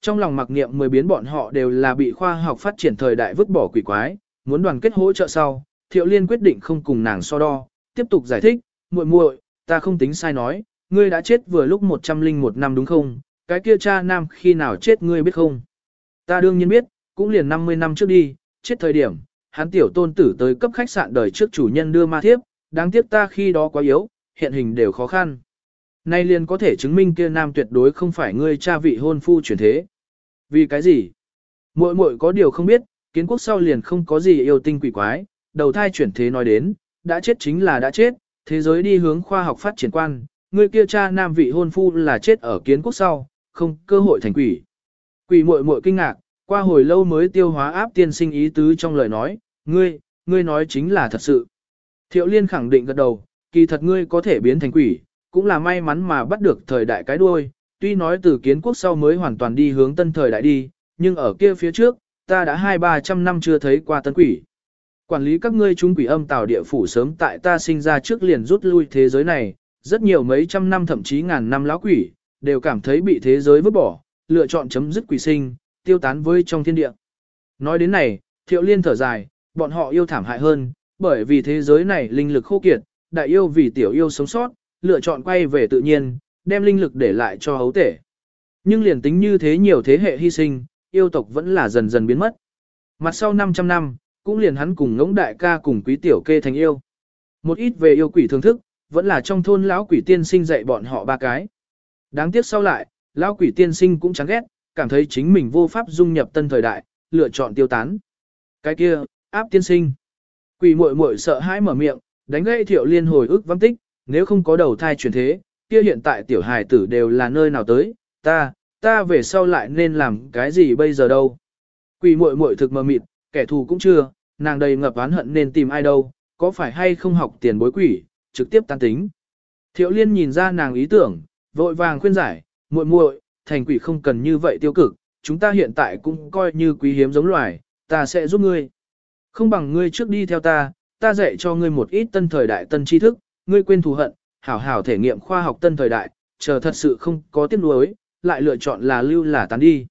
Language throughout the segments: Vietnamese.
Trong lòng mặc niệm mười biến bọn họ đều là bị khoa học phát triển thời đại vứt bỏ quỷ quái, muốn đoàn kết hỗ trợ sau, Thiệu Liên quyết định không cùng nàng so đo, tiếp tục giải thích, muội muội, ta không tính sai nói, ngươi đã chết vừa lúc 101 năm đúng không, cái kia cha nam khi nào chết ngươi biết không? Ta đương nhiên biết, cũng liền 50 năm trước đi, chết thời điểm, hắn tiểu tôn tử tới cấp khách sạn đời trước chủ nhân đưa ma thiếp, đáng tiếc ta khi đó quá yếu, hiện hình đều khó khăn. Nay liền có thể chứng minh kia nam tuyệt đối không phải ngươi cha vị hôn phu chuyển thế. Vì cái gì? Muội muội có điều không biết, kiến quốc sau liền không có gì yêu tinh quỷ quái, đầu thai chuyển thế nói đến, đã chết chính là đã chết, thế giới đi hướng khoa học phát triển quan, người kia cha nam vị hôn phu là chết ở kiến quốc sau, không cơ hội thành quỷ. Quỷ muội muội kinh ngạc, qua hồi lâu mới tiêu hóa áp tiên sinh ý tứ trong lời nói, ngươi, ngươi nói chính là thật sự. Thiệu liên khẳng định gật đầu, kỳ thật ngươi có thể biến thành quỷ, cũng là may mắn mà bắt được thời đại cái đuôi, tuy nói từ kiến quốc sau mới hoàn toàn đi hướng tân thời đại đi, nhưng ở kia phía trước, ta đã hai ba trăm năm chưa thấy qua tân quỷ. Quản lý các ngươi chúng quỷ âm tào địa phủ sớm tại ta sinh ra trước liền rút lui thế giới này, rất nhiều mấy trăm năm thậm chí ngàn năm lão quỷ, đều cảm thấy bị thế giới vứt bỏ, lựa chọn chấm dứt quỷ sinh, tiêu tán với trong thiên địa. Nói đến này, thiệu liên thở dài, bọn họ yêu thảm hại hơn, bởi vì thế giới này linh lực khô kiệt, đại yêu vì tiểu yêu sống sót, lựa chọn quay về tự nhiên, đem linh lực để lại cho hấu tể. Nhưng liền tính như thế nhiều thế hệ hy sinh, yêu tộc vẫn là dần dần biến mất. Mặt sau 500 năm, cũng liền hắn cùng ngỗng đại ca cùng quý tiểu kê thành yêu. Một ít về yêu quỷ thưởng thức, vẫn là trong thôn lão quỷ tiên sinh dạy bọn họ ba cái. Đáng tiếc sau lại, lão quỷ tiên sinh cũng chán ghét, cảm thấy chính mình vô pháp dung nhập tân thời đại, lựa chọn tiêu tán. Cái kia, áp tiên sinh. Quỷ muội muội sợ hãi mở miệng, đánh gây thiệu liên hồi ức vắng tích, nếu không có đầu thai chuyển thế, kia hiện tại tiểu hài tử đều là nơi nào tới, ta, ta về sau lại nên làm cái gì bây giờ đâu. Quỷ muội muội thực mờ mịt, kẻ thù cũng chưa, nàng đầy ngập oán hận nên tìm ai đâu, có phải hay không học tiền bối quỷ, trực tiếp tan tính. Thiệu liên nhìn ra nàng ý tưởng, vội vàng khuyên giải, muội muội, thành quỷ không cần như vậy tiêu cực, chúng ta hiện tại cũng coi như quý hiếm giống loài, ta sẽ giúp ngươi. Không bằng ngươi trước đi theo ta, ta dạy cho ngươi một ít tân thời đại tân tri thức, ngươi quên thù hận, hảo hảo thể nghiệm khoa học tân thời đại, chờ thật sự không có tiếc nuối, lại lựa chọn là lưu là tán đi.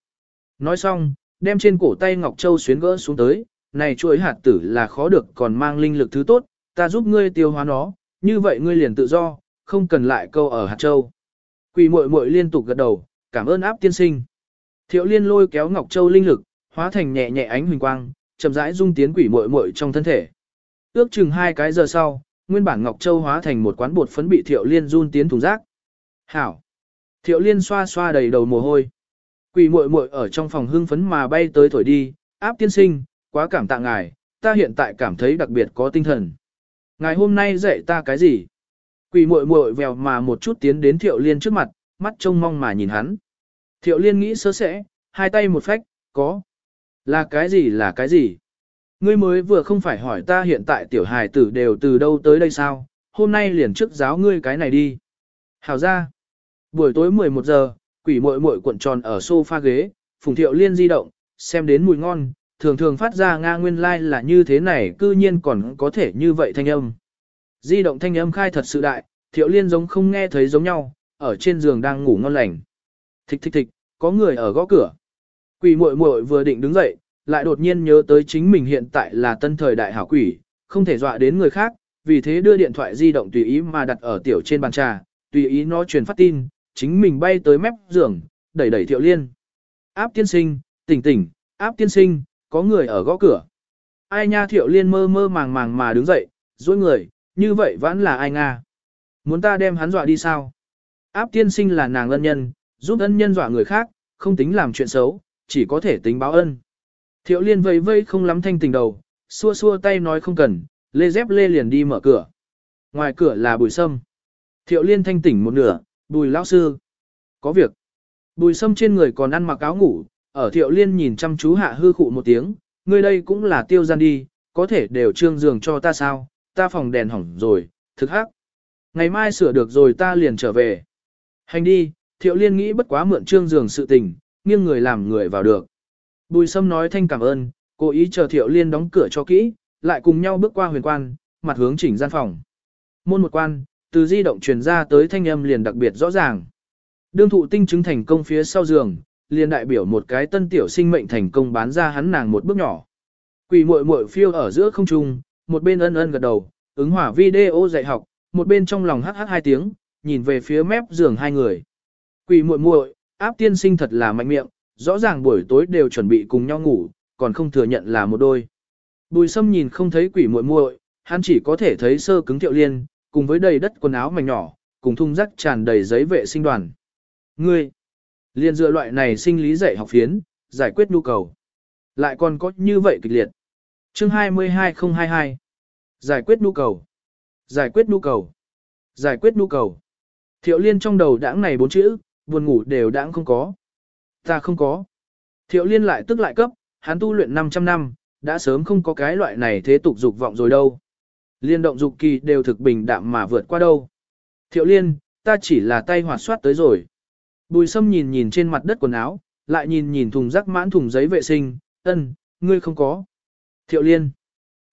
Nói xong, đem trên cổ tay Ngọc Châu xuyến gỡ xuống tới, này chuỗi hạt tử là khó được còn mang linh lực thứ tốt, ta giúp ngươi tiêu hóa nó, như vậy ngươi liền tự do, không cần lại câu ở hạt châu. Quỷ muội muội liên tục gật đầu, cảm ơn áp tiên sinh. Thiệu liên lôi kéo Ngọc Châu linh lực, hóa thành nhẹ nhẹ ánh huỳnh quang, chậm rãi dung tiến quỷ muội muội trong thân thể. Ước chừng hai cái giờ sau, nguyên bản Ngọc Châu hóa thành một quán bột phấn bị Thiệu liên run tiến thùng rác. Hảo! Thiệu liên xoa xoa đầy đầu mồ hôi. Quỷ muội muội ở trong phòng hưng phấn mà bay tới thổi đi, áp tiên sinh, quá cảm tạ ngài, ta hiện tại cảm thấy đặc biệt có tinh thần. Ngài hôm nay dạy ta cái gì? Quỷ muội muội vèo mà một chút tiến đến Thiệu Liên trước mặt, mắt trông mong mà nhìn hắn. Thiệu Liên nghĩ sơ sẽ, hai tay một phách, có. Là cái gì là cái gì? Ngươi mới vừa không phải hỏi ta hiện tại tiểu hài tử đều từ đâu tới đây sao? Hôm nay liền trước giáo ngươi cái này đi. Hảo ra. Buổi tối 11 giờ, quỷ muội muội cuộn tròn ở sofa ghế, Phùng Thiệu Liên di động, xem đến mùi ngon, thường thường phát ra Nga nguyên lai like là như thế này cư nhiên còn có thể như vậy thanh âm. Di động thanh âm khai thật sự đại, thiệu liên giống không nghe thấy giống nhau, ở trên giường đang ngủ ngon lành. Thích thích thích, có người ở gõ cửa. Quỷ muội muội vừa định đứng dậy, lại đột nhiên nhớ tới chính mình hiện tại là tân thời đại hảo quỷ, không thể dọa đến người khác, vì thế đưa điện thoại di động tùy ý mà đặt ở tiểu trên bàn trà, tùy ý nó truyền phát tin, chính mình bay tới mép giường, đẩy đẩy thiệu liên. Áp tiên sinh, tỉnh tỉnh, áp tiên sinh, có người ở gõ cửa. Ai nha thiệu liên mơ mơ màng màng mà đứng dậy, dối người, như vậy vẫn là ai nga. Muốn ta đem hắn dọa đi sao? Áp tiên sinh là nàng ân nhân, giúp ân nhân dọa người khác, không tính làm chuyện xấu, chỉ có thể tính báo ân. Thiệu liên vây vây không lắm thanh tình đầu, xua xua tay nói không cần, lê dép lê liền đi mở cửa. Ngoài cửa là bùi sâm. Thiệu liên thanh tỉnh một nửa, bùi lão sư. Có việc. Bùi sâm trên người còn ăn mặc áo ngủ, ở thiệu liên nhìn chăm chú hạ hư khụ một tiếng, ngươi đây cũng là tiêu gian đi, có thể đều trương giường cho ta sao, ta phòng đèn hỏng rồi, thực hắc. Ngày mai sửa được rồi ta liền trở về. Hành đi, thiệu liên nghĩ bất quá mượn trương giường sự tình, nghiêng người làm người vào được. Bùi sâm nói thanh cảm ơn, cố ý chờ thiệu liên đóng cửa cho kỹ, lại cùng nhau bước qua huyền quan, mặt hướng chỉnh gian phòng. Môn một quan, từ di động truyền ra tới thanh âm liền đặc biệt rõ ràng. Đương thụ tinh chứng thành công phía sau giường, liền đại biểu một cái tân tiểu sinh mệnh thành công bán ra hắn nàng một bước nhỏ. Quỷ muội muội phiêu ở giữa không trung, một bên ân ân gật đầu, ứng hỏa video dạy học, một bên trong lòng hắc hắc hai tiếng, nhìn về phía mép giường hai người. Quỷ muội muội, áp tiên sinh thật là mạnh miệng, rõ ràng buổi tối đều chuẩn bị cùng nhau ngủ, còn không thừa nhận là một đôi. Bùi sâm nhìn không thấy quỷ muội muội, hắn chỉ có thể thấy sơ cứng thiệu liên, cùng với đầy đất quần áo mảnh nhỏ, cùng thung rác tràn đầy giấy vệ sinh đoàn. Ngươi, liên dựa loại này sinh lý dạy học phiến, giải quyết nhu cầu. Lại còn có như vậy kịch liệt. Chương 22022 Giải quyết nhu cầu. Giải quyết nhu cầu. Giải quyết nhu cầu. Thiệu liên trong đầu đãng này bốn chữ, buồn ngủ đều đãng không có. Ta không có. Thiệu liên lại tức lại cấp, hắn tu luyện 500 năm, đã sớm không có cái loại này thế tục dục vọng rồi đâu. Liên động dục kỳ đều thực bình đạm mà vượt qua đâu. Thiệu liên, ta chỉ là tay hoạt soát tới rồi. Bùi sâm nhìn nhìn trên mặt đất quần áo, lại nhìn nhìn thùng rác mãn thùng giấy vệ sinh, ân, ngươi không có. Thiệu liên,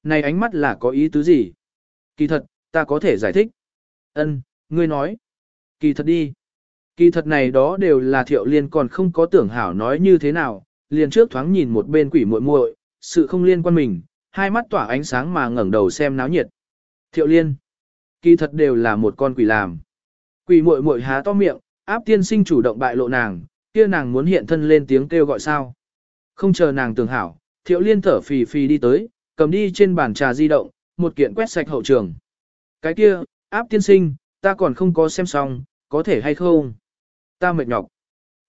này ánh mắt là có ý tứ gì? Kỳ thật, ta có thể giải thích. Ân, ngươi nói. Kỳ thật đi. Kỳ thật này đó đều là thiệu liên còn không có tưởng hảo nói như thế nào, liền trước thoáng nhìn một bên quỷ muội muội, sự không liên quan mình, hai mắt tỏa ánh sáng mà ngẩng đầu xem náo nhiệt. Thiệu liên. Kỳ thật đều là một con quỷ làm. Quỷ muội muội há to miệng, áp tiên sinh chủ động bại lộ nàng, kia nàng muốn hiện thân lên tiếng kêu gọi sao. Không chờ nàng tưởng hảo, thiệu liên thở phì phì đi tới, cầm đi trên bàn trà di động, một kiện quét sạch hậu trường. Cái kia, áp tiên sinh, ta còn không có xem xong, có thể hay không? Ta mệt nhọc.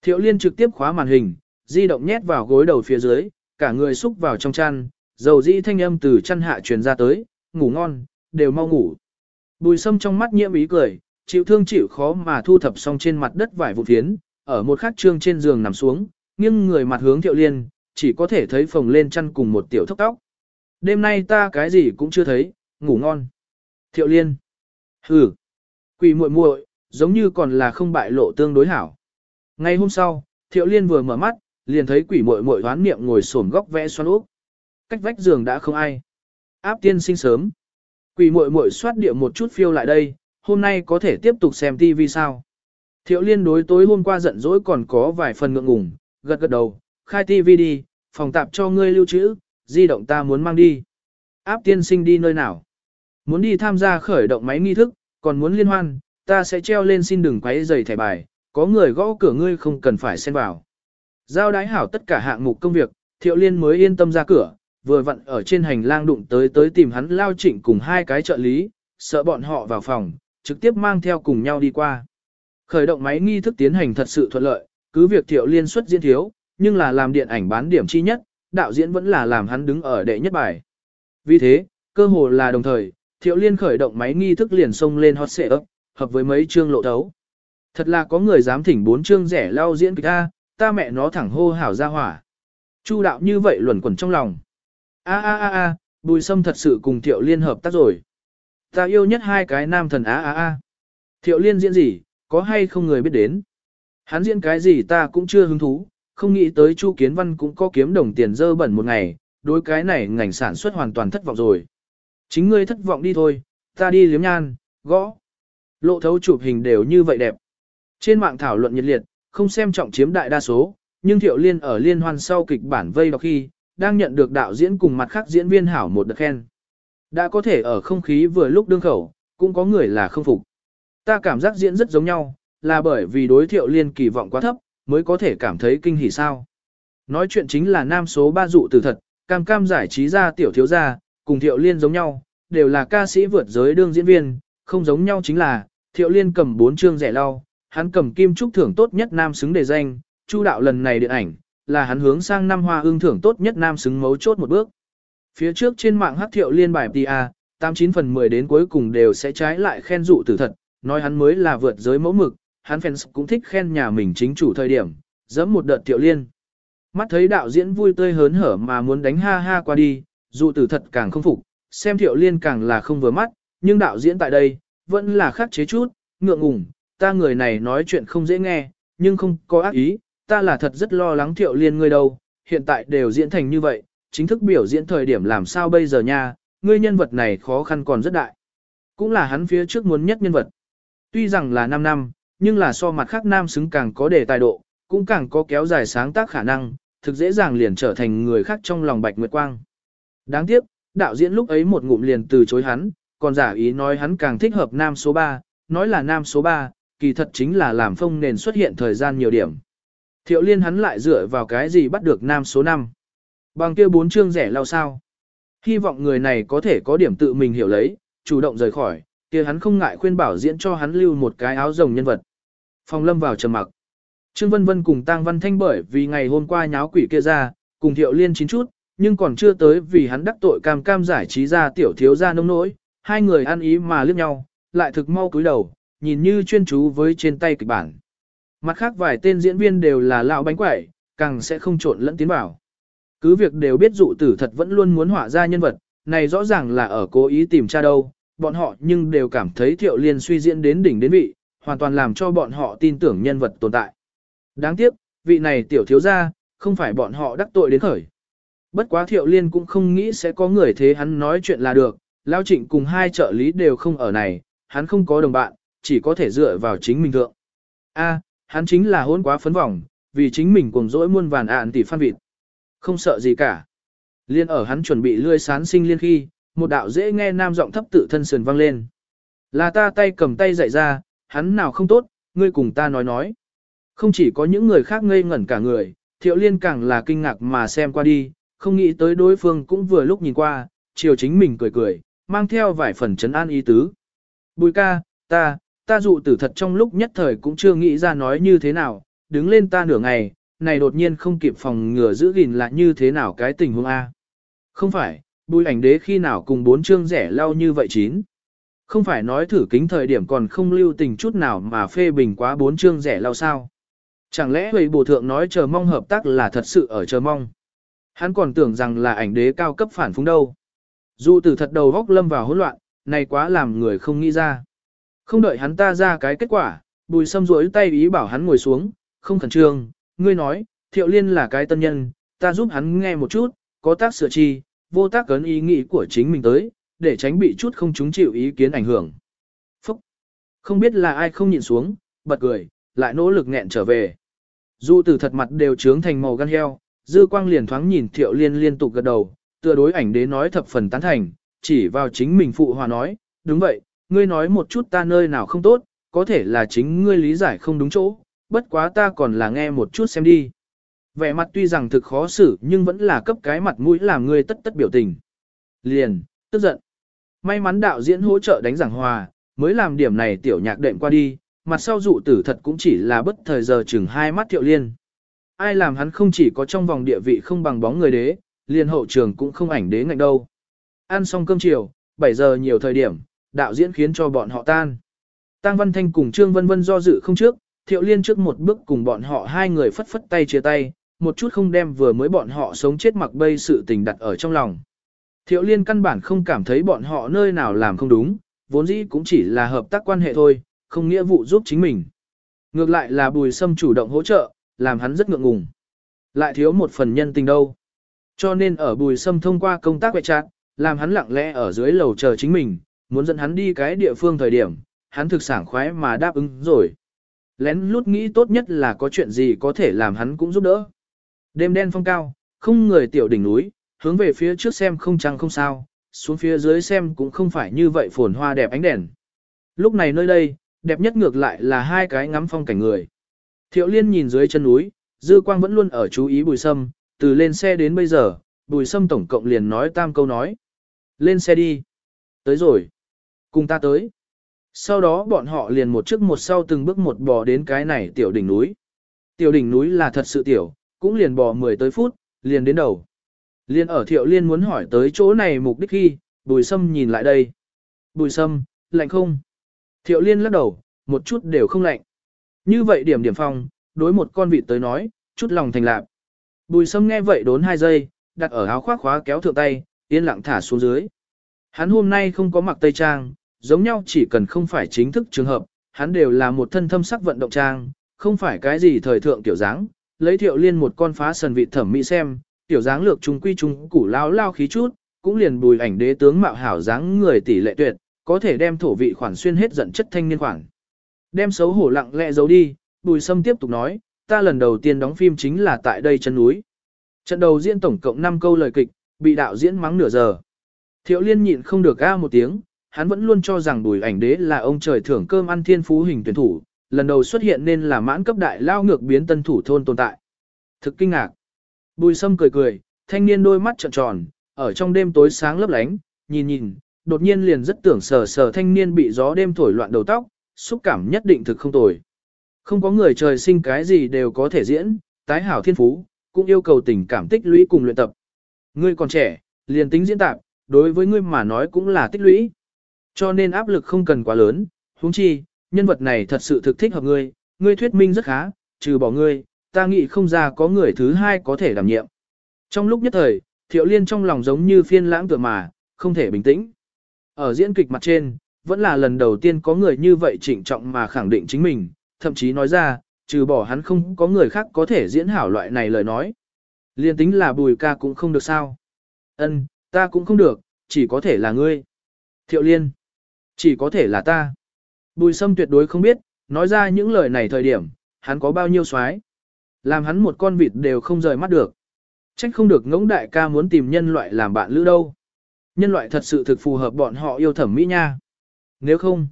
Thiệu liên trực tiếp khóa màn hình, di động nhét vào gối đầu phía dưới, cả người xúc vào trong chăn, dầu dĩ thanh âm từ chăn hạ truyền ra tới, ngủ ngon, đều mau ngủ. Bùi sâm trong mắt nhiễm ý cười, chịu thương chịu khó mà thu thập xong trên mặt đất vải vụ phiến, ở một khát trương trên giường nằm xuống, nghiêng người mặt hướng thiệu liên, chỉ có thể thấy phồng lên chăn cùng một tiểu thốc tóc. Đêm nay ta cái gì cũng chưa thấy, ngủ ngon. Thiệu liên. Hừ. Quỷ muội muội, giống như còn là không bại lộ tương đối hảo. Ngày hôm sau, Thiệu Liên vừa mở mắt, liền thấy quỷ muội muội hoán niệm ngồi xổm góc vẽ xoắn úp. Cách vách giường đã không ai. Áp tiên sinh sớm. Quỷ muội muội soát địa một chút phiêu lại đây, hôm nay có thể tiếp tục xem TV sao? Thiệu Liên đối tối hôm qua giận dỗi còn có vài phần ngượng ngùng, gật gật đầu, khai TV đi, phòng tạp cho ngươi lưu trữ, di động ta muốn mang đi. Áp tiên sinh đi nơi nào? Muốn đi tham gia khởi động máy nghi thức, còn muốn liên hoan, ta sẽ treo lên xin đừng quấy giày thẻ bài, có người gõ cửa ngươi không cần phải xen vào. Giao đái hảo tất cả hạng mục công việc, thiệu liên mới yên tâm ra cửa, vừa vặn ở trên hành lang đụng tới tới tìm hắn lao trịnh cùng hai cái trợ lý, sợ bọn họ vào phòng, trực tiếp mang theo cùng nhau đi qua. Khởi động máy nghi thức tiến hành thật sự thuận lợi, cứ việc thiệu liên xuất diễn thiếu, nhưng là làm điện ảnh bán điểm chi nhất, đạo diễn vẫn là làm hắn đứng ở đệ nhất bài. Vì thế, cơ hồ là đồng thời, thiệu liên khởi động máy nghi thức liền xông lên hot xệ ấp, hợp với mấy chương lộ thấu. Thật là có người dám thỉnh bốn chương rẻ lao diễn kịch ta ta mẹ nó thẳng hô hảo ra hỏa. Chu đạo như vậy luẩn quẩn trong lòng. A a a a, bùi sâm thật sự cùng thiệu liên hợp tác rồi. Ta yêu nhất hai cái nam thần a a a. Thiệu liên diễn gì, có hay không người biết đến. Hắn diễn cái gì ta cũng chưa hứng thú, không nghĩ tới Chu Kiến Văn cũng có kiếm đồng tiền dơ bẩn một ngày, đối cái này ngành sản xuất hoàn toàn thất vọng rồi. Chính ngươi thất vọng đi thôi, ta đi liếm nhan, gõ. Lộ thấu chụp hình đều như vậy đẹp. Trên mạng thảo luận nhiệt liệt, không xem trọng chiếm đại đa số, nhưng Thiệu Liên ở liên hoan sau kịch bản vây đọc khi, đang nhận được đạo diễn cùng mặt khác diễn viên hảo một đợt khen. Đã có thể ở không khí vừa lúc đương khẩu, cũng có người là không phục. Ta cảm giác diễn rất giống nhau, là bởi vì đối Thiệu Liên kỳ vọng quá thấp, mới có thể cảm thấy kinh hỉ sao. Nói chuyện chính là nam số ba dụ từ thật, cam cam giải trí ra tiểu thiếu gia, cùng Thiệu Liên giống nhau, đều là ca sĩ vượt giới đương diễn viên, không giống nhau chính là, Thiệu Liên cầm 4 chương rẻ lau, hắn cầm kim trúc thưởng tốt nhất nam xứng đề danh, Chu đạo lần này điện ảnh, là hắn hướng sang năm hoa ương thưởng tốt nhất nam xứng mấu chốt một bước. Phía trước trên mạng hắc Thiệu Liên bài PA, 89 phần 10 đến cuối cùng đều sẽ trái lại khen dụ tử thật, nói hắn mới là vượt giới mẫu mực, hắn fans cũng thích khen nhà mình chính chủ thời điểm, dẫm một đợt Thiệu Liên. Mắt thấy đạo diễn vui tươi hớn hở mà muốn đánh ha ha qua đi, dụ tử thật càng không phục, xem Thiệu Liên càng là không vừa mắt, nhưng đạo diễn tại đây, vẫn là khắc chế chút, ngượng ngùng, ta người này nói chuyện không dễ nghe, nhưng không có ác ý, ta là thật rất lo lắng thiệu liên ngươi đâu, hiện tại đều diễn thành như vậy, chính thức biểu diễn thời điểm làm sao bây giờ nha, ngươi nhân vật này khó khăn còn rất đại. Cũng là hắn phía trước muốn nhất nhân vật. Tuy rằng là 5 năm, nhưng là so mặt khác nam xứng càng có đề tài độ, cũng càng có kéo dài sáng tác khả năng, thực dễ dàng liền trở thành người khác trong lòng Bạch Nguyệt Quang. Đáng tiếc, đạo diễn lúc ấy một ngụm liền từ chối hắn, còn giả ý nói hắn càng thích hợp nam số 3, nói là nam số 3, kỳ thật chính là làm phong nền xuất hiện thời gian nhiều điểm. Thiệu liên hắn lại dựa vào cái gì bắt được nam số 5. Bằng kia bốn chương rẻ lao sao. Hy vọng người này có thể có điểm tự mình hiểu lấy, chủ động rời khỏi, kia hắn không ngại khuyên bảo diễn cho hắn lưu một cái áo rồng nhân vật. Phong lâm vào trầm mặc. Trương Vân Vân cùng Tang Văn Thanh bởi vì ngày hôm qua nháo quỷ kia ra, cùng Thiệu Liên chín chút, nhưng còn chưa tới vì hắn đắc tội cam cam giải trí ra tiểu thiếu gia nông nỗi, hai người ăn ý mà liếc nhau, lại thực mau cúi đầu, nhìn như chuyên chú với trên tay kịch bản. Mặt khác vài tên diễn viên đều là lão bánh quẩy, càng sẽ không trộn lẫn tiến vào. Cứ việc đều biết dụ tử thật vẫn luôn muốn họa ra nhân vật, này rõ ràng là ở cố ý tìm tra đâu, bọn họ nhưng đều cảm thấy thiệu liên suy diễn đến đỉnh đến vị, hoàn toàn làm cho bọn họ tin tưởng nhân vật tồn tại. Đáng tiếc, vị này tiểu thiếu gia, không phải bọn họ đắc tội đến khởi. Bất quá thiệu liên cũng không nghĩ sẽ có người thế hắn nói chuyện là được, Lao Trịnh cùng hai trợ lý đều không ở này, hắn không có đồng bạn, chỉ có thể dựa vào chính mình thượng. A, hắn chính là hôn quá phấn vọng, vì chính mình cùng dỗi muôn vàn ạn tỷ phan vịt. Không sợ gì cả. Liên ở hắn chuẩn bị lươi sán sinh liên khi, một đạo dễ nghe nam giọng thấp tự thân sườn vang lên. Là ta tay cầm tay dạy ra, hắn nào không tốt, ngươi cùng ta nói nói. Không chỉ có những người khác ngây ngẩn cả người, thiệu liên càng là kinh ngạc mà xem qua đi, không nghĩ tới đối phương cũng vừa lúc nhìn qua, chiều chính mình cười cười, mang theo vài phần trấn an ý tứ. Bùi ca, ta, ta dụ tử thật trong lúc nhất thời cũng chưa nghĩ ra nói như thế nào, đứng lên ta nửa ngày, này đột nhiên không kịp phòng ngừa giữ gìn là như thế nào cái tình huống A. Không phải, bùi ảnh đế khi nào cùng bốn chương rẻ lau như vậy chín. Không phải nói thử kính thời điểm còn không lưu tình chút nào mà phê bình quá bốn chương rẻ lau sao. Chẳng lẽ huệ bổ thượng nói chờ mong hợp tác là thật sự ở chờ mong. Hắn còn tưởng rằng là ảnh đế cao cấp phản phúng đâu. Dụ tử thật đầu góc lâm vào hỗn loạn, này quá làm người không nghĩ ra. Không đợi hắn ta ra cái kết quả, bùi sâm rỗi tay ý bảo hắn ngồi xuống, không khẩn trương, ngươi nói, thiệu liên là cái tân nhân, ta giúp hắn nghe một chút, có tác sửa chi, vô tác cấn ý nghĩ của chính mình tới, để tránh bị chút không chúng chịu ý kiến ảnh hưởng. Phúc! Không biết là ai không nhìn xuống, bật cười, lại nỗ lực nghẹn trở về. Dụ tử thật mặt đều trướng thành màu gan heo, dư quang liền thoáng nhìn thiệu liên liên tục gật đầu, tựa đối ảnh đế nói thập phần tán thành, chỉ vào chính mình phụ hòa nói, đúng vậy, ngươi nói một chút ta nơi nào không tốt, có thể là chính ngươi lý giải không đúng chỗ, bất quá ta còn là nghe một chút xem đi. Vẻ mặt tuy rằng thực khó xử nhưng vẫn là cấp cái mặt mũi làm ngươi tất tất biểu tình. Liền, tức giận. May mắn đạo diễn hỗ trợ đánh giảng hòa, mới làm điểm này tiểu nhạc đệm qua đi, mặt sau dụ tử thật cũng chỉ là bất thời giờ chừng hai mắt thiệu liên. Ai làm hắn không chỉ có trong vòng địa vị không bằng bóng người đế, liền hậu trường cũng không ảnh đế ngạnh đâu. Ăn xong cơm chiều, 7 giờ nhiều thời điểm, đạo diễn khiến cho bọn họ tan. Tăng Văn Thanh cùng Trương Vân Vân do dự không trước, Thiệu Liên trước một bước cùng bọn họ hai người phất phất tay chia tay, một chút không đem vừa mới bọn họ sống chết mặc bay sự tình đặt ở trong lòng. Thiệu Liên căn bản không cảm thấy bọn họ nơi nào làm không đúng, vốn dĩ cũng chỉ là hợp tác quan hệ thôi, không nghĩa vụ giúp chính mình. Ngược lại là Bùi Sâm chủ động hỗ trợ, làm hắn rất ngượng ngùng. Lại thiếu một phần nhân tình đâu. Cho nên ở Bùi Sâm thông qua công tác quẹt chặt, làm hắn lặng lẽ ở dưới lầu chờ chính mình, muốn dẫn hắn đi cái địa phương thời điểm, hắn thực sảng khoái mà đáp ứng rồi. Lén lút nghĩ tốt nhất là có chuyện gì có thể làm hắn cũng giúp đỡ. Đêm đen phong cao, không người tiểu đỉnh núi, hướng về phía trước xem không trăng không sao, xuống phía dưới xem cũng không phải như vậy phồn hoa đẹp ánh đèn. Lúc này nơi đây, đẹp nhất ngược lại là hai cái ngắm phong cảnh người. Thiệu liên nhìn dưới chân núi, dư quang vẫn luôn ở chú ý bùi sâm, từ lên xe đến bây giờ, bùi sâm tổng cộng liền nói tam câu nói. Lên xe đi. Tới rồi. Cùng ta tới. Sau đó bọn họ liền một trước một sau từng bước một bò đến cái này tiểu đỉnh núi. Tiểu đỉnh núi là thật sự tiểu, cũng liền bò 10 tới phút, liền đến đầu. Liên ở thiệu liên muốn hỏi tới chỗ này mục đích khi, bùi sâm nhìn lại đây. Bùi sâm, lạnh không? Thiệu liên lắc đầu, một chút đều không lạnh. Như vậy điểm điểm phong, đối một con vịt tới nói, chút lòng thành lạc. Bùi sâm nghe vậy đốn hai giây, đặt ở áo khoác khóa kéo thượng tay, yên lặng thả xuống dưới. Hắn hôm nay không có mặc tây trang, giống nhau chỉ cần không phải chính thức trường hợp, hắn đều là một thân thâm sắc vận động trang, không phải cái gì thời thượng tiểu dáng. Lấy thiệu liên một con phá sần vị thẩm mỹ xem, tiểu dáng lược trung quy trung củ lao lao khí chút, cũng liền bùi ảnh đế tướng mạo hảo dáng người tỷ lệ tuyệt, có thể đem thổ vị khoản xuyên hết giận chất thanh niên khoản. Đem xấu hổ lặng lẽ giấu đi, bùi sâm tiếp tục nói, ta lần đầu tiên đóng phim chính là tại đây chân núi. Trận đầu diễn tổng cộng 5 câu lời kịch, bị đạo diễn mắng nửa giờ. Thiệu liên nhịn không được ga một tiếng, hắn vẫn luôn cho rằng bùi ảnh đế là ông trời thưởng cơm ăn thiên phú hình tuyển thủ, lần đầu xuất hiện nên là mãn cấp đại lao ngược biến tân thủ thôn tồn tại. Thực kinh ngạc. Bùi sâm cười cười, thanh niên đôi mắt trợn tròn, ở trong đêm tối sáng lấp lánh, nhìn nhìn, đột nhiên liền rất tưởng sờ sờ thanh niên bị gió đêm thổi loạn đầu tóc, xúc cảm nhất định thực không tồi. Không có người trời sinh cái gì đều có thể diễn, tái hảo thiên phú, cũng yêu cầu tình cảm tích lũy cùng luyện tập. Ngươi còn trẻ, liền tính diễn tạp, đối với ngươi mà nói cũng là tích lũy. Cho nên áp lực không cần quá lớn, huống chi, nhân vật này thật sự thực thích hợp ngươi, ngươi thuyết minh rất khá, trừ bỏ ngươi, ta nghĩ không ra có người thứ hai có thể đảm nhiệm. Trong lúc nhất thời, thiệu liên trong lòng giống như phiên lãng tựa mà, không thể bình tĩnh. Ở diễn kịch mặt trên, vẫn là lần đầu tiên có người như vậy trịnh trọng mà khẳng định chính mình, thậm chí nói ra, trừ bỏ hắn không có người khác có thể diễn hảo loại này lời nói. Liên tính là bùi ca cũng không được sao. Ân, ta cũng không được, chỉ có thể là ngươi. Thiệu liên, chỉ có thể là ta. Bùi sâm tuyệt đối không biết, nói ra những lời này thời điểm, hắn có bao nhiêu xoái. Làm hắn một con vịt đều không rời mắt được. Trách không được ngỗng đại ca muốn tìm nhân loại làm bạn lữ đâu. Nhân loại thật sự thực phù hợp bọn họ yêu thẩm mỹ nha. Nếu không,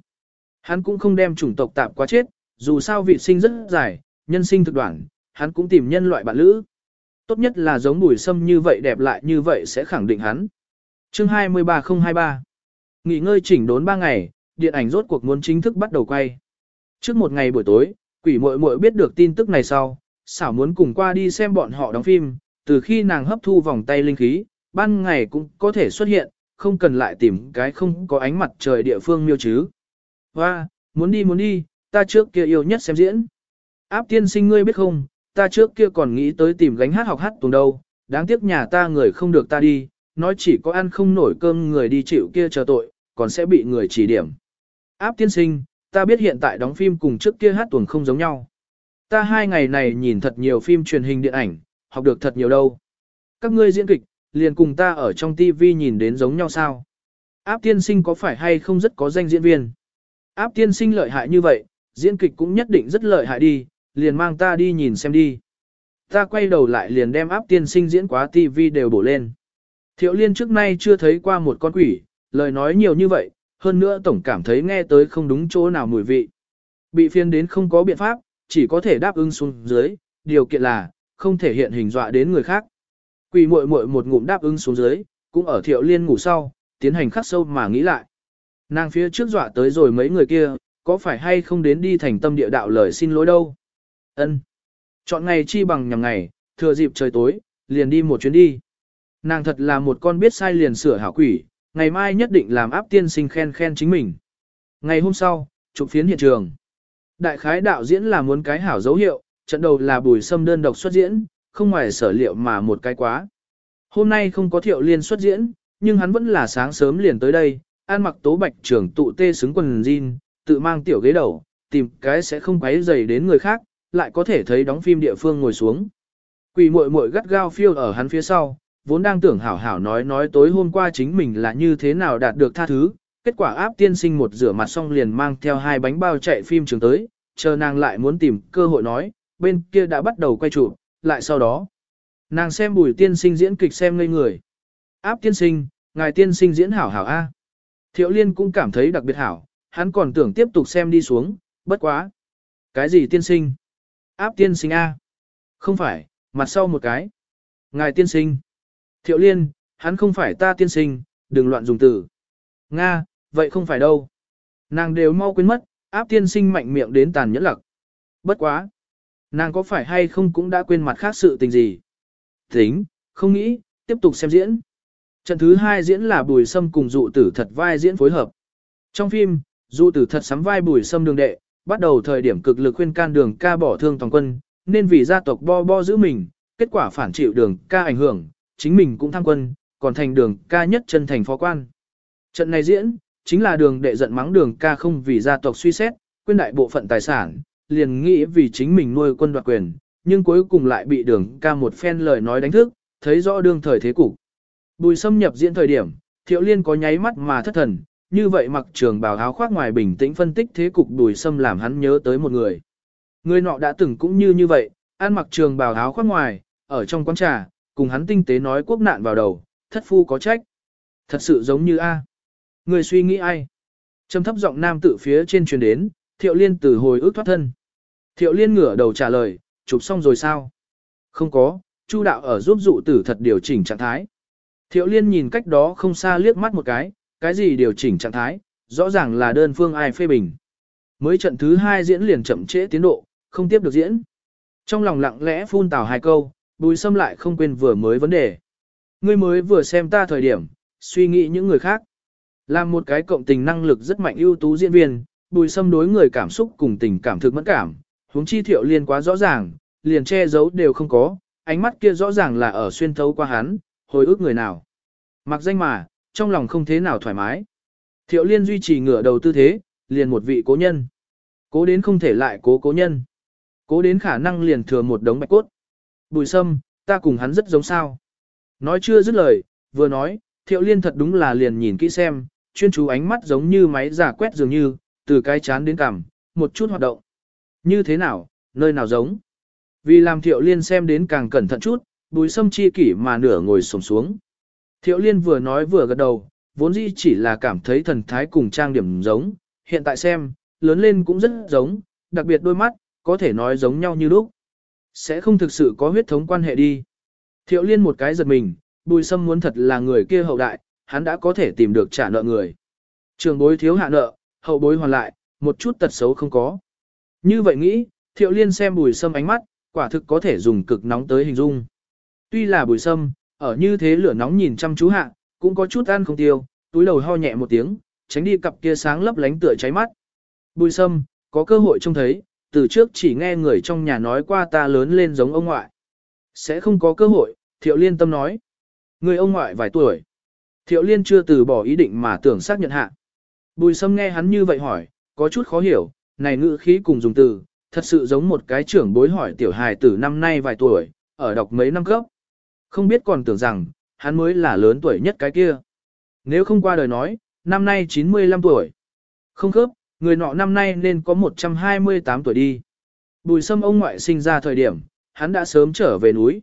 hắn cũng không đem chủng tộc tạp quá chết, dù sao vị sinh rất dài, nhân sinh thực đoạn, hắn cũng tìm nhân loại bạn lữ. Tốt nhất là giống bùi sâm như vậy đẹp lại như vậy sẽ khẳng định hắn. Chương 23023 Nghỉ ngơi chỉnh đốn 3 ngày, điện ảnh rốt cuộc muốn chính thức bắt đầu quay. Trước một ngày buổi tối, quỷ muội muội biết được tin tức này sau, xảo muốn cùng qua đi xem bọn họ đóng phim, từ khi nàng hấp thu vòng tay linh khí, ban ngày cũng có thể xuất hiện, không cần lại tìm cái không có ánh mặt trời địa phương miêu chứ. Và, muốn đi muốn đi, ta trước kia yêu nhất xem diễn. Áp tiên sinh ngươi biết không, ta trước kia còn nghĩ tới tìm gánh hát học hát tuồng đâu, đáng tiếc nhà ta người không được ta đi, nói chỉ có ăn không nổi cơm người đi chịu kia chờ tội, còn sẽ bị người chỉ điểm. Áp tiên sinh, ta biết hiện tại đóng phim cùng trước kia hát tuồng không giống nhau. Ta hai ngày này nhìn thật nhiều phim truyền hình điện ảnh, học được thật nhiều đâu. Các ngươi diễn kịch, liền cùng ta ở trong TV nhìn đến giống nhau sao. Áp tiên sinh có phải hay không rất có danh diễn viên? Áp tiên sinh lợi hại như vậy, diễn kịch cũng nhất định rất lợi hại đi, liền mang ta đi nhìn xem đi. Ta quay đầu lại liền đem áp tiên sinh diễn quá TV đều bổ lên. Thiệu liên trước nay chưa thấy qua một con quỷ, lời nói nhiều như vậy, hơn nữa tổng cảm thấy nghe tới không đúng chỗ nào mùi vị. Bị phiên đến không có biện pháp, chỉ có thể đáp ứng xuống dưới, điều kiện là, không thể hiện hình dọa đến người khác. Quỷ muội muội một ngụm đáp ứng xuống dưới, cũng ở thiệu liên ngủ sau, tiến hành khắc sâu mà nghĩ lại. Nàng phía trước dọa tới rồi mấy người kia, có phải hay không đến đi thành tâm địa đạo lời xin lỗi đâu. Ân. Chọn ngày chi bằng nhằm ngày, thừa dịp trời tối, liền đi một chuyến đi. Nàng thật là một con biết sai liền sửa hảo quỷ, ngày mai nhất định làm áp tiên sinh khen khen chính mình. Ngày hôm sau, chụp phiến hiện trường. Đại khái đạo diễn là muốn cái hảo dấu hiệu, trận đầu là bùi sâm đơn độc xuất diễn, không ngoài sở liệu mà một cái quá. Hôm nay không có thiệu liên xuất diễn, nhưng hắn vẫn là sáng sớm liền tới đây, an mặc tố bạch trưởng tụ tê xứng quần jean, tự mang tiểu ghế đầu, tìm cái sẽ không quấy dày đến người khác, lại có thể thấy đóng phim địa phương ngồi xuống. Quỷ muội muội gắt gao phiêu ở hắn phía sau, vốn đang tưởng hảo hảo nói nói tối hôm qua chính mình là như thế nào đạt được tha thứ, kết quả áp tiên sinh một rửa mặt xong liền mang theo hai bánh bao chạy phim trường tới, chờ nàng lại muốn tìm cơ hội nói, bên kia đã bắt đầu quay chụp, lại sau đó. Nàng xem bùi tiên sinh diễn kịch xem ngây người. Áp tiên sinh, ngài tiên sinh diễn hảo hảo A. Thiệu liên cũng cảm thấy đặc biệt hảo, hắn còn tưởng tiếp tục xem đi xuống, bất quá. Cái gì tiên sinh? Áp tiên sinh A. Không phải, mặt sau một cái. Ngài tiên sinh. Thiệu liên, hắn không phải ta tiên sinh, đừng loạn dùng từ. Nga, vậy không phải đâu. Nàng đều mau quên mất, áp tiên sinh mạnh miệng đến tàn nhẫn lặc. Bất quá. Nàng có phải hay không cũng đã quên mặt khác sự tình gì. Tính, không nghĩ, tiếp tục xem diễn. Trận thứ hai diễn là Bùi Sâm cùng dụ tử thật vai diễn phối hợp. Trong phim, dụ tử thật sắm vai Bùi Sâm đường đệ, bắt đầu thời điểm cực lực khuyên can đường ca bỏ thương toàn quân, nên vì gia tộc bo bo giữ mình, kết quả phản chịu đường ca ảnh hưởng, chính mình cũng tham quân, còn thành đường ca nhất chân thành phó quan. Trận này diễn, chính là đường đệ giận mắng đường ca không vì gia tộc suy xét, quên đại bộ phận tài sản, liền nghĩ vì chính mình nuôi quân đoạt quyền, nhưng cuối cùng lại bị đường ca một phen lời nói đánh thức, thấy rõ đương thời thế cục. Bùi xâm nhập diễn thời điểm, thiệu liên có nháy mắt mà thất thần, như vậy mặc trường bào áo khoác ngoài bình tĩnh phân tích thế cục đùi xâm làm hắn nhớ tới một người. Người nọ đã từng cũng như như vậy, ăn mặc trường bào áo khoác ngoài, ở trong quán trà, cùng hắn tinh tế nói quốc nạn vào đầu, thất phu có trách. Thật sự giống như A. Người suy nghĩ ai? Trầm thấp giọng nam tự phía trên truyền đến, thiệu liên từ hồi ức thoát thân. Thiệu liên ngửa đầu trả lời, chụp xong rồi sao? Không có, Chu đạo ở giúp dụ tử thật điều chỉnh trạng thái. Thiệu liên nhìn cách đó không xa liếc mắt một cái, cái gì điều chỉnh trạng thái, rõ ràng là đơn phương ai phê bình. Mới trận thứ hai diễn liền chậm trễ tiến độ, không tiếp được diễn. Trong lòng lặng lẽ phun tào hai câu, bùi xâm lại không quên vừa mới vấn đề. Ngươi mới vừa xem ta thời điểm, suy nghĩ những người khác. Làm một cái cộng tình năng lực rất mạnh ưu tú diễn viên, bùi xâm đối người cảm xúc cùng tình cảm thực mẫn cảm, huống chi thiệu liên quá rõ ràng, liền che giấu đều không có, ánh mắt kia rõ ràng là ở xuyên thấu qua hắn, hồi ức người nào. Mặc danh mà, trong lòng không thế nào thoải mái. Thiệu liên duy trì ngửa đầu tư thế, liền một vị cố nhân. Cố đến không thể lại cố cố nhân. Cố đến khả năng liền thừa một đống bạch cốt. Bùi sâm, ta cùng hắn rất giống sao. Nói chưa dứt lời, vừa nói, thiệu liên thật đúng là liền nhìn kỹ xem, chuyên chú ánh mắt giống như máy giả quét dường như, từ cái chán đến cằm, một chút hoạt động. Như thế nào, nơi nào giống. Vì làm thiệu liên xem đến càng cẩn thận chút, bùi sâm chi kỷ mà nửa ngồi sổng xuống. Thiệu liên vừa nói vừa gật đầu, vốn dĩ chỉ là cảm thấy thần thái cùng trang điểm giống, hiện tại xem, lớn lên cũng rất giống, đặc biệt đôi mắt, có thể nói giống nhau như lúc. Sẽ không thực sự có huyết thống quan hệ đi. Thiệu liên một cái giật mình, bùi sâm muốn thật là người kia hậu đại, hắn đã có thể tìm được trả nợ người. Trường bối thiếu hạ nợ, hậu bối hoàn lại, một chút tật xấu không có. Như vậy nghĩ, thiệu liên xem bùi sâm ánh mắt, quả thực có thể dùng cực nóng tới hình dung. Tuy là bùi sâm, ở như thế lửa nóng nhìn chăm chú hạ, cũng có chút ăn không tiêu, túi đầu ho nhẹ một tiếng, tránh đi cặp kia sáng lấp lánh tựa cháy mắt. Bùi sâm, có cơ hội trông thấy, từ trước chỉ nghe người trong nhà nói qua ta lớn lên giống ông ngoại. Sẽ không có cơ hội, thiệu liên tâm nói. Người ông ngoại vài tuổi. Thiệu liên chưa từ bỏ ý định mà tưởng xác nhận hạ. Bùi sâm nghe hắn như vậy hỏi, có chút khó hiểu, này ngữ khí cùng dùng từ, thật sự giống một cái trưởng bối hỏi tiểu hài tử năm nay vài tuổi, ở đọc mấy năm cấp. Không biết còn tưởng rằng, hắn mới là lớn tuổi nhất cái kia. Nếu không qua đời nói, năm nay 95 tuổi. Không khớp, người nọ năm nay nên có 128 tuổi đi. Bùi sâm ông ngoại sinh ra thời điểm, hắn đã sớm trở về núi.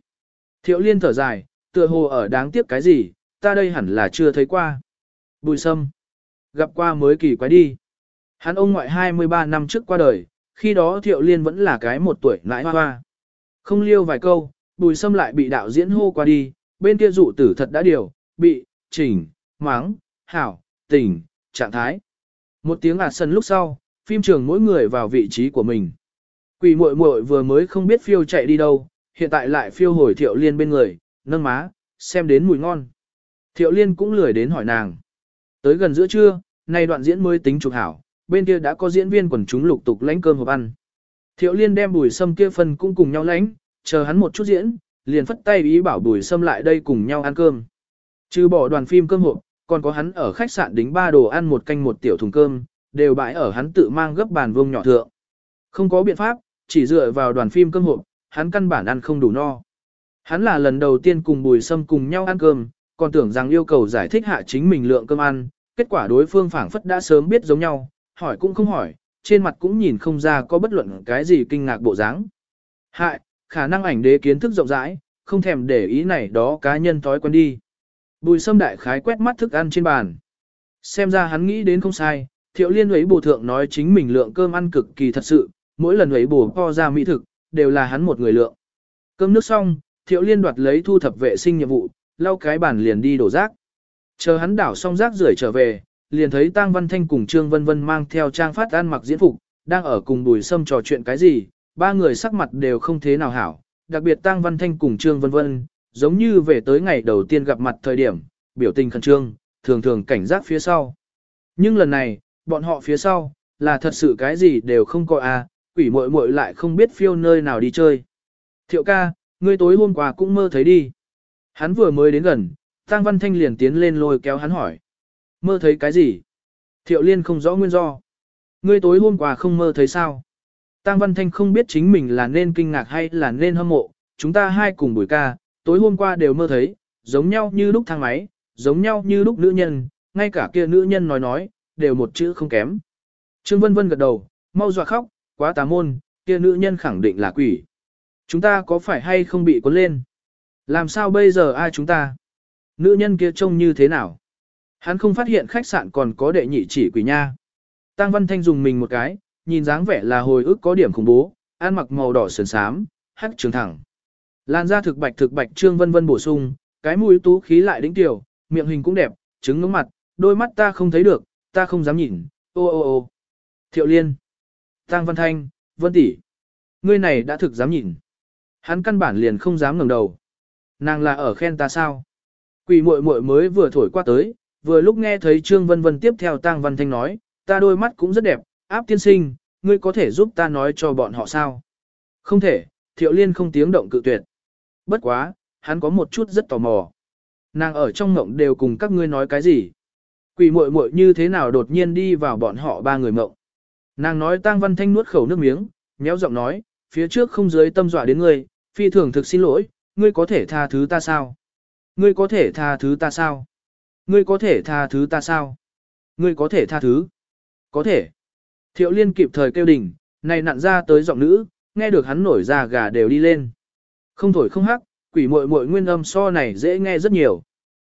Thiệu liên thở dài, tựa hồ ở đáng tiếc cái gì, ta đây hẳn là chưa thấy qua. Bùi sâm, gặp qua mới kỳ quái đi. Hắn ông ngoại 23 năm trước qua đời, khi đó thiệu liên vẫn là cái một tuổi nãi hoa hoa. Không liêu vài câu, bùi sâm lại bị đạo diễn hô qua đi, bên kia dụ tử thật đã điều, bị, chỉnh, máng, hảo, tình, trạng thái. Một tiếng ạt sân lúc sau, phim trường mỗi người vào vị trí của mình. Quỷ muội muội vừa mới không biết phiêu chạy đi đâu, hiện tại lại phiêu hồi thiệu liên bên người, nâng má, xem đến mùi ngon. Thiệu liên cũng lười đến hỏi nàng. Tới gần giữa trưa, nay đoạn diễn mới tính chụp hảo, bên kia đã có diễn viên quần chúng lục tục lãnh cơm hộp ăn. Thiệu liên đem bùi sâm kia phần cũng cùng nhau lãnh, chờ hắn một chút diễn, liền phất tay ý bảo bùi sâm lại đây cùng nhau ăn cơm. Trừ bỏ đoàn phim cơm hộp, còn có hắn ở khách sạn đính ba đồ ăn một canh một tiểu thùng cơm, đều bãi ở hắn tự mang gấp bàn vuông nhỏ thượng. Không có biện pháp, chỉ dựa vào đoàn phim cơm hộp, hắn căn bản ăn không đủ no. Hắn là lần đầu tiên cùng Bùi Sâm cùng nhau ăn cơm, còn tưởng rằng yêu cầu giải thích hạ chính mình lượng cơm ăn, kết quả đối phương phảng phất đã sớm biết giống nhau, hỏi cũng không hỏi, trên mặt cũng nhìn không ra có bất luận cái gì kinh ngạc bộ dáng. Hại, khả năng ảnh đế kiến thức rộng rãi, không thèm để ý này đó cá nhân thói quen đi. Bùi Sâm đại khái quét mắt thức ăn trên bàn. Xem ra hắn nghĩ đến không sai, thiệu liên ấy bổ thượng nói chính mình lượng cơm ăn cực kỳ thật sự, mỗi lần ấy bổ co ra mỹ thực, đều là hắn một người lượng. Cơm nước xong, thiệu liên đoạt lấy thu thập vệ sinh nhiệm vụ, lau cái bàn liền đi đổ rác. Chờ hắn đảo xong rác rưởi trở về, liền thấy Tang Văn Thanh cùng Trương Vân Vân mang theo trang phát ăn mặc diễn phục, đang ở cùng Bùi Sâm trò chuyện cái gì, ba người sắc mặt đều không thế nào hảo, đặc biệt Tang Văn Thanh cùng Trương Vân Vân, giống như về tới ngày đầu tiên gặp mặt thời điểm, biểu tình khẩn trương, thường thường cảnh giác phía sau. Nhưng lần này, bọn họ phía sau, là thật sự cái gì đều không coi à, quỷ muội muội lại không biết phiêu nơi nào đi chơi. Thiệu ca, ngươi tối hôm qua cũng mơ thấy đi. Hắn vừa mới đến gần, Tăng Văn Thanh liền tiến lên lôi kéo hắn hỏi. Mơ thấy cái gì? Thiệu Liên không rõ nguyên do. Ngươi tối hôm qua không mơ thấy sao? Tăng Văn Thanh không biết chính mình là nên kinh ngạc hay là nên hâm mộ. Chúng ta hai cùng buổi ca, tối hôm qua đều mơ thấy, giống nhau như lúc thang máy, giống nhau như lúc nữ nhân, ngay cả kia nữ nhân nói nói, đều một chữ không kém. Trương Vân Vân gật đầu, mau dọa khóc, quá tà môn, kia nữ nhân khẳng định là quỷ. Chúng ta có phải hay không bị cuốn lên? Làm sao bây giờ ai chúng ta? Nữ nhân kia trông như thế nào? Hắn không phát hiện khách sạn còn có đệ nhị chỉ quỷ nha. Tăng Văn Thanh dùng mình một cái, nhìn dáng vẻ là hồi ức có điểm khủng bố, ăn mặc màu đỏ sườn xám, hắc trường thẳng. Lan da thực bạch thực bạch trương vân vân bổ sung, cái mũi tú khí lại đỉnh tiểu, miệng hình cũng đẹp, trứng ngưỡng mặt, đôi mắt ta không thấy được, ta không dám nhìn, ô ô ô. Thiệu Liên, Tăng Văn Thanh, Vân tỷ, ngươi này đã thực dám nhìn. Hắn căn bản liền không dám ngẩng đầu. Nàng là ở khen ta sao? Quỷ muội muội mới vừa thổi qua tới, vừa lúc nghe thấy Trương Vân Vân tiếp theo Tăng Văn Thanh nói, ta đôi mắt cũng rất đẹp, áp tiên sinh, ngươi có thể giúp ta nói cho bọn họ sao? Không thể, Thiệu Liên không tiếng động cự tuyệt. Bất quá, hắn có một chút rất tò mò. Nàng ở trong mộng đều cùng các ngươi nói cái gì? Quỷ muội muội như thế nào đột nhiên đi vào bọn họ ba người mộng? Nàng nói Tang Văn Thanh nuốt khẩu nước miếng, nhéo giọng nói, phía trước không dưới tâm dọa đến ngươi, phi thường thực xin lỗi, ngươi có thể tha thứ ta sao? Ngươi có thể tha thứ ta sao? Ngươi có thể tha thứ ta sao? Ngươi có thể tha thứ? Có thể. Thiệu liên kịp thời kêu đỉnh, này nặn ra tới giọng nữ, nghe được hắn nổi ra gà đều đi lên. Không thổi không hắc, quỷ muội muội nguyên âm so này dễ nghe rất nhiều.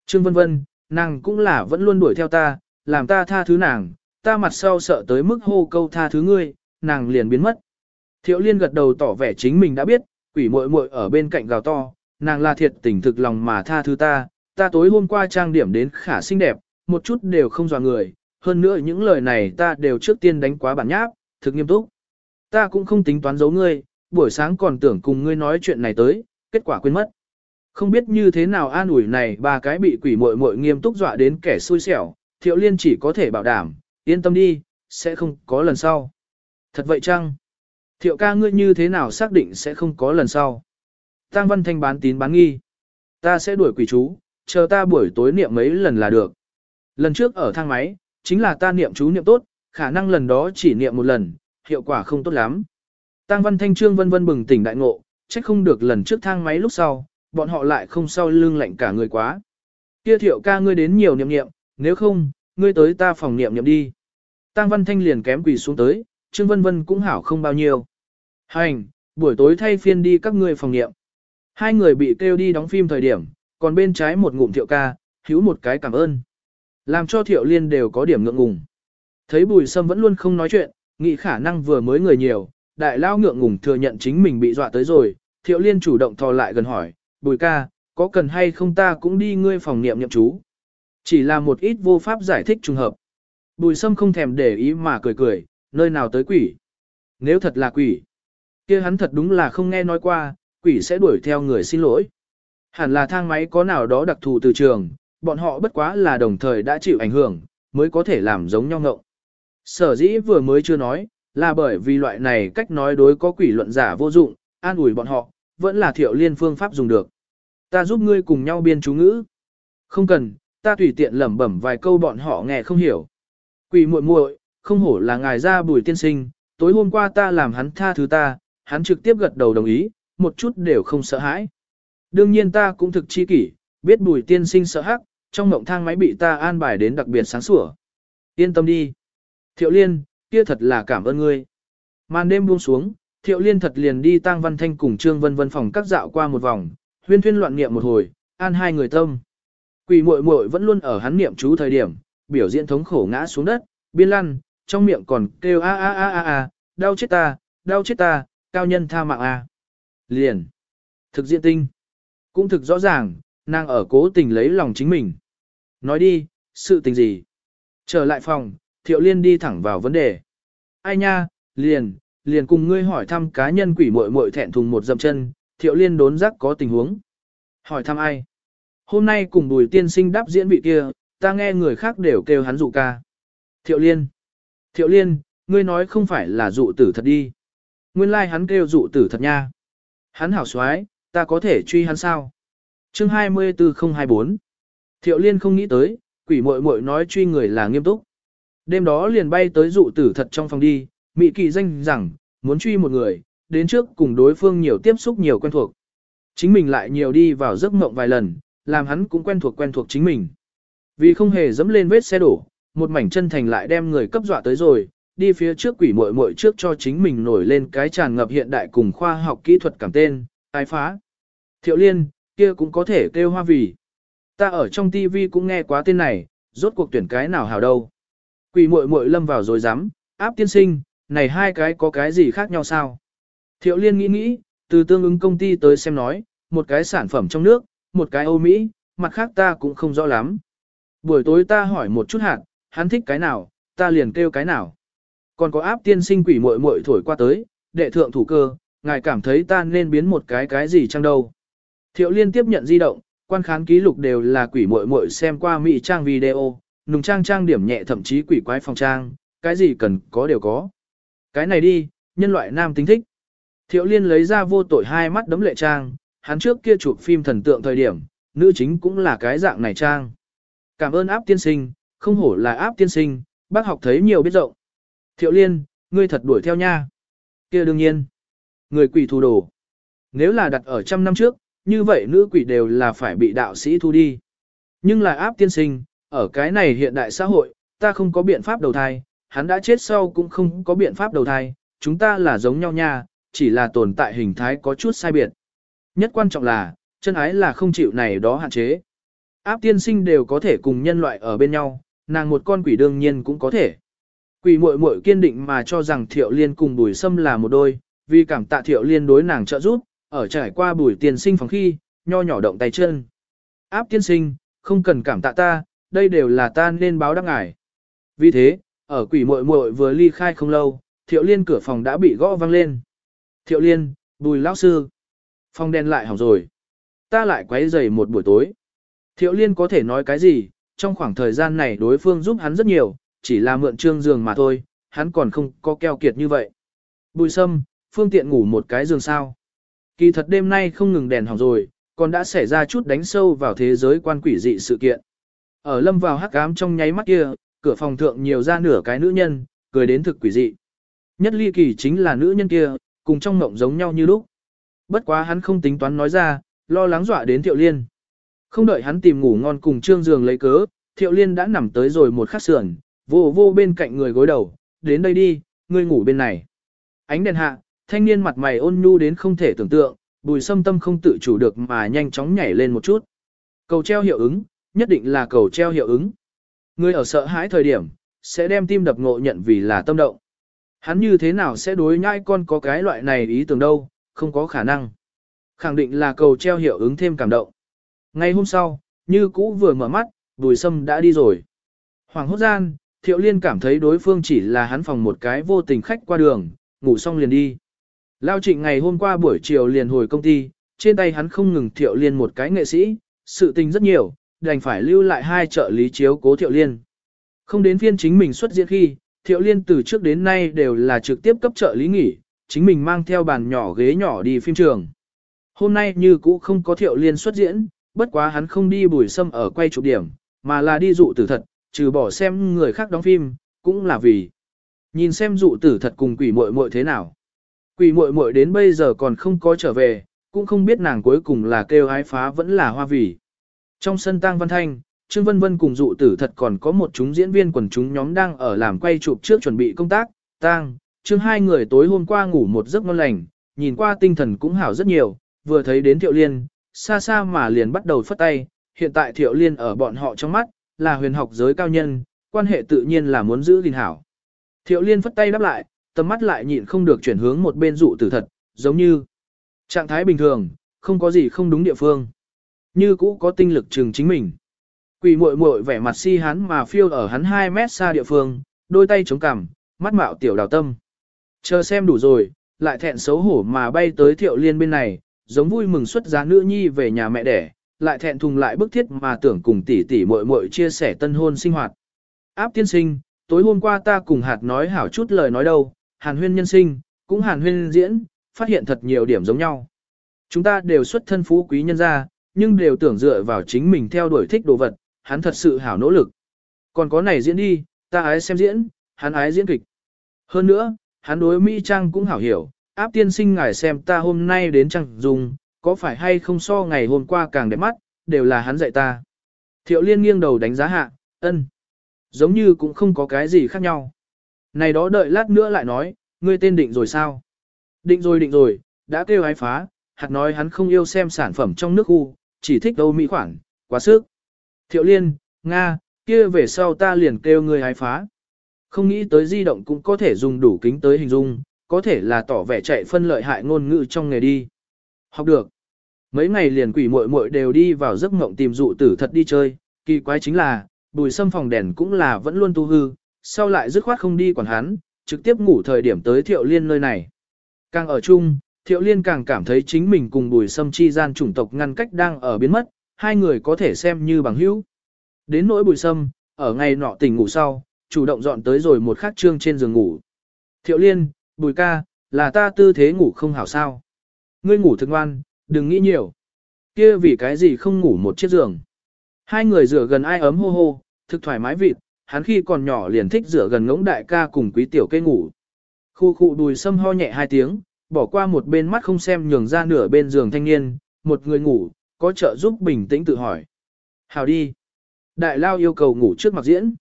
Trương Vân Vân, nàng cũng là vẫn luôn đuổi theo ta, làm ta tha thứ nàng, ta mặt sau sợ tới mức hô câu tha thứ ngươi, nàng liền biến mất. Thiệu liên gật đầu tỏ vẻ chính mình đã biết, quỷ muội muội ở bên cạnh gào to, nàng là thiệt tình thực lòng mà tha thứ ta, ta tối hôm qua trang điểm đến khả xinh đẹp, một chút đều không dò người, hơn nữa những lời này ta đều trước tiên đánh quá bản nháp, thực nghiêm túc. Ta cũng không tính toán giấu ngươi, buổi sáng còn tưởng cùng ngươi nói chuyện này tới, kết quả quên mất. Không biết như thế nào an ủi này ba cái bị quỷ muội muội nghiêm túc dọa đến kẻ xui xẻo, thiệu liên chỉ có thể bảo đảm, yên tâm đi, sẽ không có lần sau. Thật vậy chăng? Thiệu ca ngươi như thế nào xác định sẽ không có lần sau? Tăng Văn Thanh bán tín bán nghi. Ta sẽ đuổi quỷ chú, chờ ta buổi tối niệm mấy lần là được. Lần trước ở thang máy, chính là ta niệm chú niệm tốt, khả năng lần đó chỉ niệm một lần, hiệu quả không tốt lắm. Tăng Văn Thanh Trương vân vân bừng tỉnh đại ngộ, trách không được lần trước thang máy lúc sau, bọn họ lại không sau lưng lạnh cả người quá. Kia thiệu ca ngươi đến nhiều niệm niệm, nếu không, ngươi tới ta phòng niệm niệm đi. Tăng Văn Thanh liền kém quỳ xuống tới, Trương Vân Vân cũng hảo không bao nhiêu. Hành, buổi tối thay phiên đi các ngươi phòng niệm. Hai người bị kêu đi đóng phim thời điểm, còn bên trái một ngụm thiệu ca, hữu một cái cảm ơn. Làm cho thiệu liên đều có điểm ngượng ngùng. Thấy bùi sâm vẫn luôn không nói chuyện, nghĩ khả năng vừa mới người nhiều, đại lao ngượng ngùng thừa nhận chính mình bị dọa tới rồi, thiệu liên chủ động thò lại gần hỏi, bùi ca, có cần hay không ta cũng đi ngươi phòng niệm nhậm chú. Chỉ là một ít vô pháp giải thích trùng hợp. Bùi sâm không thèm để ý mà cười cười, nơi nào tới quỷ. Nếu thật là quỷ, kia hắn thật đúng là không nghe nói qua, quỷ sẽ đuổi theo người xin lỗi. Hẳn là thang máy có nào đó đặc thù từ trường, bọn họ bất quá là đồng thời đã chịu ảnh hưởng, mới có thể làm giống nhau ngộng. Sở dĩ vừa mới chưa nói, là bởi vì loại này cách nói đối có quỷ luận giả vô dụng, an ủi bọn họ, vẫn là thiệu liên phương pháp dùng được. Ta giúp ngươi cùng nhau biên chú ngữ. Không cần, ta tùy tiện lẩm bẩm vài câu bọn họ nghe không hiểu. Quỷ muội muội, không hổ là ngài ra bùi tiên sinh, tối hôm qua ta làm hắn tha thứ ta, hắn trực tiếp gật đầu đồng ý, một chút đều không sợ hãi. Đương nhiên ta cũng thực chi kỷ, biết bùi tiên sinh sợ hắc, trong mộng thang máy bị ta an bài đến đặc biệt sáng sủa. Yên tâm đi. Thiệu liên, kia thật là cảm ơn ngươi. Màn đêm buông xuống, thiệu liên thật liền đi tang văn thanh cùng trương vân vân phòng các dạo qua một vòng, huyên thuyên loạn niệm một hồi, an hai người tâm. Quỷ muội muội vẫn luôn ở hắn niệm chú thời điểm, biểu diễn thống khổ ngã xuống đất, biên lăn, trong miệng còn kêu a a a a a, đau chết ta, đau chết ta, cao nhân tha mạng a. Liền. Thực diện tinh. Cũng thực rõ ràng, nàng ở cố tình lấy lòng chính mình. Nói đi, sự tình gì? Trở lại phòng, thiệu liên đi thẳng vào vấn đề. Ai nha, liền, liền cùng ngươi hỏi thăm cá nhân quỷ muội muội thẹn thùng một dậm chân, thiệu liên đốn giác có tình huống. Hỏi thăm ai? Hôm nay cùng bùi tiên sinh đáp diễn vị kia, ta nghe người khác đều kêu hắn dụ ca. Thiệu liên. Thiệu liên, ngươi nói không phải là dụ tử thật đi. Nguyên lai like hắn kêu dụ tử thật nha. Hắn hảo xoái, ta có thể truy hắn sao? Chương 24024 Thiệu liên không nghĩ tới, quỷ muội muội nói truy người là nghiêm túc. Đêm đó liền bay tới dụ tử thật trong phòng đi, mị kỳ danh rằng, muốn truy một người, đến trước cùng đối phương nhiều tiếp xúc nhiều quen thuộc. Chính mình lại nhiều đi vào giấc mộng vài lần, làm hắn cũng quen thuộc quen thuộc chính mình. Vì không hề dẫm lên vết xe đổ, một mảnh chân thành lại đem người cấp dọa tới rồi, đi phía trước quỷ muội muội trước cho chính mình nổi lên cái tràn ngập hiện đại cùng khoa học kỹ thuật cảm tên, tái phá. Thiệu liên, kia cũng có thể kêu hoa vì. Ta ở trong TV cũng nghe quá tên này, rốt cuộc tuyển cái nào hào đâu. Quỷ muội muội lâm vào rồi dám, áp tiên sinh, này hai cái có cái gì khác nhau sao? Thiệu liên nghĩ nghĩ, từ tương ứng công ty tới xem nói, một cái sản phẩm trong nước, một cái Âu Mỹ, mặt khác ta cũng không rõ lắm. Buổi tối ta hỏi một chút hạt, hắn thích cái nào, ta liền kêu cái nào. Còn có áp tiên sinh quỷ muội muội thổi qua tới, đệ thượng thủ cơ, ngài cảm thấy ta nên biến một cái cái gì chăng đâu. Thiệu liên tiếp nhận di động, quan khán ký lục đều là quỷ muội muội xem qua mỹ trang video, nùng trang trang điểm nhẹ thậm chí quỷ quái phòng trang, cái gì cần có đều có. Cái này đi, nhân loại nam tính thích. Thiệu liên lấy ra vô tội hai mắt đấm lệ trang, hắn trước kia chụp phim thần tượng thời điểm, nữ chính cũng là cái dạng này trang. Cảm ơn áp tiên sinh, không hổ là áp tiên sinh, bác học thấy nhiều biết rộng. Thiệu liên, ngươi thật đuổi theo nha. kia đương nhiên. Người quỷ thù đồ. Nếu là đặt ở trăm năm trước, như vậy nữ quỷ đều là phải bị đạo sĩ thu đi. Nhưng là áp tiên sinh, ở cái này hiện đại xã hội, ta không có biện pháp đầu thai, hắn đã chết sau cũng không có biện pháp đầu thai, chúng ta là giống nhau nha, chỉ là tồn tại hình thái có chút sai biệt. Nhất quan trọng là, chân ái là không chịu này đó hạn chế. Áp tiên sinh đều có thể cùng nhân loại ở bên nhau, nàng một con quỷ đương nhiên cũng có thể. Quỷ muội muội kiên định mà cho rằng Thiệu Liên cùng Bùi Sâm là một đôi, vì cảm tạ Thiệu Liên đối nàng trợ giúp, ở trải qua Bùi Tiên Sinh phòng khi, nho nhỏ động tay chân. Áp tiên sinh, không cần cảm tạ ta, đây đều là ta nên báo đáp ngài. Vì thế, ở quỷ muội muội vừa ly khai không lâu, Thiệu Liên cửa phòng đã bị gõ vang lên. Thiệu Liên, Bùi lão sư. Phòng đen lại hỏng rồi. Ta lại quấy rầy một buổi tối. Thiệu Liên có thể nói cái gì, trong khoảng thời gian này đối phương giúp hắn rất nhiều, chỉ là mượn trương giường mà thôi, hắn còn không có keo kiệt như vậy. Bùi sâm, phương tiện ngủ một cái giường sao. Kỳ thật đêm nay không ngừng đèn hỏng rồi, còn đã xảy ra chút đánh sâu vào thế giới quan quỷ dị sự kiện. Ở lâm vào hắc ám trong nháy mắt kia, cửa phòng thượng nhiều ra nửa cái nữ nhân, cười đến thực quỷ dị. Nhất ly kỳ chính là nữ nhân kia, cùng trong mộng giống nhau như lúc. Bất quá hắn không tính toán nói ra, lo lắng dọa đến thiệu liên. Không đợi hắn tìm ngủ ngon cùng trương giường lấy cớ, thiệu liên đã nằm tới rồi một khắc sườn, vô vô bên cạnh người gối đầu, đến đây đi, ngươi ngủ bên này. Ánh đèn hạ, thanh niên mặt mày ôn nhu đến không thể tưởng tượng, bùi sâm tâm không tự chủ được mà nhanh chóng nhảy lên một chút. Cầu treo hiệu ứng, nhất định là cầu treo hiệu ứng. Người ở sợ hãi thời điểm, sẽ đem tim đập ngộ nhận vì là tâm động. Hắn như thế nào sẽ đối nhai con có cái loại này ý tưởng đâu, không có khả năng. Khẳng định là cầu treo hiệu ứng thêm cảm động. Ngày hôm sau, như cũ vừa mở mắt, bùi sâm đã đi rồi. Hoàng hốt gian, thiệu liên cảm thấy đối phương chỉ là hắn phòng một cái vô tình khách qua đường, ngủ xong liền đi. Lao trịnh ngày hôm qua buổi chiều liền hồi công ty, trên tay hắn không ngừng thiệu liên một cái nghệ sĩ, sự tình rất nhiều, đành phải lưu lại hai trợ lý chiếu cố thiệu liên. Không đến phiên chính mình xuất diễn khi, thiệu liên từ trước đến nay đều là trực tiếp cấp trợ lý nghỉ, chính mình mang theo bàn nhỏ ghế nhỏ đi phim trường. Hôm nay như cũ không có thiệu liên xuất diễn, bất quá hắn không đi bùi sâm ở quay chụp điểm, mà là đi dụ tử thật, trừ bỏ xem người khác đóng phim, cũng là vì nhìn xem dụ tử thật cùng quỷ muội muội thế nào. Quỷ muội muội đến bây giờ còn không có trở về, cũng không biết nàng cuối cùng là kêu ái phá vẫn là hoa vỉ. Trong sân tang văn thanh, Trương Vân Vân cùng dụ tử thật còn có một chúng diễn viên quần chúng nhóm đang ở làm quay chụp trước chuẩn bị công tác, tang, Trương hai người tối hôm qua ngủ một giấc ngon lành, nhìn qua tinh thần cũng hảo rất nhiều, vừa thấy đến Thiệu Liên, xa xa mà liền bắt đầu phất tay, hiện tại Thiệu Liên ở bọn họ trong mắt, là huyền học giới cao nhân, quan hệ tự nhiên là muốn giữ gìn hảo. Thiệu Liên phất tay đáp lại, tầm mắt lại nhịn không được chuyển hướng một bên dụ tử thật, giống như trạng thái bình thường, không có gì không đúng địa phương. Như cũ có tinh lực trừng chính mình. Quỷ muội muội vẻ mặt si hắn mà phiêu ở hắn 2 mét xa địa phương, đôi tay chống cằm, mắt mạo tiểu đào tâm. Chờ xem đủ rồi, lại thẹn xấu hổ mà bay tới thiệu liên bên này, giống vui mừng xuất giá nữ nhi về nhà mẹ đẻ, lại thẹn thùng lại bức thiết mà tưởng cùng tỷ tỷ muội muội chia sẻ tân hôn sinh hoạt. Áp tiên sinh, tối hôm qua ta cùng hạt nói hảo chút lời nói đâu, hàn huyên nhân sinh, cũng hàn huyên diễn, phát hiện thật nhiều điểm giống nhau. Chúng ta đều xuất thân phú quý nhân gia, nhưng đều tưởng dựa vào chính mình theo đuổi thích đồ vật, hắn thật sự hảo nỗ lực. Còn có này diễn đi, ta ái xem diễn, hắn ái diễn kịch. Hơn nữa, hắn đối Mỹ Trang cũng hảo hiểu, áp tiên sinh ngài xem ta hôm nay đến Trang Dung, có phải hay không so ngày hôm qua càng đẹp mắt, đều là hắn dạy ta. Thiệu liên nghiêng đầu đánh giá hạ, ân. Giống như cũng không có cái gì khác nhau. Này đó đợi lát nữa lại nói, ngươi tên định rồi sao? Định rồi định rồi, đã kêu ái phá, hạt nói hắn không yêu xem sản phẩm trong nước u, chỉ thích đâu mỹ khoản, quá sức. Thiệu liên, Nga, kia về sau ta liền kêu ngươi ái phá. Không nghĩ tới di động cũng có thể dùng đủ kính tới hình dung, có thể là tỏ vẻ chạy phân lợi hại ngôn ngữ trong nghề đi. Học được. Mấy ngày liền quỷ muội muội đều đi vào giấc mộng tìm dụ tử thật đi chơi, kỳ quái chính là, bùi sâm phòng đèn cũng là vẫn luôn tu hư, sau lại dứt khoát không đi quản hắn, trực tiếp ngủ thời điểm tới thiệu liên nơi này. Càng ở chung, thiệu liên càng cảm thấy chính mình cùng bùi sâm chi gian chủng tộc ngăn cách đang ở biến mất, hai người có thể xem như bằng hữu. Đến nỗi bùi sâm, ở ngày nọ tỉnh ngủ sau, chủ động dọn tới rồi một khắc trương trên giường ngủ. Thiệu liên, bùi ca, là ta tư thế ngủ không hảo sao. Ngươi ngủ thực ngoan, đừng nghĩ nhiều. Kia vì cái gì không ngủ một chiếc giường. Hai người rửa gần ai ấm hô hô, thực thoải mái vịt, hắn khi còn nhỏ liền thích rửa gần ngỗng đại ca cùng quý tiểu cây ngủ. Khu khu đùi sâm ho nhẹ hai tiếng, bỏ qua một bên mắt không xem nhường ra nửa bên giường thanh niên, một người ngủ, có trợ giúp bình tĩnh tự hỏi. Hào đi. Đại lao yêu cầu ngủ trước mặt diễn.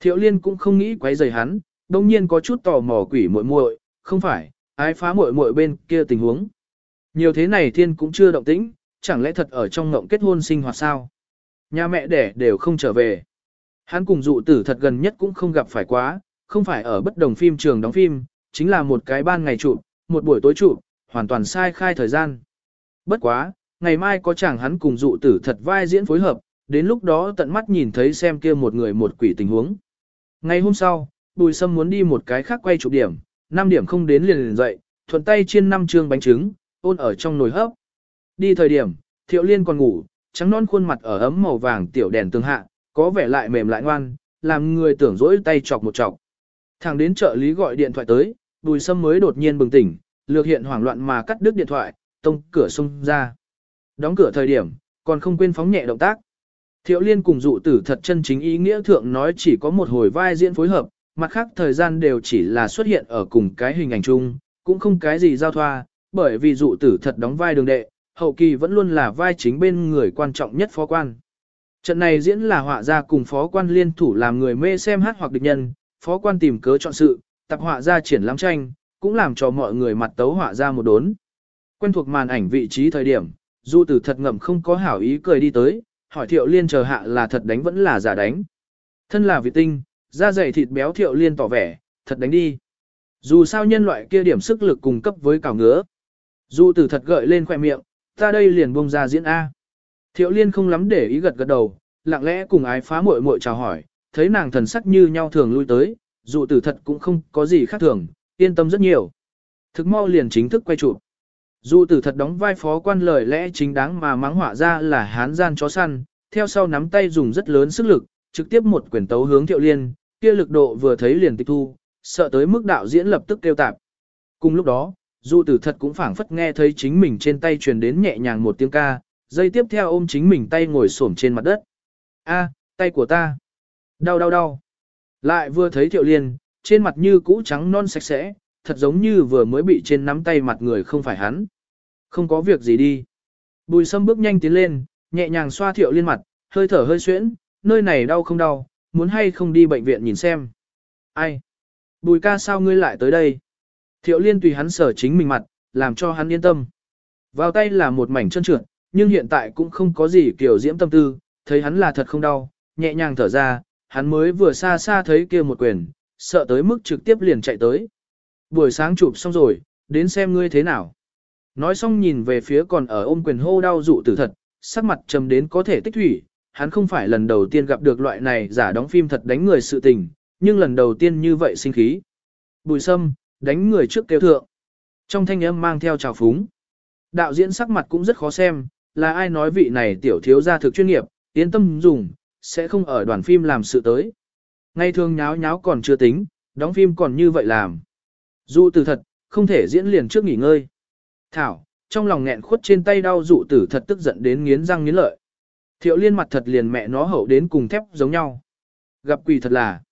Thiệu liên cũng không nghĩ quấy rầy hắn, đông nhiên có chút tò mò quỷ muội muội, không phải, ái phá muội muội bên kia tình huống. Nhiều thế này thiên cũng chưa động tĩnh, chẳng lẽ thật ở trong ngộng kết hôn sinh hoạt sao? Nhà mẹ đẻ đều không trở về. Hắn cùng dụ tử thật gần nhất cũng không gặp phải quá, không phải ở bất đồng phim trường đóng phim, chính là một cái ban ngày chụp, một buổi tối chụp, hoàn toàn sai khai thời gian. Bất quá, ngày mai có chàng hắn cùng dụ tử thật vai diễn phối hợp, đến lúc đó tận mắt nhìn thấy xem kia một người một quỷ tình huống. Ngày hôm sau, Bùi Sâm muốn đi một cái khác quay chụp điểm, 5 điểm không đến liền liền dậy, thuận tay chiên năm trương bánh trứng, ôn ở trong nồi hấp. Đi thời điểm, Thiệu Liên còn ngủ, trắng non khuôn mặt ở ấm màu vàng tiểu đèn tương hạ, có vẻ lại mềm lại ngoan, làm người tưởng dỗi tay chọc một chọc. Thằng đến trợ lý gọi điện thoại tới, Bùi Sâm mới đột nhiên bừng tỉnh, lược hiện hoảng loạn mà cắt đứt điện thoại, tông cửa xông ra. Đóng cửa thời điểm, còn không quên phóng nhẹ động tác. Thiệu Liên cùng dụ tử thật chân chính ý nghĩa thượng nói chỉ có một hồi vai diễn phối hợp, mặt khác thời gian đều chỉ là xuất hiện ở cùng cái hình ảnh chung, cũng không cái gì giao thoa, bởi vì dụ tử thật đóng vai đường đệ, hậu kỳ vẫn luôn là vai chính bên người quan trọng nhất phó quan. Trận này diễn là họa gia cùng phó quan liên thủ làm người mê xem hát hoặc địch nhân, phó quan tìm cớ chọn sự, tập họa gia triển lãm tranh, cũng làm cho mọi người mặt tấu họa gia một đốn. Quen thuộc màn ảnh vị trí thời điểm, dụ tử thật ngậm không có hảo ý cười đi tới, hỏi thiệu liên chờ hạ là thật đánh vẫn là giả đánh. Thân là vị tinh, da dày thịt béo thiệu liên tỏ vẻ, thật đánh đi. Dù sao nhân loại kia điểm sức lực cùng cấp với cào ngứa. Du tử thật gợi lên khoe miệng, ta đây liền bông ra diễn A. Thiệu liên không lắm để ý gật gật đầu, lặng lẽ cùng ái phá muội muội chào hỏi, thấy nàng thần sắc như nhau thường lui tới, dù tử thật cũng không có gì khác thường, yên tâm rất nhiều. Thực mau liền chính thức quay chụp. Dù tử thật đóng vai phó quan lời lẽ chính đáng mà mắng họa ra là hán gian chó săn, theo sau nắm tay dùng rất lớn sức lực, trực tiếp một quyền tấu hướng thiệu liên, kia lực độ vừa thấy liền tịch thu, sợ tới mức đạo diễn lập tức kêu tạp. Cùng lúc đó, dù tử thật cũng phảng phất nghe thấy chính mình trên tay truyền đến nhẹ nhàng một tiếng ca, dây tiếp theo ôm chính mình tay ngồi xổm trên mặt đất. A, tay của ta. Đau đau đau. Lại vừa thấy thiệu liên, trên mặt như cũ trắng non sạch sẽ, thật giống như vừa mới bị trên nắm tay mặt người không phải hắn. Không có việc gì đi. Bùi sâm bước nhanh tiến lên, nhẹ nhàng xoa thiệu liên mặt, hơi thở hơi xuyễn, nơi này đau không đau, muốn hay không đi bệnh viện nhìn xem. Ai? Bùi ca sao ngươi lại tới đây? Thiệu liên tùy hắn sở chính mình mặt, làm cho hắn yên tâm. Vào tay là một mảnh chân trượt, nhưng hiện tại cũng không có gì kiểu diễm tâm tư, thấy hắn là thật không đau, nhẹ nhàng thở ra, hắn mới vừa xa xa thấy kia một quyền, sợ tới mức trực tiếp liền chạy tới. Buổi sáng chụp xong rồi, đến xem ngươi thế nào. Nói xong nhìn về phía còn ở ôm quyền hô đau dụ tử thật, sắc mặt trầm đến có thể tích thủy, hắn không phải lần đầu tiên gặp được loại này giả đóng phim thật đánh người sự tình, nhưng lần đầu tiên như vậy sinh khí. Bùi sâm, đánh người trước kêu thượng. Trong thanh âm mang theo trào phúng. Đạo diễn sắc mặt cũng rất khó xem, là ai nói vị này tiểu thiếu gia thực chuyên nghiệp, yên tâm dùng, sẽ không ở đoàn phim làm sự tới. Ngay thường nháo nháo còn chưa tính, đóng phim còn như vậy làm. Dụ tử thật, không thể diễn liền trước nghỉ ngơi. Thảo, trong lòng nghẹn khuất trên tay đau dụ tử thật tức giận đến nghiến răng nghiến lợi. Thiệu liên mặt thật liền mẹ nó hậu đến cùng thép giống nhau. Gặp quỷ thật là.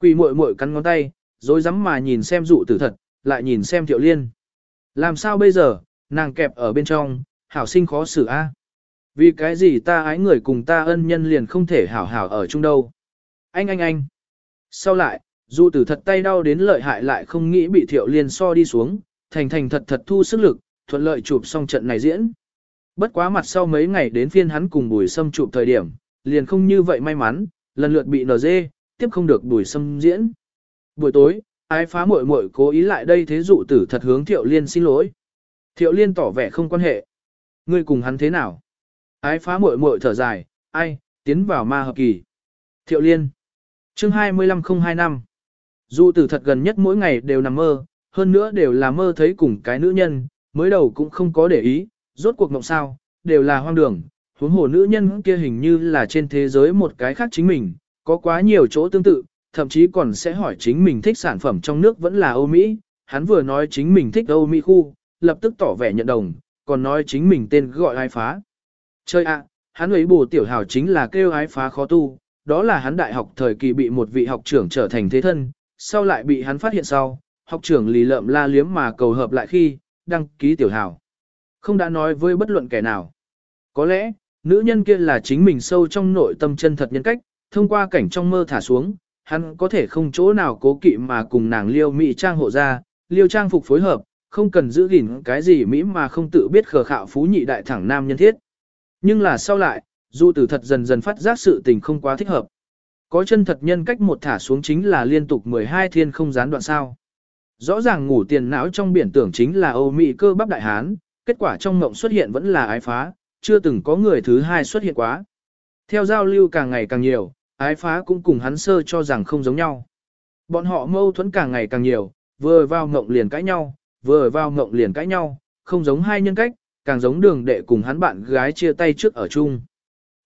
Quỷ muội muội cắn ngón tay, rồi dám mà nhìn xem dụ tử thật, lại nhìn xem thiệu liên. Làm sao bây giờ, nàng kẹp ở bên trong, hảo sinh khó xử a. Vì cái gì ta ái người cùng ta ân nhân liền không thể hảo hảo ở chung đâu. Anh anh anh. Sau lại, Dụ tử thật tay đau đến lợi hại lại không nghĩ bị thiệu liên so đi xuống, thành thành thật thật thu sức lực, thuận lợi chụp xong trận này diễn. Bất quá mặt sau mấy ngày đến phiên hắn cùng bùi sâm chụp thời điểm, liền không như vậy may mắn, lần lượt bị NG, tiếp không được bùi sâm diễn. Buổi tối, ái phá muội muội cố ý lại đây thế dụ tử thật hướng thiệu liên xin lỗi. Thiệu liên tỏ vẻ không quan hệ. Ngươi cùng hắn thế nào? Ái phá muội muội thở dài, ai, tiến vào ma hợp kỳ. Thiệu liên. Chương 25025. Dù tử thật gần nhất mỗi ngày đều nằm mơ, hơn nữa đều là mơ thấy cùng cái nữ nhân, mới đầu cũng không có để ý, rốt cuộc mộng sao, đều là hoang đường, huống hồ nữ nhân kia hình như là trên thế giới một cái khác chính mình, có quá nhiều chỗ tương tự, thậm chí còn sẽ hỏi chính mình thích sản phẩm trong nước vẫn là Âu Mỹ, hắn vừa nói chính mình thích Âu Mỹ khu, lập tức tỏ vẻ nhận đồng, còn nói chính mình tên gọi ai phá. Chơi ạ, hắn ấy bù tiểu hào chính là kêu ái phá khó tu, đó là hắn đại học thời kỳ bị một vị học trưởng trở thành thế thân, sau lại bị hắn phát hiện sau, học trưởng lì lợm la liếm mà cầu hợp lại khi, đăng ký tiểu hào. Không đã nói với bất luận kẻ nào. Có lẽ, nữ nhân kia là chính mình sâu trong nội tâm chân thật nhân cách, thông qua cảnh trong mơ thả xuống, hắn có thể không chỗ nào cố kỵ mà cùng nàng liêu mỹ trang hộ ra, liêu trang phục phối hợp, không cần giữ gìn cái gì mỹ mà không tự biết khờ khạo phú nhị đại thẳng nam nhân thiết. Nhưng là sau lại, du tử thật dần dần phát giác sự tình không quá thích hợp. Có chân thật nhân cách một thả xuống chính là liên tục 12 thiên không gián đoạn sao. Rõ ràng ngủ tiền não trong biển tưởng chính là Âu Mỹ cơ bắp đại hán, kết quả trong ngộng xuất hiện vẫn là ái phá, chưa từng có người thứ hai xuất hiện quá. Theo giao lưu càng ngày càng nhiều, ái phá cũng cùng hắn sơ cho rằng không giống nhau. Bọn họ mâu thuẫn càng ngày càng nhiều, vừa vào ngộng liền cãi nhau, vừa vào ngộng liền cãi nhau, không giống hai nhân cách, càng giống đường đệ cùng hắn bạn gái chia tay trước ở chung.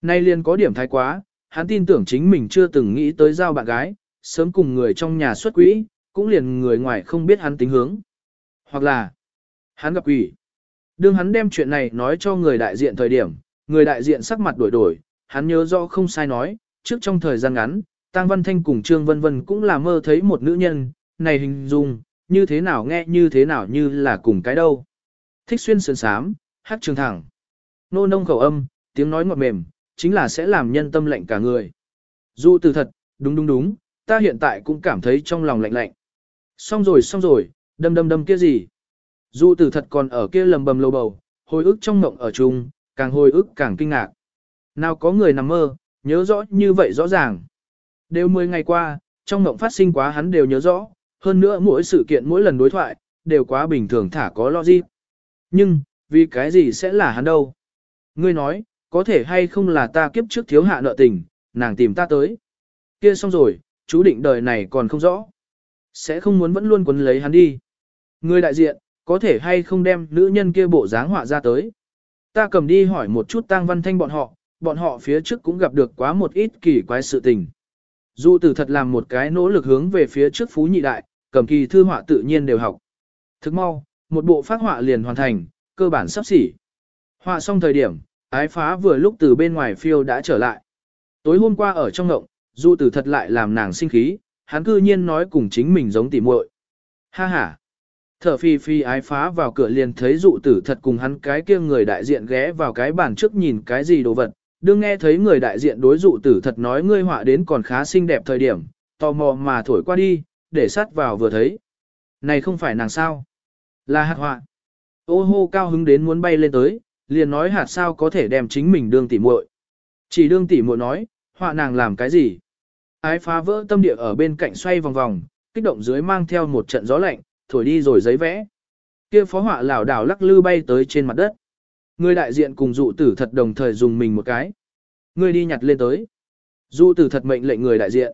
Nay liền có điểm thái quá, hắn tin tưởng chính mình chưa từng nghĩ tới giao bạn gái, sớm cùng người trong nhà xuất quỹ, cũng liền người ngoài không biết hắn tính hướng. Hoặc là, hắn gặp quỷ. Đương hắn đem chuyện này nói cho người đại diện thời điểm, người đại diện sắc mặt đổi đổi, hắn nhớ rõ không sai nói, trước trong thời gian ngắn, Tăng Văn Thanh cùng Trương Vân Vân cũng là mơ thấy một nữ nhân, này hình dung, như thế nào nghe như thế nào như là cùng cái đâu. Thích xuyên sườn sám, hát trường thẳng. Nô nông khẩu âm, tiếng nói ngọt mềm, chính là sẽ làm nhân tâm lạnh cả người. Dụ từ thật, đúng đúng đúng, ta hiện tại cũng cảm thấy trong lòng lạnh lạnh. Xong rồi xong rồi, đâm đâm đâm kia gì. Dụ từ thật còn ở kia lầm bầm lâu bầu, hồi ức trong mộng ở chung, càng hồi ức càng kinh ngạc. Nào có người nằm mơ, nhớ rõ như vậy rõ ràng. Đều 10 ngày qua, trong mộng phát sinh quá hắn đều nhớ rõ, hơn nữa mỗi sự kiện mỗi lần đối thoại, đều quá bình thường thả có logic. Nhưng, vì cái gì sẽ là hắn đâu? Ngươi nói, có thể hay không là ta kiếp trước thiếu hạ nợ tình, nàng tìm ta tới. Kia xong rồi, chú định đời này còn không rõ. Sẽ không muốn vẫn luôn quấn lấy hắn đi. ngươi đại diện, có thể hay không đem nữ nhân kia bộ dáng họa ra tới. Ta cầm đi hỏi một chút tang văn thanh bọn họ, bọn họ phía trước cũng gặp được quá một ít kỳ quái sự tình. Dù tử thật làm một cái nỗ lực hướng về phía trước phú nhị đại, cầm kỳ thư họa tự nhiên đều học. Thức mau, một bộ phát họa liền hoàn thành, cơ bản sắp xỉ. Họa xong thời điểm, ái phá vừa lúc từ bên ngoài phiêu đã trở lại. Tối hôm qua ở trong ngộng, du tử thật lại làm nàng sinh khí, hắn cư nhiên nói cùng chính mình giống tỉ muội. Ha ha. Thở phi phi ái phá vào cửa liền thấy dụ tử thật cùng hắn cái kia người đại diện ghé vào cái bàn trước nhìn cái gì đồ vật, đương nghe thấy người đại diện đối dụ tử thật nói ngươi họa đến còn khá xinh đẹp thời điểm, tò mò mà thổi qua đi, để sát vào vừa thấy. Này không phải nàng sao? Là hạt họa. Ô hô cao hứng đến muốn bay lên tới, liền nói hạt sao có thể đem chính mình đương tỉ muội. Chỉ đương tỉ muội nói, họa nàng làm cái gì? Ái phá vỡ tâm địa ở bên cạnh xoay vòng vòng, kích động dưới mang theo một trận gió lạnh, thổi đi rồi giấy vẽ. Kia phó họa lảo đảo lắc lư bay tới trên mặt đất. Người đại diện cùng dụ tử thật đồng thời dùng mình một cái. Người đi nhặt lên tới. Dụ tử thật mệnh lệnh người đại diện.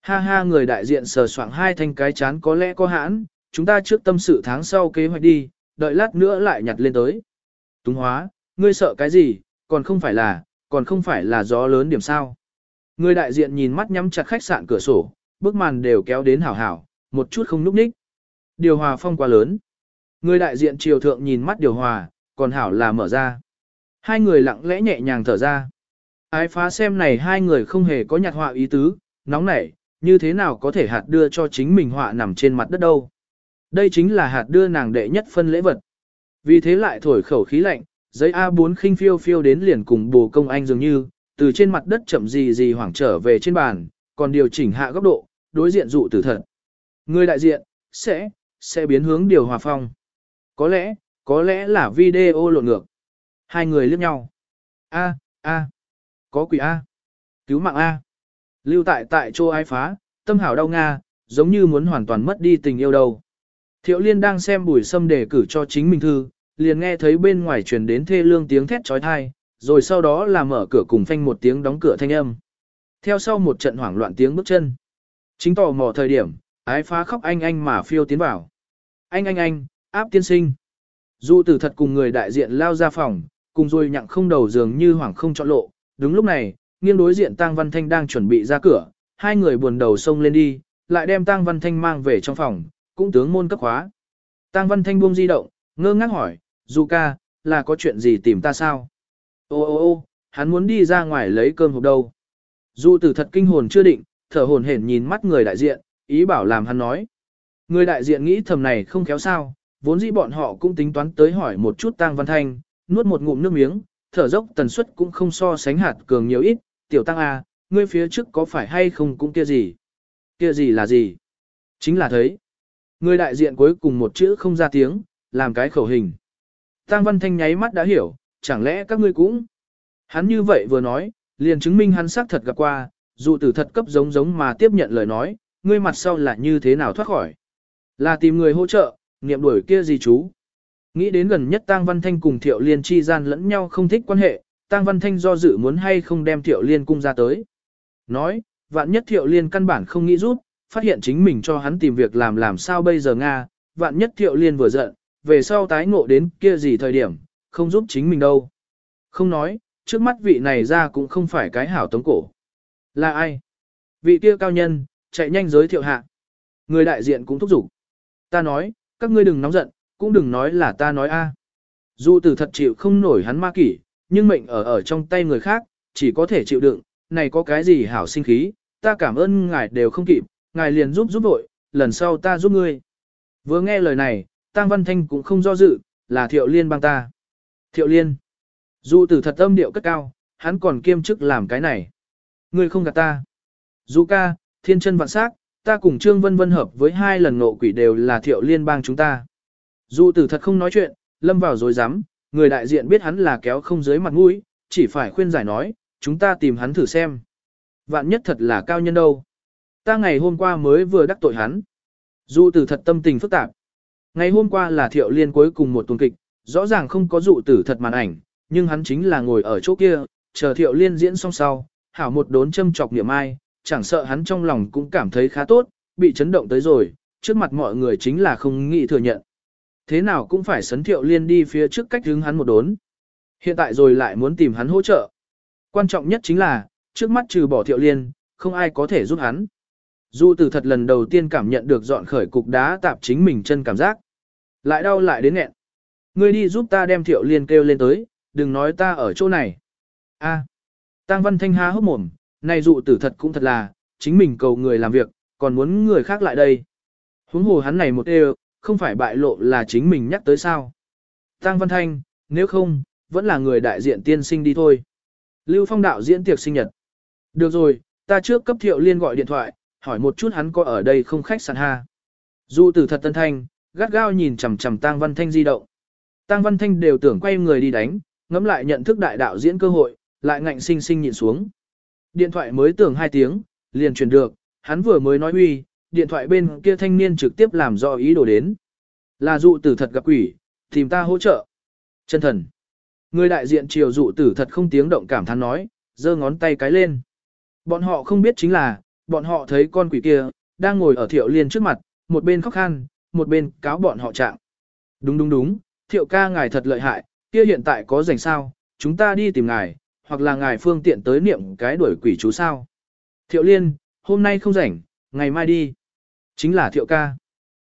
Ha ha người đại diện sờ soạng hai thanh cái chán có lẽ có hãn, chúng ta trước tâm sự tháng sau kế hoạch đi, đợi lát nữa lại nhặt lên tới. Túng hóa, ngươi sợ cái gì, còn không phải là, còn không phải là gió lớn điểm sao. Người đại diện nhìn mắt nhắm chặt khách sạn cửa sổ, bức màn đều kéo đến hảo hảo, một chút không núp ních. Điều hòa phong quá lớn. Người đại diện triều thượng nhìn mắt điều hòa, còn hảo là mở ra. Hai người lặng lẽ nhẹ nhàng thở ra. Ái phá xem này hai người không hề có nhặt họa ý tứ, nóng nảy, như thế nào có thể hạt đưa cho chính mình họa nằm trên mặt đất đâu. Đây chính là hạt đưa nàng đệ nhất phân lễ vật. Vì thế lại thổi khẩu khí lạnh, giấy A4 khinh phiêu phiêu đến liền cùng bồ công anh dường như, từ trên mặt đất chậm gì gì hoảng trở về trên bàn, còn điều chỉnh hạ góc độ, đối diện dụ tử thật. Người đại diện, sẽ, sẽ biến hướng điều hòa phong. Có lẽ, có lẽ là video lộn ngược. Hai người liếc nhau. A, a, có quỷ A. Cứu mạng A. Lưu tại tại chỗ ai phá, tâm hảo đau Nga, giống như muốn hoàn toàn mất đi tình yêu đâu. Thiệu liên đang xem bùi sâm đề cử cho chính mình thư, liền nghe thấy bên ngoài truyền đến thê lương tiếng thét trói thai, rồi sau đó là mở cửa cùng phanh một tiếng đóng cửa thanh âm. Theo sau một trận hoảng loạn tiếng bước chân. Chính tò mò thời điểm, ái phá khóc anh anh mà phiêu tiến vào. Anh anh anh, áp tiên sinh. Dụ tử thật cùng người đại diện lao ra phòng, cùng rồi nhặng không đầu dường như hoảng không chọn lộ. Đúng lúc này, nghiêng đối diện Tang Văn Thanh đang chuẩn bị ra cửa, hai người buồn đầu xông lên đi, lại đem Tang Văn Thanh mang về trong phòng, cũng tướng môn cấp khóa. Tang Văn Thanh buông di động, ngơ ngác hỏi, Du ca, là có chuyện gì tìm ta sao? Ô ô ô, hắn muốn đi ra ngoài lấy cơm hộp đâu. Du tử thật kinh hồn chưa định, thở hổn hển nhìn mắt người đại diện, ý bảo làm hắn nói. Người đại diện nghĩ thầm này không khéo sao, vốn dĩ bọn họ cũng tính toán tới hỏi một chút Tang Văn Thanh, nuốt một ngụm nước miếng, thở dốc tần suất cũng không so sánh hạt cường nhiều ít, tiểu Tăng A, ngươi phía trước có phải hay không cũng kia gì? Kia gì là gì? Chính là thấy. Người đại diện cuối cùng một chữ không ra tiếng, làm cái khẩu hình. Tăng Văn Thanh nháy mắt đã hiểu, chẳng lẽ các ngươi cũng... Hắn như vậy vừa nói, liền chứng minh hắn xác thật gặp qua, dù tử thật cấp giống giống mà tiếp nhận lời nói, ngươi mặt sau là như thế nào thoát khỏi. Là tìm người hỗ trợ, niệm đuổi kia gì chú. Nghĩ đến gần nhất Tăng Văn Thanh cùng Thiệu Liên chi gian lẫn nhau không thích quan hệ, Tăng Văn Thanh do dự muốn hay không đem Thiệu Liên cung ra tới. Nói, vạn nhất Thiệu Liên căn bản không nghĩ rút, phát hiện chính mình cho hắn tìm việc làm làm sao bây giờ Nga, vạn nhất Thiệu Liên vừa giận, về sau tái ngộ đến kia gì thời điểm, không giúp chính mình đâu. Không nói, trước mắt vị này ra cũng không phải cái hảo tống cổ. Là ai? Vị kia cao nhân, chạy nhanh giới thiệu hạ. Người đại diện cũng thúc giục. Ta nói, các ngươi đừng nóng giận, cũng đừng nói là ta nói a. Dù tử thật chịu không nổi hắn ma kỷ, nhưng mệnh ở ở trong tay người khác, chỉ có thể chịu đựng, này có cái gì hảo sinh khí, ta cảm ơn ngài đều không kịp, ngài liền giúp giúp vội, lần sau ta giúp ngươi. Vừa nghe lời này, Tăng Văn Thanh cũng không do dự, là Thiệu Liên bang ta. Thiệu Liên. Dù tử thật âm điệu cất cao, hắn còn kiêm chức làm cái này. Ngươi không gạt ta. Dù ca, thiên chân vạn sát, ta cùng Trương Vân Vân hợp với hai lần nộ quỷ đều là Thiệu Liên bang chúng ta. Dù tử thật không nói chuyện, lâm vào dối rắm người đại diện biết hắn là kéo không dưới mặt mũi, chỉ phải khuyên giải nói, chúng ta tìm hắn thử xem. Vạn nhất thật là cao nhân đâu. Ta ngày hôm qua mới vừa đắc tội hắn. Dụ tử thật tâm tình phức tạp. Ngày hôm qua là thiệu liên cuối cùng một tuần kịch, rõ ràng không có dụ tử thật màn ảnh, nhưng hắn chính là ngồi ở chỗ kia, chờ thiệu liên diễn xong sau, hảo một đốn châm chọc niệm ai, chẳng sợ hắn trong lòng cũng cảm thấy khá tốt, bị chấn động tới rồi, trước mặt mọi người chính là không nghĩ thừa nhận. Thế nào cũng phải sấn thiệu liên đi phía trước cách hướng hắn một đốn. Hiện tại rồi lại muốn tìm hắn hỗ trợ. Quan trọng nhất chính là, trước mắt trừ bỏ thiệu liên, không ai có thể giúp hắn. Dụ tử thật lần đầu tiên cảm nhận được dọn khởi cục đá tạp chính mình chân cảm giác. Lại đau lại đến nghẹn. Ngươi đi giúp ta đem thiệu liên kêu lên tới, đừng nói ta ở chỗ này. A. À. Tăng Văn Thanh há hốc mồm, này dụ tử thật cũng thật là, chính mình cầu người làm việc, còn muốn người khác lại đây. Huống hồ hắn này một đều, không phải bại lộ là chính mình nhắc tới sao. Tăng Văn Thanh, nếu không, vẫn là người đại diện tiên sinh đi thôi. Lưu Phong đạo diễn tiệc sinh nhật. Được rồi, ta trước cấp thiệu liên gọi điện thoại, hỏi một chút hắn có ở đây không khách sạn ha. Dụ tử thật tân thanh, gắt gao nhìn chằm chằm Tang Văn Thanh di động. Tang Văn Thanh đều tưởng quay người đi đánh, ngẫm lại nhận thức đại đạo diễn cơ hội, lại ngạnh sinh sinh nhìn xuống. Điện thoại mới tưởng hai tiếng, liền truyền được, hắn vừa mới nói uy, điện thoại bên kia thanh niên trực tiếp làm do ý đồ đến. Là dụ tử thật gặp quỷ, tìm ta hỗ trợ. Chân thần. Người đại diện triều dụ tử thật không tiếng động cảm thán nói, giơ ngón tay cái lên. Bọn họ không biết chính là, bọn họ thấy con quỷ kia, đang ngồi ở thiệu liên trước mặt, một bên khóc khan, một bên cáo bọn họ trạng. Đúng đúng đúng, thiệu ca ngài thật lợi hại, kia hiện tại có rảnh sao, chúng ta đi tìm ngài, hoặc là ngài phương tiện tới niệm cái đuổi quỷ chú sao. Thiệu liên, hôm nay không rảnh, ngày mai đi. Chính là thiệu ca.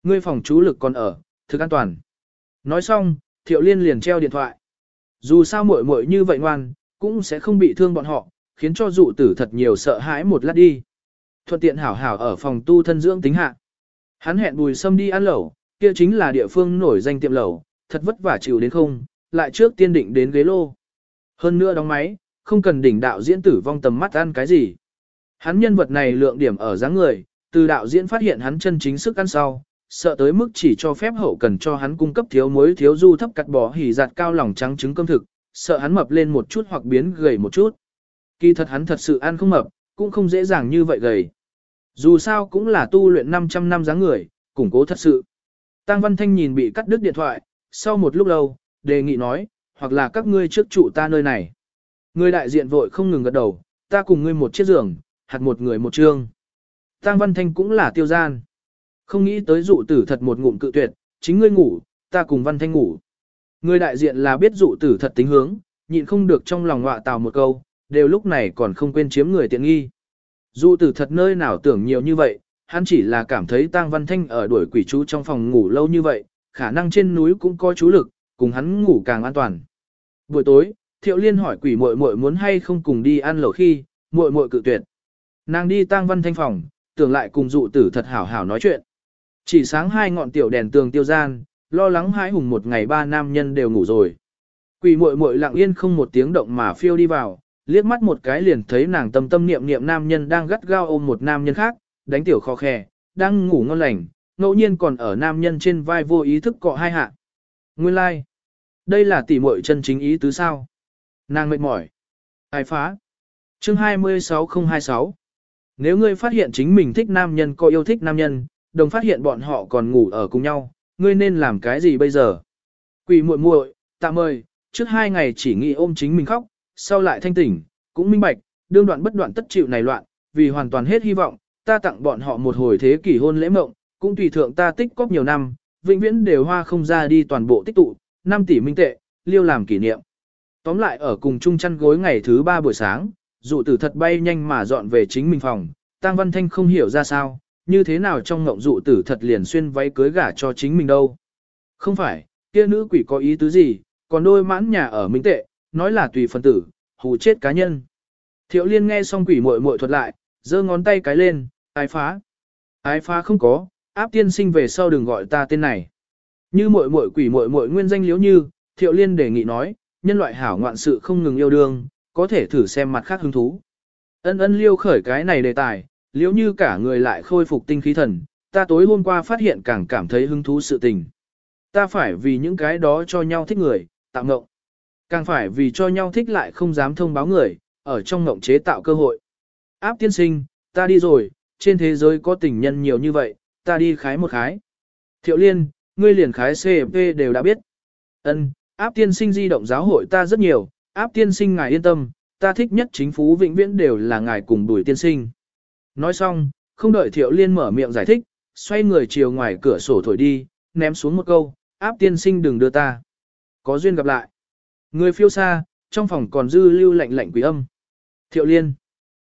Ngươi phòng chú lực còn ở, thực an toàn. Nói xong, thiệu liên liền treo điện thoại. Dù sao muội muội như vậy ngoan, cũng sẽ không bị thương bọn họ, khiến cho dụ tử thật nhiều sợ hãi một lát đi. Thuận tiện hảo hảo ở phòng tu thân dưỡng tính hạ. Hắn hẹn Bùi Sâm đi ăn lẩu, kia chính là địa phương nổi danh tiệm lẩu, thật vất vả chịu đến không, lại trước tiên định đến ghế lô. Hơn nữa đóng máy, không cần đỉnh đạo diễn tử vong tầm mắt ăn cái gì. Hắn nhân vật này lượng điểm ở dáng người, từ đạo diễn phát hiện hắn chân chính sức ăn sau, sợ tới mức chỉ cho phép hậu cần cho hắn cung cấp thiếu muối thiếu du thấp cắt bỏ hỉ giặt cao lòng trắng trứng cơm thực, sợ hắn mập lên một chút hoặc biến gầy một chút. Kỳ thật hắn thật sự ăn không mập, cũng không dễ dàng như vậy gầy. Dù sao cũng là tu luyện 500 năm dáng người, củng cố thật sự. Tăng Văn Thanh nhìn bị cắt đứt điện thoại, sau một lúc lâu, đề nghị nói, hoặc là các ngươi trước trụ ta nơi này. Người đại diện vội không ngừng gật đầu, ta cùng ngươi một chiếc giường, hạt một người một trương. Tăng Văn Thanh cũng là tiêu gian. Không nghĩ tới dụ tử thật một ngụm cự tuyệt, chính ngươi ngủ, ta cùng Văn Thanh ngủ. Người đại diện là biết dụ tử thật tính hướng, nhịn không được trong lòng ngọa tào một câu, đều lúc này còn không quên chiếm người tiện nghi. Dụ tử thật nơi nào tưởng nhiều như vậy, hắn chỉ là cảm thấy Tăng Văn Thanh ở đuổi quỷ chú trong phòng ngủ lâu như vậy, khả năng trên núi cũng có chú lực, cùng hắn ngủ càng an toàn. Buổi tối, Thiệu Liên hỏi quỷ muội muội muốn hay không cùng đi ăn lẩu khi, muội muội cự tuyệt. Nàng đi Tăng Văn Thanh phòng, tưởng lại cùng dụ tử thật hảo hảo nói chuyện. Chỉ sáng hai ngọn tiểu đèn tường tiêu gian, lo lắng hãi hùng một ngày ba nam nhân đều ngủ rồi. Quỷ muội muội lặng yên không một tiếng động mà phiêu đi vào, liếc mắt một cái liền thấy nàng tâm tâm niệm niệm nam nhân đang gắt gao ôm một nam nhân khác, đánh tiểu kho khè, đang ngủ ngon lành, ngẫu nhiên còn ở nam nhân trên vai vô ý thức cọ hai hạ. Nguyên lai, like. đây là tỷ muội chân chính ý tứ sao? Nàng mệt mỏi. Ai phá? Chương 26026 nếu ngươi phát hiện chính mình thích nam nhân có yêu thích nam nhân, đồng phát hiện bọn họ còn ngủ ở cùng nhau, ngươi nên làm cái gì bây giờ? Quỷ muội muội, tạm mời, trước hai ngày chỉ nghĩ ôm chính mình khóc, sau lại thanh tỉnh, cũng minh bạch, đương đoạn bất đoạn tất chịu này loạn, vì hoàn toàn hết hy vọng, ta tặng bọn họ một hồi thế kỷ hôn lễ mộng, cũng tùy thượng ta tích cóp nhiều năm, vĩnh viễn đều hoa không ra đi toàn bộ tích tụ, 5 tỷ minh tệ, liêu làm kỷ niệm. Tóm lại ở cùng chung chăn gối ngày thứ ba buổi sáng, dụ tử thật bay nhanh mà dọn về chính mình phòng, Tăng Văn Thanh không hiểu ra sao, như thế nào trong ngộng dụ tử thật liền xuyên váy cưới gả cho chính mình đâu. Không phải, kia nữ quỷ có ý tứ gì, còn đôi mãn nhà ở minh tệ, nói là tùy phần tử, hù chết cá nhân. Thiệu liên nghe xong quỷ muội muội thuật lại, giơ ngón tay cái lên, ái phá. Ái phá không có, áp tiên sinh về sau đừng gọi ta tên này. Như muội muội quỷ muội muội nguyên danh liếu như, thiệu liên đề nghị nói, nhân loại hảo ngoạn sự không ngừng yêu đương, có thể thử xem mặt khác hứng thú. Ân ân liêu khởi cái này đề tài, liếu như cả người lại khôi phục tinh khí thần, ta tối hôm qua phát hiện càng cảm thấy hứng thú sự tình. Ta phải vì những cái đó cho nhau thích người, tạo ngộng. Càng phải vì cho nhau thích lại không dám thông báo người, ở trong ngộng chế tạo cơ hội. Áp tiên sinh, ta đi rồi, trên thế giới có tình nhân nhiều như vậy, ta đi khái một khái. Thiệu liên, ngươi liền khái CP đều đã biết. Ân, áp tiên sinh di động giáo hội ta rất nhiều, áp tiên sinh ngài yên tâm, ta thích nhất chính phú vĩnh viễn đều là ngài cùng đuổi tiên sinh. Nói xong, không đợi thiệu liên mở miệng giải thích, xoay người chiều ngoài cửa sổ thổi đi, ném xuống một câu, áp tiên sinh đừng đưa ta. Có duyên gặp lại. Người phiêu xa, trong phòng còn dư lưu lạnh lạnh quỷ âm. Thiệu liên.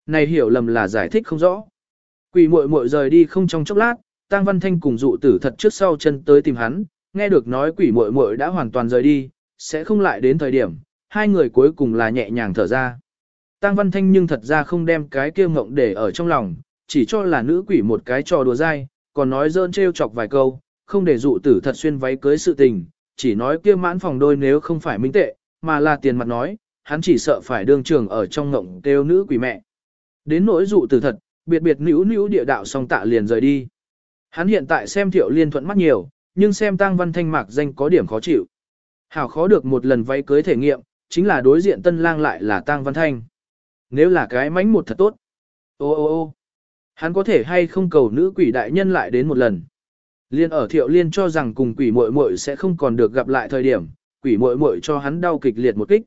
Này hiểu lầm là giải thích không rõ. Quỷ muội muội rời đi không trong chốc lát, Tang Văn Thanh cùng dụ tử thật trước sau chân tới tìm hắn, nghe được nói quỷ muội muội đã hoàn toàn rời đi, sẽ không lại đến thời điểm, hai người cuối cùng là nhẹ nhàng thở ra. Tang Văn Thanh nhưng thật ra không đem cái kia mộng để ở trong lòng, chỉ cho là nữ quỷ một cái trò đùa dai, còn nói dơn trêu chọc vài câu, không để dụ tử thật xuyên váy cưới sự tình, chỉ nói kia mãn phòng đôi nếu không phải minh tệ, mà là tiền mặt nói, hắn chỉ sợ phải đương trường ở trong ngộng kêu nữ quỷ mẹ. Đến nỗi dụ tử thật, biệt biệt nữ nữ địa đạo song tạ liền rời đi. Hắn hiện tại xem thiệu liên thuận mắt nhiều, nhưng xem tang văn thanh mạc danh có điểm khó chịu. Hảo khó được một lần váy cưới thể nghiệm, chính là đối diện tân lang lại là tang văn thanh. Nếu là cái mánh một thật tốt. Ô ô ô hắn có thể hay không cầu nữ quỷ đại nhân lại đến một lần. Liên ở thiệu liên cho rằng cùng quỷ muội muội sẽ không còn được gặp lại thời điểm, quỷ muội muội cho hắn đau kịch liệt một kích.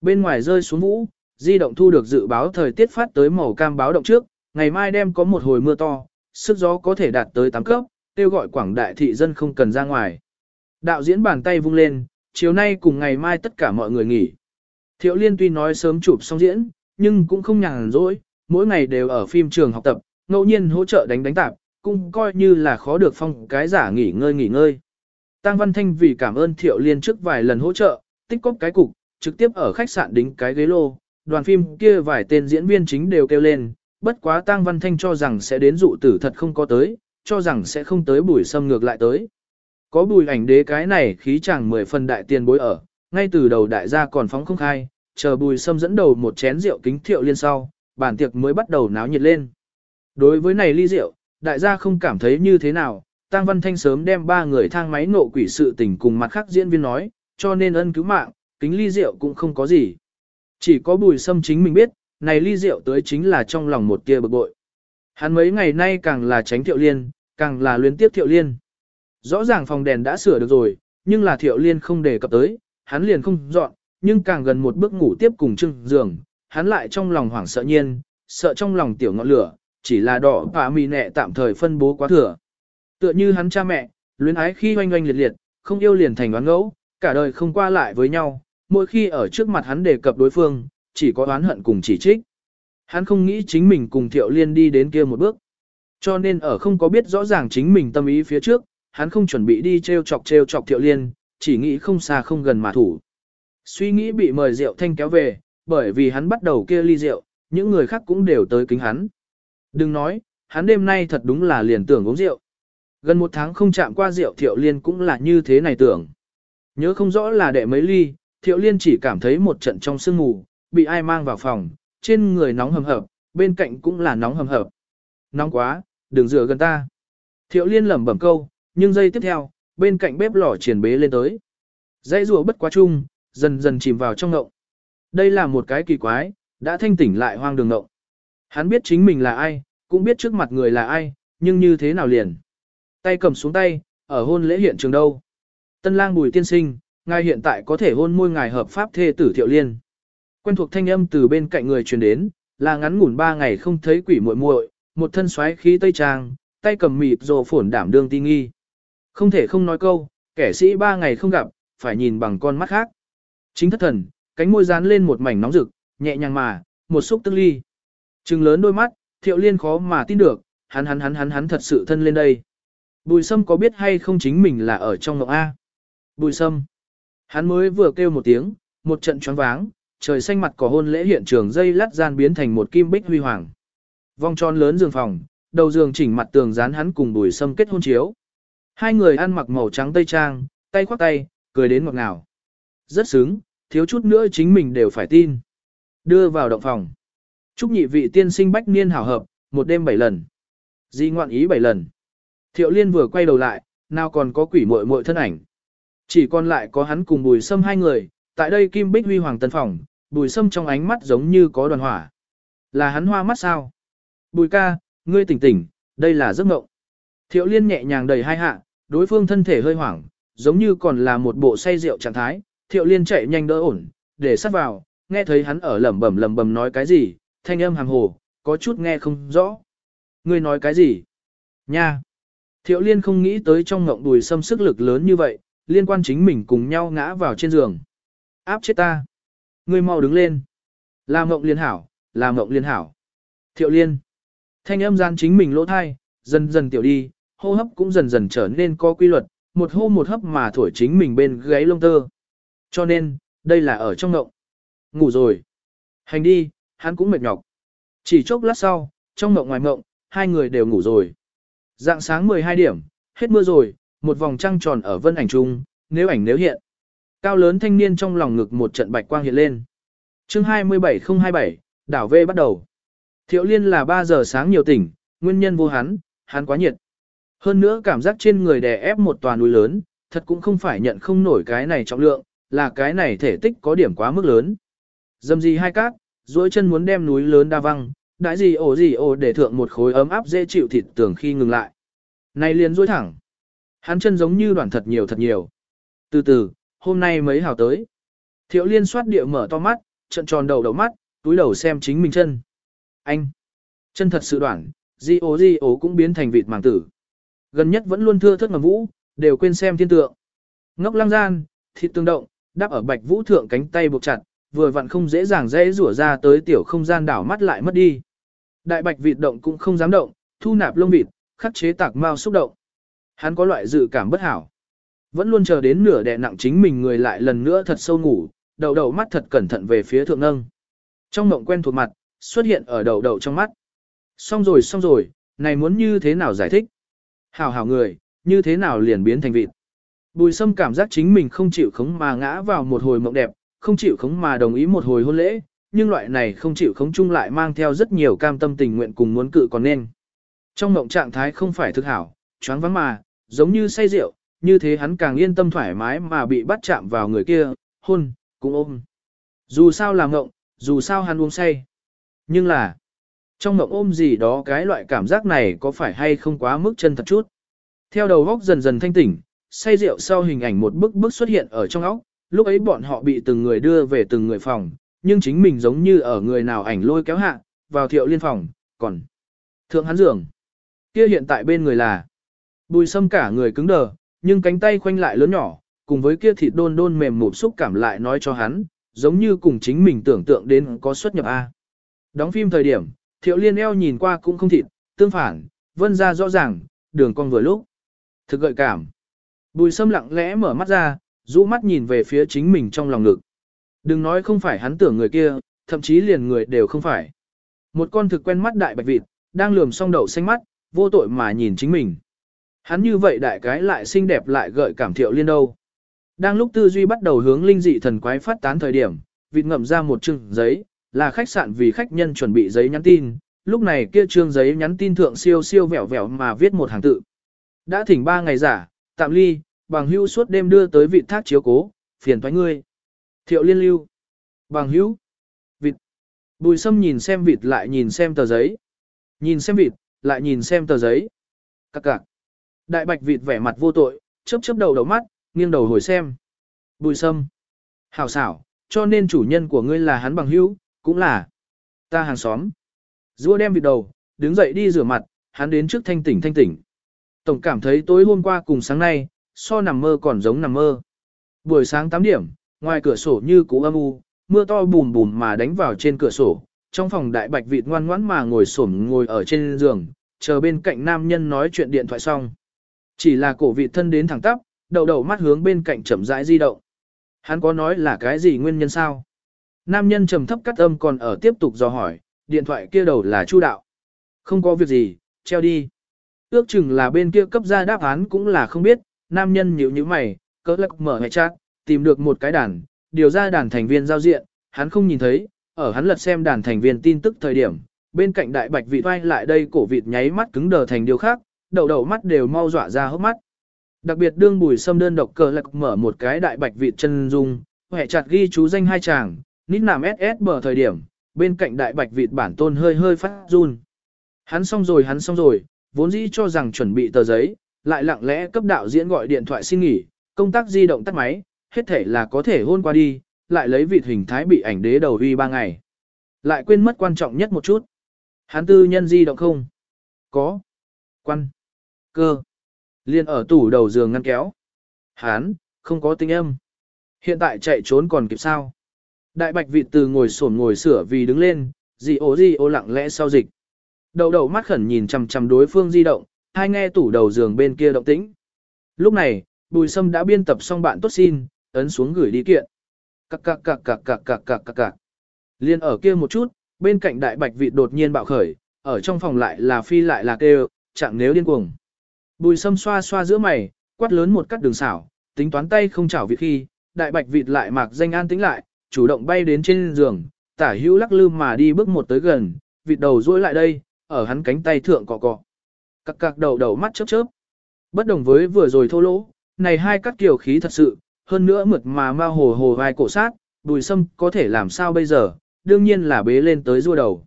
Bên ngoài rơi xuống vũ, di động thu được dự báo thời tiết phát tới màu cam báo động trước, ngày mai đem có một hồi mưa to, sức gió có thể đạt tới 8 cấp, kêu gọi quảng đại thị dân không cần ra ngoài. Đạo diễn bàn tay vung lên, chiều nay cùng ngày mai tất cả mọi người nghỉ. Thiệu Liên tuy nói sớm chụp xong diễn, nhưng cũng không nhàn rỗi, mỗi ngày đều ở phim trường học tập, ngẫu nhiên hỗ trợ đánh đánh tạp, cũng coi như là khó được phong cái giả nghỉ ngơi nghỉ ngơi. Tăng Văn Thanh vì cảm ơn Thiệu Liên trước vài lần hỗ trợ, tích cóp cái cục, trực tiếp ở khách sạn đính cái ghế lô, đoàn phim kia vài tên diễn viên chính đều kêu lên, bất quá Tăng Văn Thanh cho rằng sẽ đến dụ tử thật không có tới, cho rằng sẽ không tới buổi xâm ngược lại tới. Có bùi ảnh đế cái này khí chẳng mười phần đại tiền bối ở, ngay từ đầu đại gia còn phóng không khai, chờ bùi sâm dẫn đầu một chén rượu kính thiệu liên sau, bản tiệc mới bắt đầu náo nhiệt lên. Đối với này ly rượu, đại gia không cảm thấy như thế nào, Tăng Văn Thanh sớm đem ba người thang máy nộ quỷ sự tình cùng mặt khác diễn viên nói, cho nên ân cứu mạng, kính ly rượu cũng không có gì. Chỉ có bùi sâm chính mình biết, này ly rượu tới chính là trong lòng một tia bực bội. Hắn mấy ngày nay càng là tránh thiệu liên, càng là luyến tiếp thiệu liên. Rõ ràng phòng đèn đã sửa được rồi, nhưng là thiệu liên không đề cập tới, hắn liền không dọn, nhưng càng gần một bước ngủ tiếp cùng chưng giường, hắn lại trong lòng hoảng sợ nhiên, sợ trong lòng tiểu ngọn lửa, chỉ là đỏ và mì nẹ tạm thời phân bố quá thừa. Tựa như hắn cha mẹ, luyến ái khi oanh oanh liệt liệt, không yêu liền thành oán ngẫu, cả đời không qua lại với nhau, mỗi khi ở trước mặt hắn đề cập đối phương, chỉ có oán hận cùng chỉ trích. Hắn không nghĩ chính mình cùng Thiệu Liên đi đến kia một bước. Cho nên ở không có biết rõ ràng chính mình tâm ý phía trước, hắn không chuẩn bị đi treo chọc treo chọc Thiệu Liên, chỉ nghĩ không xa không gần mà thủ. Suy nghĩ bị mời rượu thanh kéo về, bởi vì hắn bắt đầu kia ly rượu, những người khác cũng đều tới kính hắn. Đừng nói, hắn đêm nay thật đúng là liền tưởng uống rượu. Gần một tháng không chạm qua rượu Thiệu Liên cũng là như thế này tưởng. Nhớ không rõ là đệ mấy ly, Thiệu Liên chỉ cảm thấy một trận trong sương mù, bị ai mang vào phòng, trên người nóng hầm hập, bên cạnh cũng là nóng hầm hập. Nóng quá, đừng rửa gần ta. Thiệu Liên lẩm bẩm câu, nhưng giây tiếp theo, bên cạnh bếp lò triển bế lên tới. Dây rùa bất quá chung, dần dần chìm vào trong ngộng. Đây là một cái kỳ quái, đã thanh tỉnh lại hoang đường ngộng. Hắn biết chính mình là ai, cũng biết trước mặt người là ai, nhưng như thế nào liền. Tay cầm xuống tay, ở hôn lễ hiện trường đâu. Tân lang bùi tiên sinh, ngài hiện tại có thể hôn môi ngài hợp pháp thê tử thiệu liên. Quen thuộc thanh âm từ bên cạnh người truyền đến, là ngắn ngủn ba ngày không thấy quỷ muội muội, một thân xoáy khí tây trang, tay cầm mịt rồ phổn đảm đương ti nghi. Không thể không nói câu, kẻ sĩ ba ngày không gặp, phải nhìn bằng con mắt khác. Chính thất thần, cánh môi dán lên một mảnh nóng rực, nhẹ nhàng mà, một xúc tức ly. Trừng lớn đôi mắt, thiệu liên khó mà tin được, hắn hắn hắn hắn hắn thật sự thân lên đây. Bùi sâm có biết hay không chính mình là ở trong ngọc A. Bùi sâm. Hắn mới vừa kêu một tiếng, một trận choáng váng, trời xanh mặt cỏ hôn lễ hiện trường dây lát gian biến thành một kim bích huy hoàng. Vòng tròn lớn giường phòng, đầu giường chỉnh mặt tường dán hắn cùng bùi sâm kết hôn chiếu. Hai người ăn mặc màu trắng tây trang, tay khoác tay, cười đến ngọt ngào. Rất sướng, thiếu chút nữa chính mình đều phải tin. Đưa vào động phòng. Chúc nhị vị tiên sinh bách niên hảo hợp, một đêm bảy lần. Di ngoạn ý bảy lần. Thiệu liên vừa quay đầu lại, nào còn có quỷ muội muội thân ảnh. Chỉ còn lại có hắn cùng bùi sâm hai người, tại đây kim bích huy hoàng tân phòng, bùi sâm trong ánh mắt giống như có đoàn hỏa. Là hắn hoa mắt sao? Bùi ca, ngươi tỉnh tỉnh, đây là giấc mộng. Thiệu liên nhẹ nhàng đầy hai hạ, đối phương thân thể hơi hoảng, giống như còn là một bộ say rượu trạng thái. Thiệu liên chạy nhanh đỡ ổn, để sát vào, nghe thấy hắn ở lẩm bẩm lẩm bẩm nói cái gì, thanh âm hàng hồ, có chút nghe không rõ. Ngươi nói cái gì? Nha! Thiệu liên không nghĩ tới trong ngộng đùi xâm sức lực lớn như vậy, liên quan chính mình cùng nhau ngã vào trên giường. Áp chết ta! Ngươi mau đứng lên! Là ngộng liên hảo, là ngộng liên hảo. Thiệu liên! Thanh âm gian chính mình lỗ thai, dần dần tiểu đi, hô hấp cũng dần dần trở nên có quy luật, một hô một hấp mà thổi chính mình bên gáy lông tơ. Cho nên, đây là ở trong ngộng. Ngủ rồi. Hành đi, hắn cũng mệt nhọc. Chỉ chốc lát sau, trong ngộng ngoài ngộng, hai người đều ngủ rồi. Dạng sáng 12 điểm, hết mưa rồi, một vòng trăng tròn ở vân ảnh trung, nếu ảnh nếu hiện. Cao lớn thanh niên trong lòng ngực một trận bạch quang hiện lên. chương 27027, đảo V bắt đầu. Thiệu liên là 3 giờ sáng nhiều tỉnh, nguyên nhân vô hắn, hắn quá nhiệt. Hơn nữa cảm giác trên người đè ép một tòa núi lớn, thật cũng không phải nhận không nổi cái này trọng lượng, là cái này thể tích có điểm quá mức lớn. Dầm gì hai cát, duỗi chân muốn đem núi lớn đa văng, đãi gì ổ gì ổ để thượng một khối ấm áp dễ chịu thịt tưởng khi ngừng lại. Này liền duỗi thẳng. Hắn chân giống như đoàn thật nhiều thật nhiều. Từ từ, hôm nay mấy hào tới. Thiệu liên soát địa mở to mắt, trận tròn đầu đầu mắt, túi đầu xem chính mình chân. Anh! Chân thật sự đoạn, di ố di ố cũng biến thành vịt màng tử. Gần nhất vẫn luôn thưa thớt ngầm vũ, đều quên xem thiên tượng. Ngốc lăng gian, thịt tương động, đáp ở bạch vũ thượng cánh tay buộc chặt, vừa vặn không dễ dàng dễ rủa ra tới tiểu không gian đảo mắt lại mất đi. Đại bạch vịt động cũng không dám động, thu nạp lông vịt, khắc chế tạc mau xúc động. Hắn có loại dự cảm bất hảo. Vẫn luôn chờ đến nửa đè nặng chính mình người lại lần nữa thật sâu ngủ, đầu đầu mắt thật cẩn thận về phía thượng nâng. Trong mộng quen thuộc mặt, xuất hiện ở đầu đầu trong mắt. Xong rồi xong rồi, này muốn như thế nào giải thích? Hảo hảo người, như thế nào liền biến thành vịt? Bùi sâm cảm giác chính mình không chịu khống mà ngã vào một hồi mộng đẹp, không chịu khống mà đồng ý một hồi hôn lễ, nhưng loại này không chịu khống chung lại mang theo rất nhiều cam tâm tình nguyện cùng muốn cự còn nên. Trong mộng trạng thái không phải thực hảo, choáng vắng mà, giống như say rượu, như thế hắn càng yên tâm thoải mái mà bị bắt chạm vào người kia, hôn, cũng ôm. Dù sao là mộng, dù sao hắn uống say. Nhưng là, trong mộng ôm gì đó cái loại cảm giác này có phải hay không quá mức chân thật chút. Theo đầu góc dần dần thanh tỉnh, say rượu sau hình ảnh một bức bức xuất hiện ở trong óc, lúc ấy bọn họ bị từng người đưa về từng người phòng, nhưng chính mình giống như ở người nào ảnh lôi kéo hạ, vào thiệu liên phòng, còn thượng hắn giường. Kia hiện tại bên người là bùi sâm cả người cứng đờ, nhưng cánh tay khoanh lại lớn nhỏ, cùng với kia thịt đôn đôn mềm mụp xúc cảm lại nói cho hắn, giống như cùng chính mình tưởng tượng đến có xuất nhập A. Đóng phim thời điểm, thiệu liên eo nhìn qua cũng không thịt, tương phản, vân ra rõ ràng, đường cong vừa lúc. Thực gợi cảm. Bùi sâm lặng lẽ mở mắt ra, rũ mắt nhìn về phía chính mình trong lòng ngực. Đừng nói không phải hắn tưởng người kia, thậm chí liền người đều không phải. Một con thực quen mắt đại bạch vịt, đang lườm song đậu xanh mắt, vô tội mà nhìn chính mình. Hắn như vậy đại cái lại xinh đẹp lại gợi cảm thiệu liên đâu. Đang lúc tư duy bắt đầu hướng linh dị thần quái phát tán thời điểm, vịt ngậm ra một chừng giấy, là khách sạn vì khách nhân chuẩn bị giấy nhắn tin. Lúc này kia trương giấy nhắn tin thượng siêu siêu vẹo vẹo mà viết một hàng tự. Đã thỉnh ba ngày giả, tạm ly, bằng hữu suốt đêm đưa tới vị thác chiếu cố, phiền thoái ngươi. Thiệu liên lưu. Bằng hữu. Vịt. Bùi sâm nhìn xem vịt lại nhìn xem tờ giấy. Nhìn xem vịt, lại nhìn xem tờ giấy. Các cạc. Đại bạch vịt vẻ mặt vô tội, chớp chớp đầu đầu mắt, nghiêng đầu hồi xem. Bùi sâm. Hảo xảo, cho nên chủ nhân của ngươi là hắn bằng hữu, cũng là ta hàng xóm. Dua đem vịt đầu, đứng dậy đi rửa mặt, hắn đến trước thanh tỉnh thanh tỉnh. Tổng cảm thấy tối hôm qua cùng sáng nay, so nằm mơ còn giống nằm mơ. Buổi sáng 8 điểm, ngoài cửa sổ như cũ âm u, mưa to bùm bùm mà đánh vào trên cửa sổ. Trong phòng đại bạch vịt ngoan ngoãn mà ngồi xổm ngồi ở trên giường, chờ bên cạnh nam nhân nói chuyện điện thoại xong. Chỉ là cổ vịt thân đến thẳng tắp, đầu đầu mắt hướng bên cạnh chậm rãi di động. Hắn có nói là cái gì nguyên nhân sao? Nam nhân trầm thấp cắt âm còn ở tiếp tục dò hỏi, điện thoại kia đầu là Chu đạo. Không có việc gì, treo đi. Ước chừng là bên kia cấp ra đáp án cũng là không biết, nam nhân nhíu nhíu mày, cỡ lắc mở hệ chat, tìm được một cái đàn, điều ra đàn thành viên giao diện, hắn không nhìn thấy, ở hắn lật xem đàn thành viên tin tức thời điểm, bên cạnh đại bạch vị toai lại đây cổ vịt nháy mắt cứng đờ thành điều khác, đầu đầu mắt đều mau dọa ra hốc mắt. Đặc biệt đương bùi xâm đơn độc cờ lạc mở một cái đại bạch vị chân dung, hệ chặt ghi chú danh hai chàng, nít nằm SS bờ thời điểm, bên cạnh đại bạch vịt bản tôn hơi hơi phát run. Hắn xong rồi hắn xong rồi, vốn dĩ cho rằng chuẩn bị tờ giấy, lại lặng lẽ cấp đạo diễn gọi điện thoại xin nghỉ, công tác di động tắt máy, hết thể là có thể hôn qua đi, lại lấy vịt hình thái bị ảnh đế đầu uy ba ngày. Lại quên mất quan trọng nhất một chút. Hắn tư nhân di động không? Có. Quan. Cơ. Liên ở tủ đầu giường ngăn kéo. hắn không có tinh âm. Hiện tại chạy trốn còn kịp sao? Đại bạch vịt từ ngồi sổn ngồi sửa vì đứng lên, gì ố gì ô lặng lẽ sau dịch. Đầu đầu mắt khẩn nhìn chằm chằm đối phương di động, hai nghe tủ đầu giường bên kia động tĩnh. Lúc này, bùi sâm đã biên tập xong bạn tốt xin, ấn xuống gửi đi kiện. Cạc cạc cạc cạc cạc cạc cạc cạc cạc. Liên ở kia một chút, bên cạnh đại bạch vịt đột nhiên bạo khởi, ở trong phòng lại là phi lại là kêu, chẳng nếu điên cuồng. Bùi sâm xoa xoa giữa mày, quát lớn một cắt đường xảo, tính toán tay không chảo vịt khi, đại bạch vịt lại mạc danh an tĩnh lại, chủ động bay đến trên giường, tả hữu lắc lư mà đi bước một tới gần, vịt đầu duỗi lại đây, ở hắn cánh tay thượng cọ cọ. Cặc cặc đầu đầu mắt chớp chớp. Bất đồng với vừa rồi thô lỗ, này hai cắt kiểu khí thật sự, hơn nữa mượt mà ma hồ hồ vai cổ sát, đùi sâm có thể làm sao bây giờ, đương nhiên là bế lên tới rua đầu.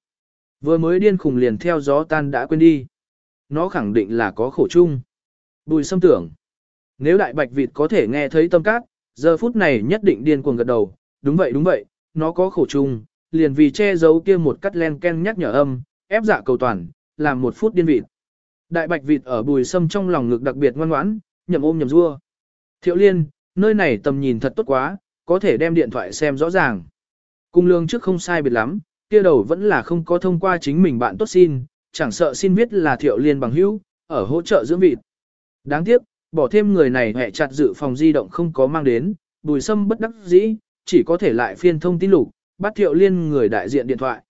Vừa mới điên khùng liền theo gió tan đã quên đi. Nó khẳng định là có khổ chung. Bùi sâm tưởng. Nếu đại bạch vịt có thể nghe thấy tâm cát, giờ phút này nhất định điên cuồng gật đầu, đúng vậy đúng vậy, nó có khổ chung, liền vì che giấu kia một cắt len ken nhắc nhở âm, ép dạ cầu toàn, làm một phút điên vịt. Đại bạch vịt ở bùi sâm trong lòng ngực đặc biệt ngoan ngoãn, nhậm ôm nhậm rua. Thiệu liên, nơi này tầm nhìn thật tốt quá, có thể đem điện thoại xem rõ ràng. Cung lương trước không sai biệt lắm, kia đầu vẫn là không có thông qua chính mình bạn tốt xin, chẳng sợ xin viết là thiệu liên bằng hữu, ở hỗ trợ dưỡng vịt. Đáng tiếc, bỏ thêm người này hẹ chặt dự phòng di động không có mang đến, bùi sâm bất đắc dĩ, chỉ có thể lại phiên thông tin lục, bắt thiệu liên người đại diện điện thoại.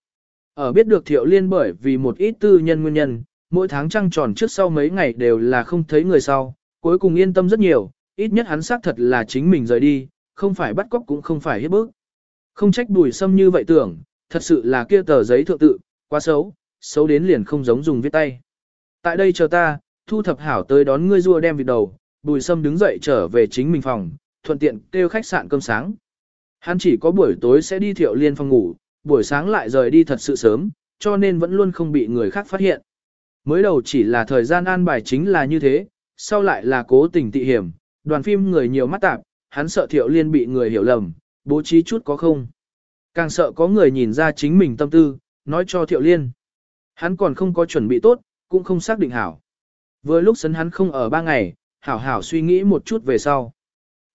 Ở biết được thiệu liên bởi vì một ít tư nhân nguyên nhân, mỗi tháng trăng tròn trước sau mấy ngày đều là không thấy người sau, cuối cùng yên tâm rất nhiều, ít nhất hắn xác thật là chính mình rời đi, không phải bắt cóc cũng không phải hiếp bức. Không trách bùi sâm như vậy tưởng, thật sự là kia tờ giấy thượng tự, quá xấu, xấu đến liền không giống dùng viết tay. Tại đây chờ ta, thu thập hảo tới đón ngươi rua đem vịt đầu, bùi sâm đứng dậy trở về chính mình phòng, thuận tiện kêu khách sạn cơm sáng. Hắn chỉ có buổi tối sẽ đi thiệu liên phòng ngủ, buổi sáng lại rời đi thật sự sớm, cho nên vẫn luôn không bị người khác phát hiện. Mới đầu chỉ là thời gian an bài chính là như thế, sau lại là cố tình tị hiểm, đoàn phim người nhiều mắt tạp, hắn sợ thiệu liên bị người hiểu lầm, bố trí chút có không. Càng sợ có người nhìn ra chính mình tâm tư, nói cho thiệu liên. Hắn còn không có chuẩn bị tốt, cũng không xác định hảo. Vừa lúc sấn hắn không ở ba ngày, hảo hảo suy nghĩ một chút về sau.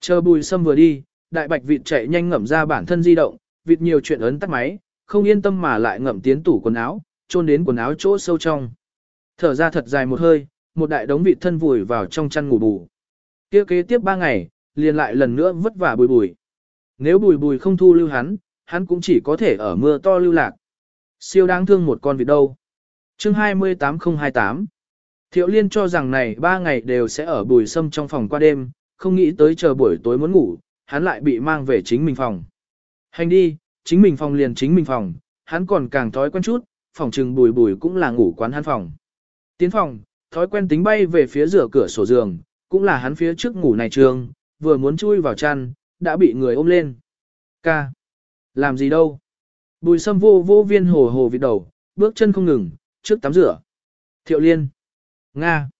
Chờ bùi sâm vừa đi, đại bạch vịt chạy nhanh ngậm ra bản thân di động, vịt nhiều chuyện ấn tắt máy, không yên tâm mà lại ngậm tiến tủ quần áo, trôn đến quần áo chỗ sâu trong. Thở ra thật dài một hơi, một đại đống vịt thân vùi vào trong chăn ngủ bù. Kia kế tiếp ba ngày, liền lại lần nữa vất vả bùi bùi. Nếu bùi bùi không thu lưu hắn, hắn cũng chỉ có thể ở mưa to lưu lạc. Siêu đáng thương một con vịt đâu. Chương 28028 Thiệu Liên cho rằng này ba ngày đều sẽ ở bùi sâm trong phòng qua đêm, không nghĩ tới chờ buổi tối muốn ngủ, hắn lại bị mang về chính mình phòng. Hành đi, chính mình phòng liền chính mình phòng, hắn còn càng thói quen chút, phòng trừng bùi bùi cũng là ngủ quán hắn phòng. Tiến phòng, thói quen tính bay về phía rửa cửa sổ giường, cũng là hắn phía trước ngủ này trường, vừa muốn chui vào chăn, đã bị người ôm lên. Ca. Làm gì đâu? Bùi sâm vô vô viên hồ hồ vịt đầu, bước chân không ngừng, trước tắm rửa. Thiệu liên. Nga.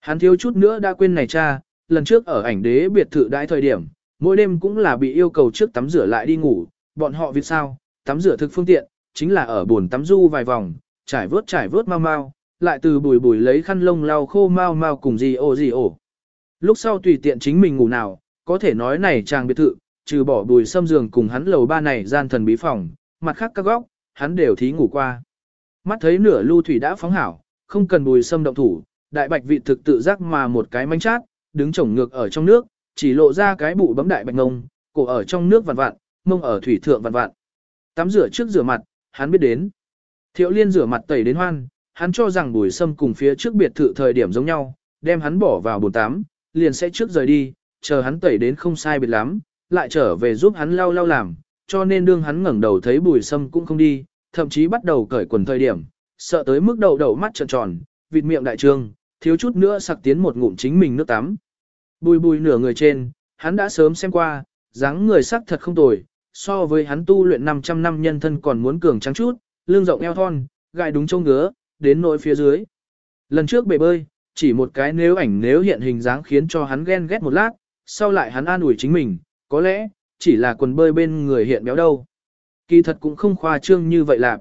Hắn thiếu chút nữa đã quên này cha, lần trước ở ảnh đế biệt thự đãi thời điểm, mỗi đêm cũng là bị yêu cầu trước tắm rửa lại đi ngủ, bọn họ việc sao, tắm rửa thực phương tiện, chính là ở buồn tắm du vài vòng, trải vớt trải vớt mau mau, lại từ bùi bùi lấy khăn lông lau khô mau mau cùng gì ồ gì ồ. Lúc sau tùy tiện chính mình ngủ nào, có thể nói này chàng biệt thự, trừ bỏ bùi xâm giường cùng hắn lầu ba này gian thần bí phòng, mặt khác các góc, hắn đều thí ngủ qua. Mắt thấy nửa lưu thủy đã phóng hảo, không cần bùi xâm động thủ, đại bạch vị thực tự giác mà một cái manh chát, đứng chổng ngược ở trong nước, chỉ lộ ra cái bụ bấm đại bạch ngông, cổ ở trong nước vặn vặn, mông ở thủy thượng vặn vặn. Tắm rửa trước rửa mặt, hắn biết đến. Thiệu liên rửa mặt tẩy đến hoan, hắn cho rằng bùi sâm cùng phía trước biệt thự thời điểm giống nhau, đem hắn bỏ vào bồn tắm, liền sẽ trước rời đi, chờ hắn tẩy đến không sai biệt lắm, lại trở về giúp hắn lau lau làm, cho nên đương hắn ngẩng đầu thấy bùi sâm cũng không đi, thậm chí bắt đầu cởi quần thời điểm, sợ tới mức đầu đầu mắt trợn tròn, vịt miệng đại trương, thiếu chút nữa sặc tiến một ngụm chính mình nước tắm. Bùi bùi nửa người trên, hắn đã sớm xem qua, dáng người sắc thật không tồi, so với hắn tu luyện 500 năm nhân thân còn muốn cường trắng chút, lưng rộng eo thon, gai đúng trông ngứa, đến nội phía dưới. Lần trước bể bơi, chỉ một cái nếu ảnh nếu hiện hình dáng khiến cho hắn ghen ghét một lát, sau lại hắn an ủi chính mình, có lẽ, chỉ là quần bơi bên người hiện béo đâu. Kỳ thật cũng không khoa trương như vậy lạc.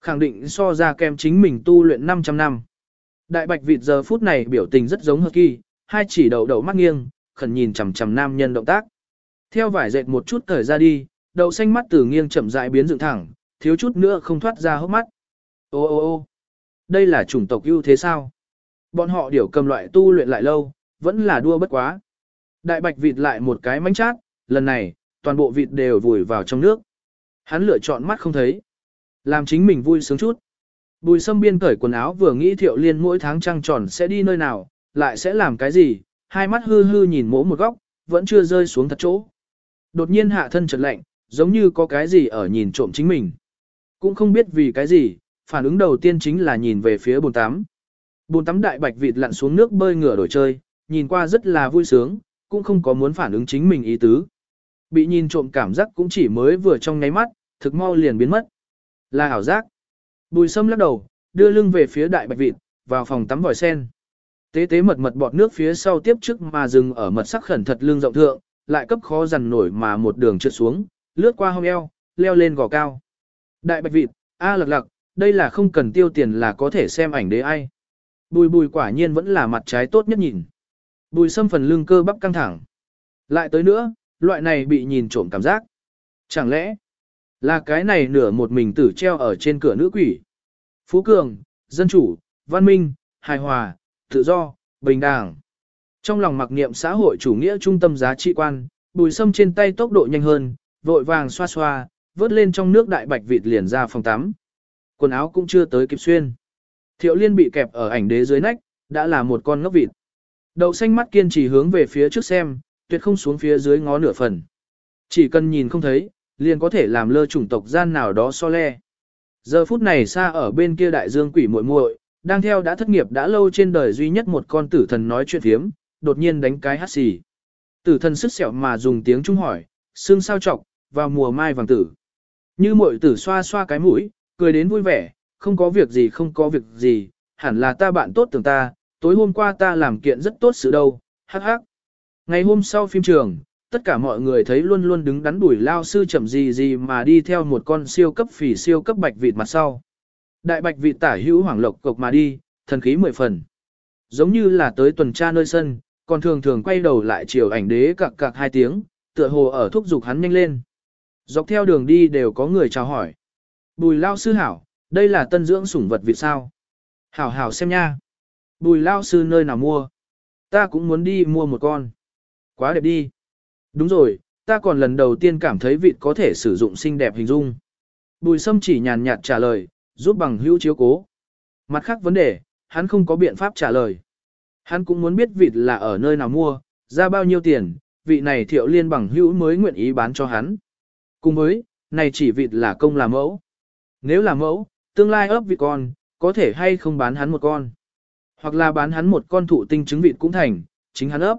Khẳng định so ra kem chính mình tu luyện 500 năm. Đại bạch vịt giờ phút này biểu tình rất giống hợp kỳ, hai chỉ đầu đầu mắt nghiêng, khẩn nhìn chằm chằm nam nhân động tác. Theo vải dệt một chút thời ra đi, đầu xanh mắt từ nghiêng chậm rãi biến dựng thẳng, thiếu chút nữa không thoát ra hốc mắt. Ô ô ô đây là chủng tộc ưu thế sao? Bọn họ điều cầm loại tu luyện lại lâu, vẫn là đua bất quá. Đại bạch vịt lại một cái mánh chát, lần này, toàn bộ vịt đều vùi vào trong nước. Hắn lựa chọn mắt không thấy. Làm chính mình vui sướng chút. Bùi sâm biên cởi quần áo vừa nghĩ thiệu liên mỗi tháng trăng tròn sẽ đi nơi nào, lại sẽ làm cái gì, hai mắt hư hư nhìn mỗ một góc, vẫn chưa rơi xuống thật chỗ. Đột nhiên hạ thân chợt lạnh, giống như có cái gì ở nhìn trộm chính mình. Cũng không biết vì cái gì, phản ứng đầu tiên chính là nhìn về phía bồn tắm. Bồn tắm đại bạch vịt lặn xuống nước bơi ngửa đổi chơi, nhìn qua rất là vui sướng, cũng không có muốn phản ứng chính mình ý tứ. Bị nhìn trộm cảm giác cũng chỉ mới vừa trong nháy mắt, thực mau liền biến mất. Là ảo giác. Bùi sâm lắc đầu, đưa lưng về phía đại bạch vịt, vào phòng tắm vòi sen. Tế tế mật mật bọt nước phía sau tiếp trước mà dừng ở mật sắc khẩn thật lưng rộng thượng, lại cấp khó dằn nổi mà một đường trượt xuống, lướt qua hông eo, leo lên gò cao. Đại bạch vịt, a lặc lặc, đây là không cần tiêu tiền là có thể xem ảnh đế ai. Bùi bùi quả nhiên vẫn là mặt trái tốt nhất nhìn. Bùi xâm phần lưng cơ bắp căng thẳng. Lại tới nữa, loại này bị nhìn trộm cảm giác. Chẳng lẽ, là cái này nửa một mình tử treo ở trên cửa nữ quỷ. Phú Cường, Dân Chủ, Văn Minh, Hài Hòa, Tự Do, Bình Đẳng. Trong lòng mặc niệm xã hội chủ nghĩa trung tâm giá trị quan, bùi sâm trên tay tốc độ nhanh hơn, vội vàng xoa xoa, vớt lên trong nước đại bạch vịt liền ra phòng tắm. Quần áo cũng chưa tới kịp xuyên. Thiệu liên bị kẹp ở ảnh đế dưới nách, đã là một con ngốc vịt. Đậu xanh mắt kiên trì hướng về phía trước xem, tuyệt không xuống phía dưới ngó nửa phần. Chỉ cần nhìn không thấy, liền có thể làm lơ chủng tộc gian nào đó so le. Giờ phút này xa ở bên kia đại dương quỷ muội muội, đang theo đã thất nghiệp đã lâu trên đời duy nhất một con tử thần nói chuyện phiếm, đột nhiên đánh cái hát xì. Tử thần sức sẹo mà dùng tiếng Trung hỏi, xương sao trọc, vào mùa mai vàng tử. Như mội tử xoa xoa cái mũi, cười đến vui vẻ, không có việc gì không có việc gì, hẳn là ta bạn tốt tưởng ta, tối hôm qua ta làm kiện rất tốt sự đâu, hắc hắc. Ngày hôm sau phim trường, tất cả mọi người thấy luôn luôn đứng đắn đuổi lao sư chậm gì gì mà đi theo một con siêu cấp phỉ siêu cấp bạch vịt mặt sau. Đại bạch vị tả hữu hoàng lộc cộc mà đi, thần khí mười phần. Giống như là tới tuần tra nơi sân, còn thường thường quay đầu lại chiều ảnh đế cặc cặc hai tiếng, tựa hồ ở thúc giục hắn nhanh lên. Dọc theo đường đi đều có người chào hỏi. Bùi lao sư hảo, đây là tân dưỡng sủng vật vịt sao. Hảo hảo xem nha. Bùi lao sư nơi nào mua? Ta cũng muốn đi mua một con. Quá đẹp đi. Đúng rồi, ta còn lần đầu tiên cảm thấy vịt có thể sử dụng xinh đẹp hình dung. Bùi sâm chỉ nhàn nhạt trả lời, giúp bằng hữu chiếu cố. Mặt khác vấn đề, hắn không có biện pháp trả lời. Hắn cũng muốn biết vịt là ở nơi nào mua, ra bao nhiêu tiền, vị này thiệu liên bằng hữu mới nguyện ý bán cho hắn. Cùng với, này chỉ vịt là công là mẫu. Nếu là mẫu, tương lai ấp vịt con, có thể hay không bán hắn một con. Hoặc là bán hắn một con thụ tinh trứng vịt cũng thành, chính hắn ấp.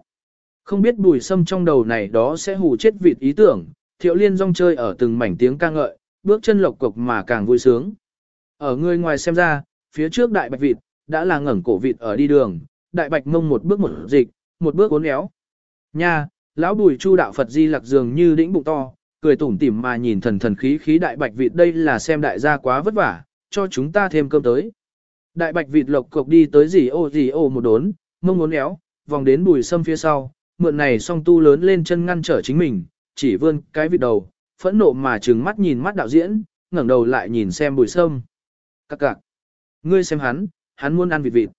Không biết bùi sâm trong đầu này đó sẽ hù chết vịt ý tưởng, thiệu liên rong chơi ở từng mảnh tiếng ca ngợi, bước chân lộc cục mà càng vui sướng. Ở người ngoài xem ra, phía trước đại bạch vịt, đã là ngẩng cổ vịt ở đi đường, đại bạch mông một bước một dịch, một bước uốn éo. Nha, lão bùi chu đạo Phật di lặc dường như đĩnh bụng to, cười tủm tỉm mà nhìn thần thần khí khí đại bạch vịt đây là xem đại gia quá vất vả, cho chúng ta thêm cơm tới. Đại bạch vịt lộc cục đi tới gì ô gì ô một đốn, mông uốn éo, vòng đến bùi sâm phía sau, mượn này song tu lớn lên chân ngăn trở chính mình, chỉ vươn cái vịt đầu, phẫn nộ mà trừng mắt nhìn mắt đạo diễn, ngẩng đầu lại nhìn xem bùi sâm. Các cạc. Ngươi xem hắn, hắn muốn ăn vịt vịt.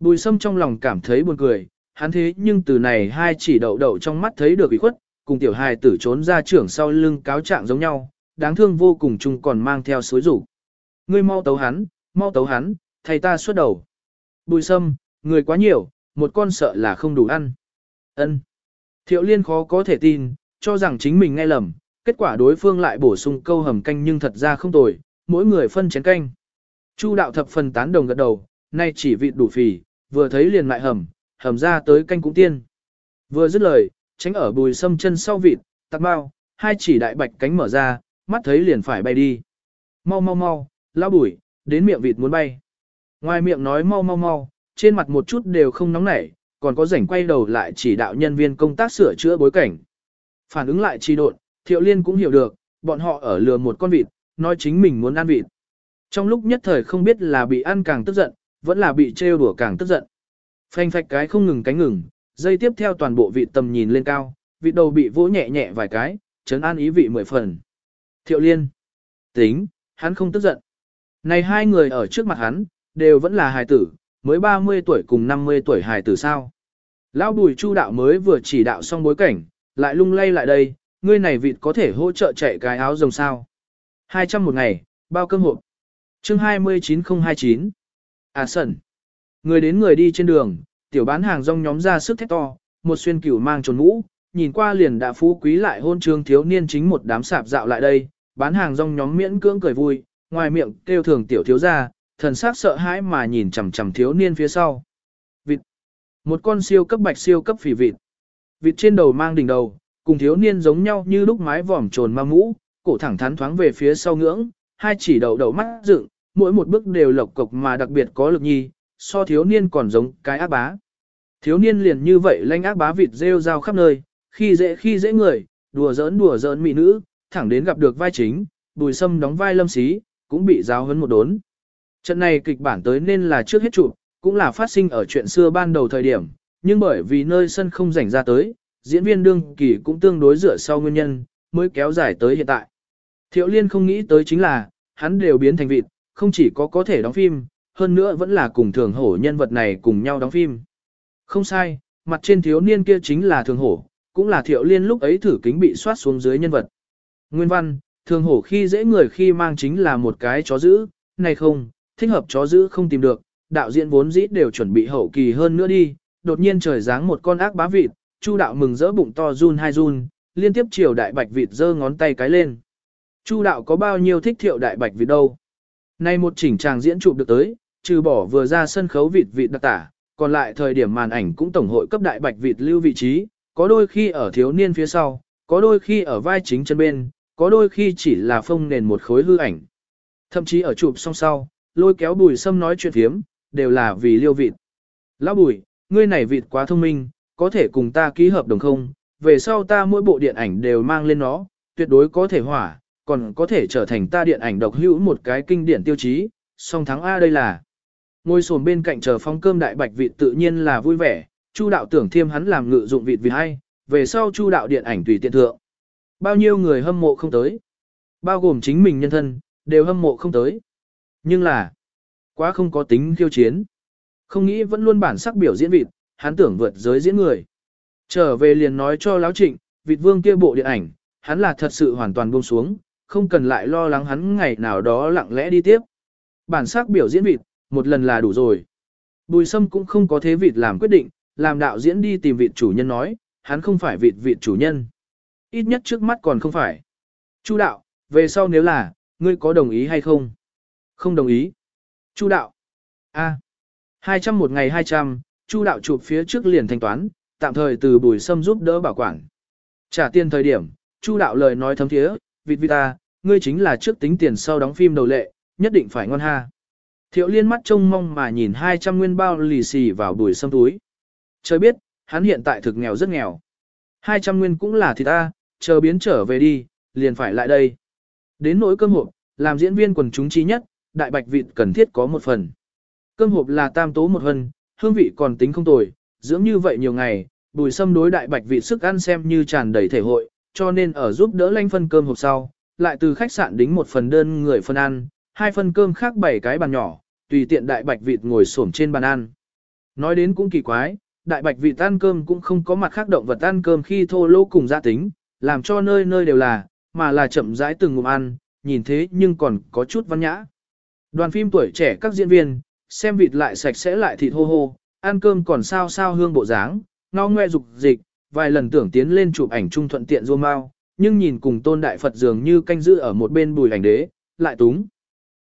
Bùi sâm trong lòng cảm thấy buồn cười, hắn thế nhưng từ này hai chỉ đậu đậu trong mắt thấy được ủy khuất, cùng tiểu hài tử trốn ra trưởng sau lưng cáo trạng giống nhau, đáng thương vô cùng chung còn mang theo suối rủ. Ngươi mau tấu hắn, mau tấu hắn, thầy ta xuất đầu. Bùi sâm, người quá nhiều, một con sợ là không đủ ăn. Ân. Thiệu liên khó có thể tin, cho rằng chính mình nghe lầm, kết quả đối phương lại bổ sung câu hầm canh nhưng thật ra không tồi, mỗi người phân chén canh. Chu đạo thập phần tán đồng gật đầu, nay chỉ vịt đủ phì, vừa thấy liền mại hầm, hầm ra tới canh cũng tiên. Vừa dứt lời, tránh ở bùi sâm chân sau vịt, tắt bao, hai chỉ đại bạch cánh mở ra, mắt thấy liền phải bay đi. Mau mau mau, lao bùi, đến miệng vịt muốn bay. Ngoài miệng nói mau mau mau, trên mặt một chút đều không nóng nảy, còn có rảnh quay đầu lại chỉ đạo nhân viên công tác sửa chữa bối cảnh. Phản ứng lại chi độn, thiệu liên cũng hiểu được, bọn họ ở lừa một con vịt, nói chính mình muốn ăn vịt. Trong lúc nhất thời không biết là bị ăn càng tức giận, vẫn là bị trêu đùa càng tức giận. Phanh phạch cái không ngừng cánh ngừng, dây tiếp theo toàn bộ vị tầm nhìn lên cao, vị đầu bị vỗ nhẹ nhẹ vài cái, chấn an ý vị mười phần. Thiệu liên. Tính, hắn không tức giận. Này hai người ở trước mặt hắn, đều vẫn là hài tử, mới 30 tuổi cùng 50 tuổi hài tử sao. Lão bùi chu đạo mới vừa chỉ đạo xong bối cảnh, lại lung lay lại đây, ngươi này vịt có thể hỗ trợ chạy cái áo rồng sao. 200 một ngày, bao cơm hộp chương 29029. À sẩn. Người đến người đi trên đường, tiểu bán hàng rong nhóm ra sức thét to, một xuyên cửu mang trồn mũ, nhìn qua liền đã phú quý lại hôn trương thiếu niên chính một đám sạp dạo lại đây, bán hàng rong nhóm miễn cưỡng cười vui, ngoài miệng kêu thường tiểu thiếu ra, thần sắc sợ hãi mà nhìn chằm chằm thiếu niên phía sau. Vịt. Một con siêu cấp bạch siêu cấp phỉ vịt. Vịt trên đầu mang đỉnh đầu, cùng thiếu niên giống nhau như lúc mái vòm trồn ma mũ, cổ thẳng thắn thoáng về phía sau ngưỡng, hai chỉ đầu đầu mắt dựng, mỗi một bước đều lộc cộc mà đặc biệt có lực nhi, so thiếu niên còn giống cái ác bá. Thiếu niên liền như vậy lanh ác bá vịt rêu rao khắp nơi, khi dễ khi dễ người, đùa giỡn đùa giỡn mỹ nữ, thẳng đến gặp được vai chính, bùi sâm đóng vai lâm xí, cũng bị giáo hấn một đốn. Trận này kịch bản tới nên là trước hết chụp, cũng là phát sinh ở chuyện xưa ban đầu thời điểm, nhưng bởi vì nơi sân không rảnh ra tới, diễn viên đương kỳ cũng tương đối dựa sau nguyên nhân, mới kéo dài tới hiện tại. Thiệu Liên không nghĩ tới chính là, hắn đều biến thành vịt, không chỉ có có thể đóng phim, hơn nữa vẫn là cùng thường hổ nhân vật này cùng nhau đóng phim. Không sai, mặt trên thiếu niên kia chính là thường hổ, cũng là Thiệu Liên lúc ấy thử kính bị soát xuống dưới nhân vật. Nguyên văn, thường hổ khi dễ người khi mang chính là một cái chó giữ, này không, thích hợp chó giữ không tìm được, đạo diễn vốn dĩ đều chuẩn bị hậu kỳ hơn nữa đi, đột nhiên trời giáng một con ác bá vịt, Chu đạo mừng rỡ bụng to run hai run, liên tiếp chiều đại bạch vịt giơ ngón tay cái lên. Chu đạo có bao nhiêu thích thiệu đại bạch vịt đâu. Nay một chỉnh tràng diễn chụp được tới, trừ bỏ vừa ra sân khấu vịt vịt đặc tả, còn lại thời điểm màn ảnh cũng tổng hội cấp đại bạch vịt lưu vị trí, có đôi khi ở thiếu niên phía sau, có đôi khi ở vai chính chân bên, có đôi khi chỉ là phông nền một khối hư ảnh. Thậm chí ở chụp song sau, lôi kéo bùi sâm nói chuyện thiếm, đều là vì liêu vịt. Lão bùi, ngươi này vịt quá thông minh, có thể cùng ta ký hợp đồng không? Về sau ta mỗi bộ điện ảnh đều mang lên nó, tuyệt đối có thể hỏa, còn có thể trở thành ta điện ảnh độc hữu một cái kinh điển tiêu chí, song thắng A đây là. Ngồi sồn bên cạnh chờ phong cơm đại bạch vịt tự nhiên là vui vẻ, Chu đạo tưởng thiêm hắn làm ngự dụng vịt vì hay, về sau Chu đạo điện ảnh tùy tiện thượng. Bao nhiêu người hâm mộ không tới, bao gồm chính mình nhân thân, đều hâm mộ không tới. Nhưng là, quá không có tính khiêu chiến. Không nghĩ vẫn luôn bản sắc biểu diễn vịt, hắn tưởng vượt giới diễn người. Trở về liền nói cho láo Trịnh, vịt vương kia bộ điện ảnh, hắn là thật sự hoàn toàn buông xuống, không cần lại lo lắng hắn ngày nào đó lặng lẽ đi tiếp. Bản sắc biểu diễn vịt, một lần là đủ rồi. Bùi sâm cũng không có thế vịt làm quyết định, làm đạo diễn đi tìm vịt chủ nhân nói, hắn không phải vịt vịt chủ nhân. Ít nhất trước mắt còn không phải. Chu đạo, về sau nếu là, ngươi có đồng ý hay không? Không đồng ý. Chu đạo. A. À. 200 một ngày 200, Chu đạo chụp phía trước liền thanh toán, tạm thời từ bùi sâm giúp đỡ bảo quản. Trả tiền thời điểm, Chu đạo lời nói thấm thiế, vịt ta ngươi chính là trước tính tiền sau đóng phim đầu lệ, nhất định phải ngon ha. Thiệu liên mắt trông mong mà nhìn 200 nguyên bao lì xì vào bùi sâm túi. Trời biết, hắn hiện tại thực nghèo rất nghèo. 200 nguyên cũng là thịt ta, chờ biến trở về đi, liền phải lại đây. Đến nỗi cơm hộp, làm diễn viên quần chúng trí nhất, đại bạch vịt cần thiết có một phần. Cơm hộp là tam tố một hân, hương vị còn tính không tồi, dưỡng như vậy nhiều ngày, bùi sâm đối đại bạch vịt sức ăn xem như tràn đầy thể hội, cho nên ở giúp đỡ lanh phân cơm hộp sau, lại từ khách sạn đính một phần đơn người phân ăn, hai phần cơm khác bảy cái bàn nhỏ, tùy tiện đại bạch vịt ngồi xổm trên bàn ăn. Nói đến cũng kỳ quái, đại bạch vịt ăn cơm cũng không có mặt khác động vật ăn cơm khi thô lỗ cùng gia tính, làm cho nơi nơi đều là, mà là chậm rãi từng ngụm ăn, nhìn thế nhưng còn có chút văn nhã. Đoàn phim tuổi trẻ các diễn viên, xem vịt lại sạch sẽ lại thịt hô hô, ăn cơm còn sao sao hương bộ dáng, ngao ngoe dục dịch, vài lần tưởng tiến lên chụp ảnh chung thuận tiện rô mau, nhưng nhìn cùng tôn đại Phật dường như canh giữ ở một bên bùi ảnh đế, lại túng.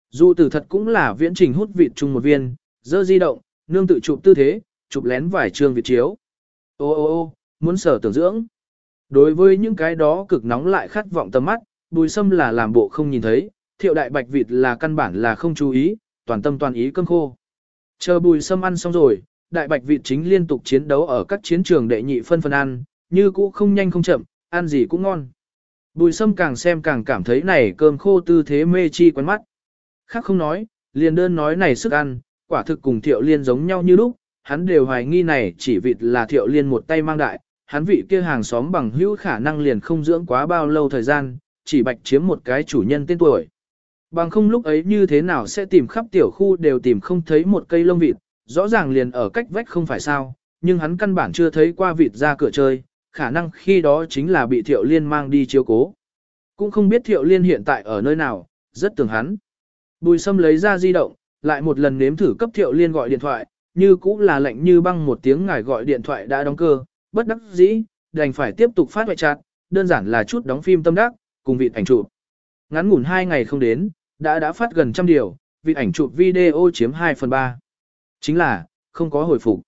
Dù tử thật cũng là viễn trình hút vịt chung một viên, dơ di động, nương tự chụp tư thế, chụp lén vài trường vịt chiếu. Ô ô ô, muốn sở tưởng dưỡng. Đối với những cái đó cực nóng lại khát vọng tầm mắt, bùi sâm là làm bộ không nhìn thấy, thiệu đại bạch vịt là căn bản là không chú ý, toàn tâm toàn ý cơm khô. Chờ bùi sâm ăn xong rồi, đại bạch vịt chính liên tục chiến đấu ở các chiến trường đệ nhị phân phân ăn, như cũ không nhanh không chậm, ăn gì cũng ngon. Bùi sâm càng xem càng cảm thấy này cơm khô tư thế mê chi quấn mắt. Khác không nói, liền đơn nói này sức ăn, quả thực cùng thiệu liên giống nhau như lúc, hắn đều hoài nghi này chỉ vịt là thiệu liên một tay mang đại, hắn vị kia hàng xóm bằng hữu khả năng liền không dưỡng quá bao lâu thời gian, chỉ bạch chiếm một cái chủ nhân tên tuổi. Bằng không lúc ấy như thế nào sẽ tìm khắp tiểu khu đều tìm không thấy một cây lông vịt, rõ ràng liền ở cách vách không phải sao, nhưng hắn căn bản chưa thấy qua vịt ra cửa chơi, khả năng khi đó chính là bị thiệu liên mang đi chiếu cố. Cũng không biết thiệu liên hiện tại ở nơi nào, rất tưởng hắn. Bùi sâm lấy ra di động, lại một lần nếm thử cấp thiệu liên gọi điện thoại, như cũng là lệnh như băng một tiếng ngài gọi điện thoại đã đóng cơ, bất đắc dĩ, đành phải tiếp tục phát hoại chặt, đơn giản là chút đóng phim tâm đắc, cùng vị ảnh chụp. Ngắn ngủn hai ngày không đến, đã đã phát gần trăm điều, vị ảnh chụp video chiếm 2 phần 3. Chính là, không có hồi phục.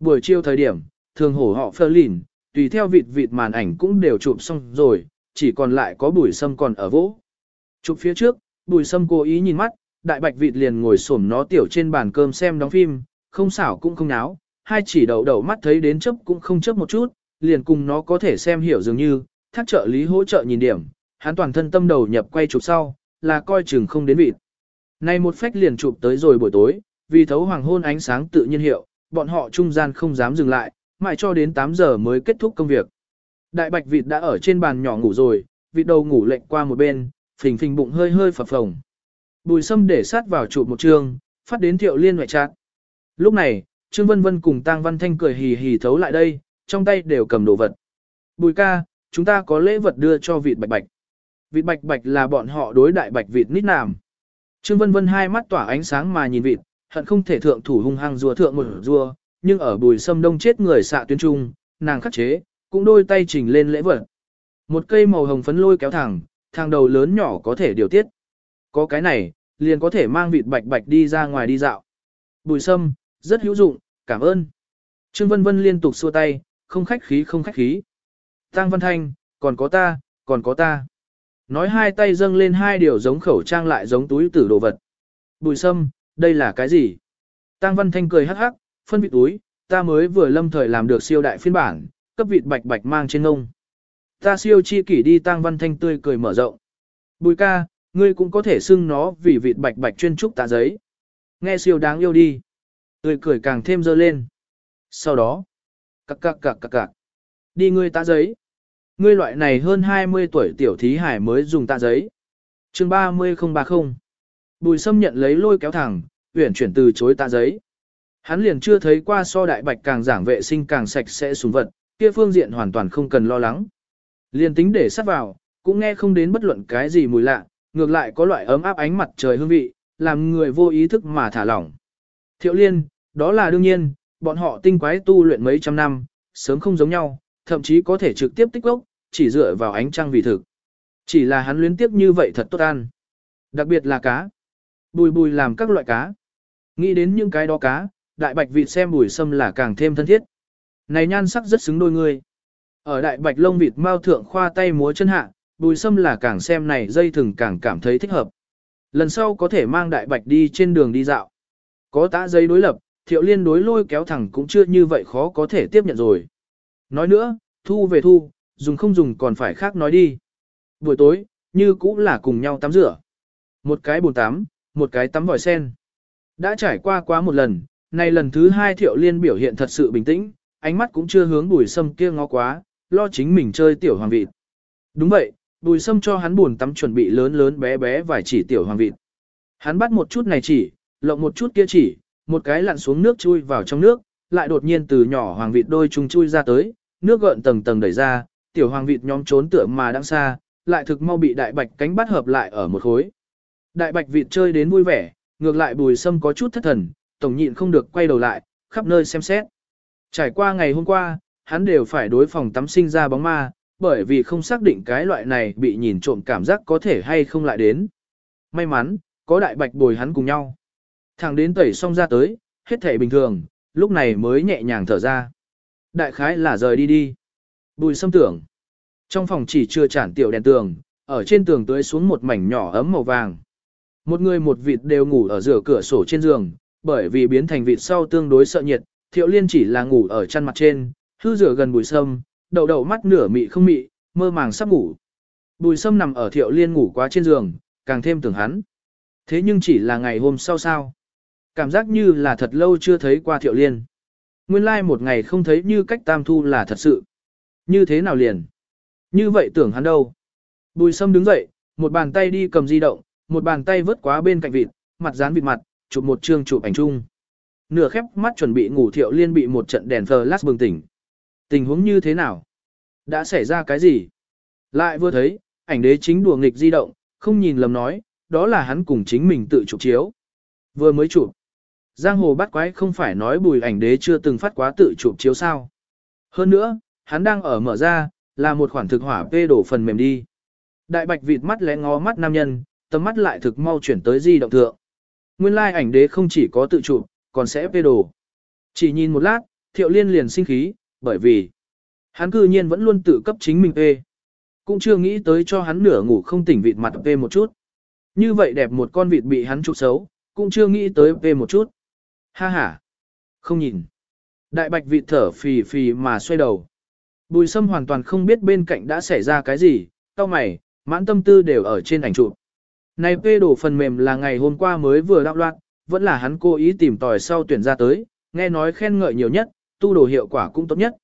Buổi chiều thời điểm, thường hổ họ phơ lìn, tùy theo vịt vịt màn ảnh cũng đều chụp xong rồi, chỉ còn lại có bùi sâm còn ở vỗ. Chụp phía trước, bùi sâm cố ý nhìn mắt, đại bạch vịt liền ngồi xổm nó tiểu trên bàn cơm xem đóng phim, không xảo cũng không náo, hai chỉ đầu đầu mắt thấy đến chớp cũng không chớp một chút, liền cùng nó có thể xem hiểu dường như, thác trợ lý hỗ trợ nhìn điểm, hắn toàn thân tâm đầu nhập quay chụp sau, là coi chừng không đến vịt. Này một phách liền chụp tới rồi buổi tối, vì thấu hoàng hôn ánh sáng tự nhiên hiệu, bọn họ trung gian không dám dừng lại, mãi cho đến 8 giờ mới kết thúc công việc. Đại bạch vịt đã ở trên bàn nhỏ ngủ rồi, vịt đầu ngủ lệnh qua một bên, phình phình bụng hơi hơi phập phồng. Bùi sâm để sát vào chụp một trường, phát đến thiệu liên ngoại trạng. Lúc này, Trương Vân Vân cùng Tang Văn Thanh cười hì hì thấu lại đây, trong tay đều cầm đồ vật. Bùi ca, chúng ta có lễ vật đưa cho vịt bạch bạch. Vịt bạch bạch là bọn họ đối đại bạch vịt nít nàm. Trương Vân Vân hai mắt tỏa ánh sáng mà nhìn vịt, hận không thể thượng thủ hung hăng rùa thượng một rùa, nhưng ở bùi sâm đông chết người xạ tuyến trung, nàng khắc chế, cũng đôi tay trình lên lễ vật. Một cây màu hồng phấn lôi kéo thẳng, thang đầu lớn nhỏ có thể điều tiết. Có cái này, liền có thể mang vịt bạch bạch đi ra ngoài đi dạo. Bùi sâm, rất hữu dụng, cảm ơn. Trương Vân Vân liên tục xua tay, không khách khí không khách khí. Tăng Văn Thanh, còn có ta, còn có ta. Nói hai tay dâng lên hai điều giống khẩu trang lại giống túi tử đồ vật. Bùi sâm, đây là cái gì? Tăng Văn Thanh cười hắc hắc, phân vịt túi, ta mới vừa lâm thời làm được siêu đại phiên bản, cấp vịt bạch bạch mang trên ngông. Ta siêu chi kỷ đi Tăng Văn Thanh tươi cười mở rộng. Bùi ca, ngươi cũng có thể xưng nó vì vịt bạch bạch chuyên trúc tạ giấy. Nghe siêu đáng yêu đi. Tươi cười càng thêm dơ lên. Sau đó, cặc cặc cặc cặc cặc. Đi ngươi tạ giấy. Ngươi loại này hơn 20 tuổi tiểu thí hải mới dùng tạ giấy. chương 30030. Bùi sâm nhận lấy lôi kéo thẳng, uyển chuyển từ chối tạ giấy. Hắn liền chưa thấy qua so đại bạch càng giảng vệ sinh càng sạch sẽ súng vật, kia phương diện hoàn toàn không cần lo lắng. Liền tính để sát vào, cũng nghe không đến bất luận cái gì mùi lạ, ngược lại có loại ấm áp ánh mặt trời hương vị, làm người vô ý thức mà thả lỏng. Thiệu liên, đó là đương nhiên, bọn họ tinh quái tu luyện mấy trăm năm, sớm không giống nhau, thậm chí có thể trực tiếp tích gốc, chỉ dựa vào ánh trăng vì thực. Chỉ là hắn luyến tiếp như vậy thật tốt ăn. Đặc biệt là cá. Bùi bùi làm các loại cá. Nghĩ đến những cái đó cá, đại bạch vịt xem bùi sâm là càng thêm thân thiết. Này nhan sắc rất xứng đôi người. Ở đại bạch lông vịt mao thượng khoa tay múa chân hạ, bùi sâm là càng xem này dây thừng càng cảm thấy thích hợp. Lần sau có thể mang đại bạch đi trên đường đi dạo. Có tã giấy đối lập, thiệu liên đối lôi kéo thẳng cũng chưa như vậy khó có thể tiếp nhận rồi. Nói nữa, thu về thu, dùng không dùng còn phải khác nói đi. Buổi tối, như cũng là cùng nhau tắm rửa. Một cái bồn tắm, một cái tắm vòi sen. Đã trải qua quá một lần, này lần thứ hai thiệu liên biểu hiện thật sự bình tĩnh, ánh mắt cũng chưa hướng bùi sâm kia ngó quá, lo chính mình chơi tiểu hoàng vịt. Đúng vậy, bùi sâm cho hắn buồn tắm chuẩn bị lớn lớn bé bé vài chỉ tiểu hoàng vịt. Hắn bắt một chút này chỉ, lộng một chút kia chỉ, một cái lặn xuống nước chui vào trong nước, lại đột nhiên từ nhỏ hoàng vịt đôi chung chui ra tới, nước gợn tầng tầng đẩy ra, tiểu hoàng vịt nhóm trốn tựa mà đang xa, lại thực mau bị đại bạch cánh bắt hợp lại ở một khối. Đại bạch vịt chơi đến vui vẻ, ngược lại bùi sâm có chút thất thần, tổng nhịn không được quay đầu lại, khắp nơi xem xét. Trải qua ngày hôm qua, hắn đều phải đối phòng tắm sinh ra bóng ma, bởi vì không xác định cái loại này bị nhìn trộm cảm giác có thể hay không lại đến. May mắn, có đại bạch bồi hắn cùng nhau. Thằng đến tẩy xong ra tới, hết thể bình thường, lúc này mới nhẹ nhàng thở ra. Đại khái là rời đi đi. Bùi sâm tưởng. Trong phòng chỉ chưa chản tiểu đèn tường, ở trên tường tưới xuống một mảnh nhỏ ấm màu vàng. Một người một vịt đều ngủ ở giữa cửa sổ trên giường, bởi vì biến thành vịt sau tương đối sợ nhiệt, thiệu liên chỉ là ngủ ở chăn mặt trên, hư rửa gần bùi sâm, đầu đầu mắt nửa mị không mị, mơ màng sắp ngủ. Bùi sâm nằm ở thiệu liên ngủ quá trên giường, càng thêm tưởng hắn. Thế nhưng chỉ là ngày hôm sau sao. Cảm giác như là thật lâu chưa thấy qua thiệu liên. Nguyên lai like một ngày không thấy như cách tam thu là thật sự. Như thế nào liền? Như vậy tưởng hắn đâu? Bùi sâm đứng dậy, một bàn tay đi cầm di động, một bàn tay vớt quá bên cạnh vịt, mặt dán vịt mặt, chụp một chương chụp ảnh chung. Nửa khép mắt chuẩn bị ngủ thiệu liên bị một trận đèn flash bừng tỉnh. Tình huống như thế nào? Đã xảy ra cái gì? Lại vừa thấy, ảnh đế chính đùa nghịch di động, không nhìn lầm nói, đó là hắn cùng chính mình tự chụp chiếu. Vừa mới chụp. Giang hồ bắt quái không phải nói bùi ảnh đế chưa từng phát quá tự chụp chiếu sao. Hơn nữa, hắn đang ở mở ra, là một khoản thực hỏa phê đổ phần mềm đi. Đại bạch vịt mắt lẽ ngó mắt nam nhân, tầm mắt lại thực mau chuyển tới di động thượng. Nguyên lai like ảnh đế không chỉ có tự chụp, còn sẽ phê đồ. Chỉ nhìn một lát, thiệu liên liền sinh khí, bởi vì hắn cư nhiên vẫn luôn tự cấp chính mình phê. Cũng chưa nghĩ tới cho hắn nửa ngủ không tỉnh vịt mặt phê một chút. Như vậy đẹp một con vịt bị hắn chụp xấu, cũng chưa nghĩ tới phê một chút. Ha ha. Không nhìn. Đại bạch vịt thở phì phì mà xoay đầu. Bùi sâm hoàn toàn không biết bên cạnh đã xảy ra cái gì, tao mày, mãn tâm tư đều ở trên ảnh chụp. Này phê đổ phần mềm là ngày hôm qua mới vừa đạo loạn, vẫn là hắn cố ý tìm tòi sau tuyển ra tới, nghe nói khen ngợi nhiều nhất, tu đồ hiệu quả cũng tốt nhất.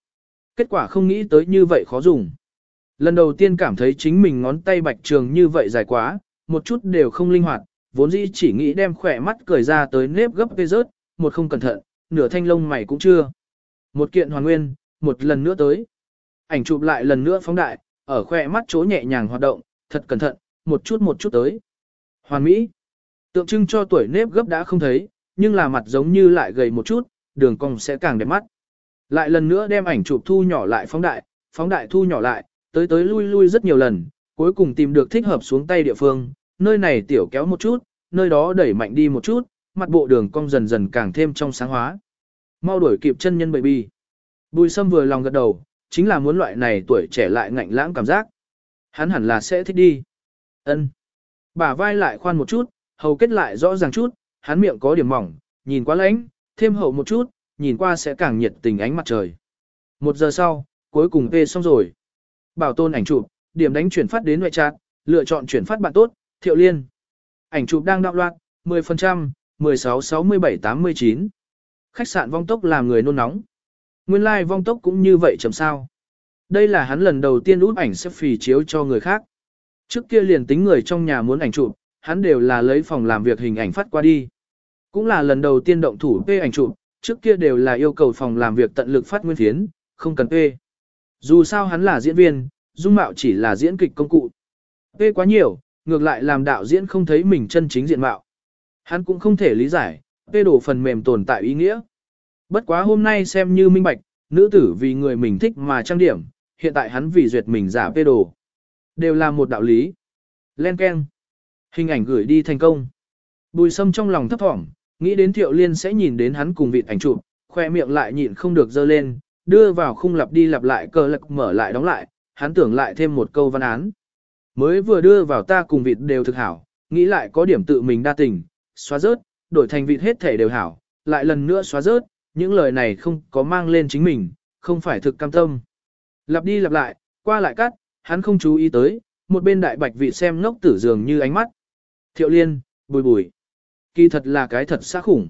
Kết quả không nghĩ tới như vậy khó dùng. Lần đầu tiên cảm thấy chính mình ngón tay bạch trường như vậy dài quá, một chút đều không linh hoạt, vốn dĩ chỉ nghĩ đem khỏe mắt cười ra tới nếp gấp vê rớt, một không cẩn thận, nửa thanh lông mày cũng chưa. Một kiện hoàn nguyên, một lần nữa tới. Ảnh chụp lại lần nữa phóng đại, ở khỏe mắt chỗ nhẹ nhàng hoạt động, thật cẩn thận, một chút một chút tới. Hoàn mỹ. Tượng trưng cho tuổi nếp gấp đã không thấy, nhưng là mặt giống như lại gầy một chút, đường cong sẽ càng đẹp mắt. Lại lần nữa đem ảnh chụp thu nhỏ lại phóng đại, phóng đại thu nhỏ lại, tới tới lui lui rất nhiều lần, cuối cùng tìm được thích hợp xuống tay địa phương, nơi này tiểu kéo một chút, nơi đó đẩy mạnh đi một chút, mặt bộ đường cong dần dần càng thêm trong sáng hóa. Mau đuổi kịp chân nhân baby. Bùi sâm vừa lòng gật đầu, chính là muốn loại này tuổi trẻ lại ngạnh lãng cảm giác. Hắn hẳn là sẽ thích đi. Ân. Bả vai lại khoan một chút, hầu kết lại rõ ràng chút, hắn miệng có điểm mỏng, nhìn quá lãnh, thêm hậu một chút, nhìn qua sẽ càng nhiệt tình ánh mặt trời. Một giờ sau, cuối cùng về xong rồi. Bảo tôn ảnh chụp, điểm đánh chuyển phát đến ngoại trạng, lựa chọn chuyển phát bạn tốt, thiệu liên. Ảnh chụp đang đạo loạn, 10%, 16 67 89. Khách sạn vong tốc làm người nôn nóng. Nguyên lai like vong tốc cũng như vậy chấm sao. Đây là hắn lần đầu tiên út ảnh xếp phì chiếu cho người khác. Trước kia liền tính người trong nhà muốn ảnh chụp, hắn đều là lấy phòng làm việc hình ảnh phát qua đi. Cũng là lần đầu tiên động thủ phê ảnh chụp, trước kia đều là yêu cầu phòng làm việc tận lực phát nguyên phiến, không cần phê. Dù sao hắn là diễn viên, dung mạo chỉ là diễn kịch công cụ. Phê quá nhiều, ngược lại làm đạo diễn không thấy mình chân chính diện mạo. Hắn cũng không thể lý giải, phê đổ phần mềm tồn tại ý nghĩa. Bất quá hôm nay xem như minh bạch, nữ tử vì người mình thích mà trang điểm, hiện tại hắn vì duyệt mình giả phê đồ. Đều là một đạo lý. Len Ken. Hình ảnh gửi đi thành công. Bùi sâm trong lòng thấp thỏm, nghĩ đến thiệu liên sẽ nhìn đến hắn cùng vịt ảnh chụp, khoe miệng lại nhịn không được dơ lên, đưa vào khung lặp đi lặp lại cờ lật mở lại đóng lại, hắn tưởng lại thêm một câu văn án. Mới vừa đưa vào ta cùng vịt đều thực hảo, nghĩ lại có điểm tự mình đa tình, xóa rớt, đổi thành vịt hết thể đều hảo, lại lần nữa xóa rớt, những lời này không có mang lên chính mình, không phải thực cam tâm. Lặp đi lặp lại, qua lại cắt, hắn không chú ý tới, một bên đại bạch vị xem ngốc tử dường như ánh mắt. Thiệu liên, bùi bùi. Kỳ thật là cái thật xã khủng.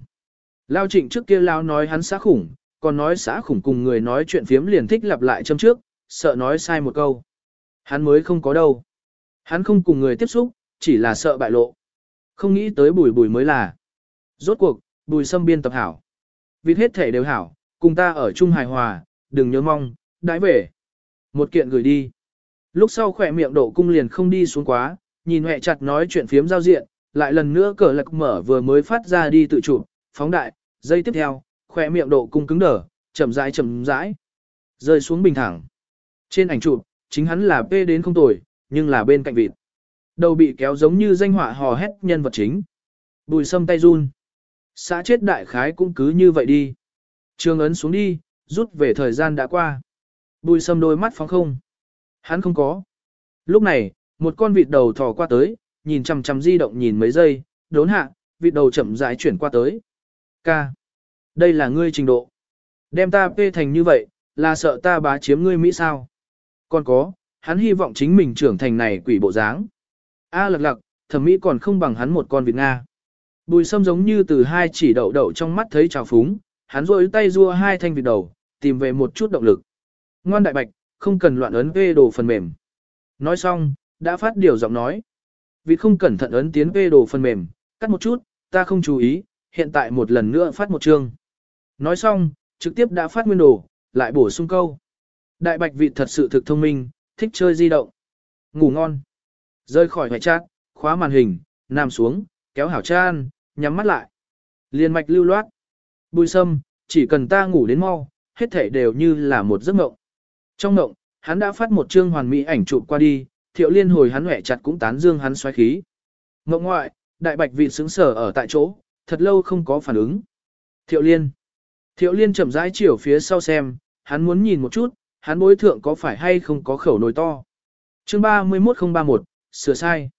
Lao trịnh trước kia Lao nói hắn xã khủng, còn nói xã khủng cùng người nói chuyện phiếm liền thích lặp lại châm trước, sợ nói sai một câu. Hắn mới không có đâu. Hắn không cùng người tiếp xúc, chỉ là sợ bại lộ. Không nghĩ tới bùi bùi mới là. Rốt cuộc, bùi xâm biên tập hảo. Vịt hết thể đều hảo, cùng ta ở chung hài hòa, đừng nhớ mong, đãi về. Một kiện gửi đi. Lúc sau khỏe miệng độ cung liền không đi xuống quá, nhìn hẹ chặt nói chuyện phiếm giao diện, lại lần nữa cờ lạc mở vừa mới phát ra đi tự chụp, phóng đại, dây tiếp theo, khỏe miệng độ cung cứng đờ, chậm rãi chậm rãi, rơi xuống bình thẳng. Trên ảnh chụp, chính hắn là P đến không tồi, nhưng là bên cạnh vịt. Đầu bị kéo giống như danh họa hò hét nhân vật chính. Bùi sâm tay run. Xã chết đại khái cũng cứ như vậy đi. Trường ấn xuống đi, rút về thời gian đã qua. Bùi sâm đôi mắt phóng không. Hắn không có. Lúc này, một con vịt đầu thò qua tới, nhìn chằm chằm di động nhìn mấy giây, đốn hạ, vịt đầu chậm rãi chuyển qua tới. Ca. Đây là ngươi trình độ. Đem ta phê thành như vậy, là sợ ta bá chiếm ngươi Mỹ sao? Còn có, hắn hy vọng chính mình trưởng thành này quỷ bộ dáng. A à, lật lặc, thẩm mỹ còn không bằng hắn một con vịt Nga. Bùi sâm giống như từ hai chỉ đậu đậu trong mắt thấy trào phúng, hắn rôi tay rua hai thanh vịt đầu, tìm về một chút động lực. Ngoan đại bạch, không cần loạn ấn phê đồ phần mềm. Nói xong, đã phát điều giọng nói. Vì không cẩn thận ấn tiến phê đồ phần mềm, cắt một chút, ta không chú ý, hiện tại một lần nữa phát một chương. Nói xong, trực tiếp đã phát nguyên đồ, lại bổ sung câu. Đại bạch vị thật sự thực thông minh, thích chơi di động. Ngủ ngon. Rơi khỏi hoài chát, khóa màn hình, nằm xuống, kéo hảo chan, nhắm mắt lại. Liên mạch lưu loát. Bùi sâm, chỉ cần ta ngủ đến mau, hết thể đều như là một giấc mộng. Trong ngộng, hắn đã phát một chương hoàn mỹ ảnh chụp qua đi, thiệu liên hồi hắn hẹ chặt cũng tán dương hắn xoáy khí. Ngộng ngoại, đại bạch vị sững sở ở tại chỗ, thật lâu không có phản ứng. Thiệu liên. Thiệu liên chậm rãi chiều phía sau xem, hắn muốn nhìn một chút, hắn bối thượng có phải hay không có khẩu nồi to. Chương 31031, sửa sai.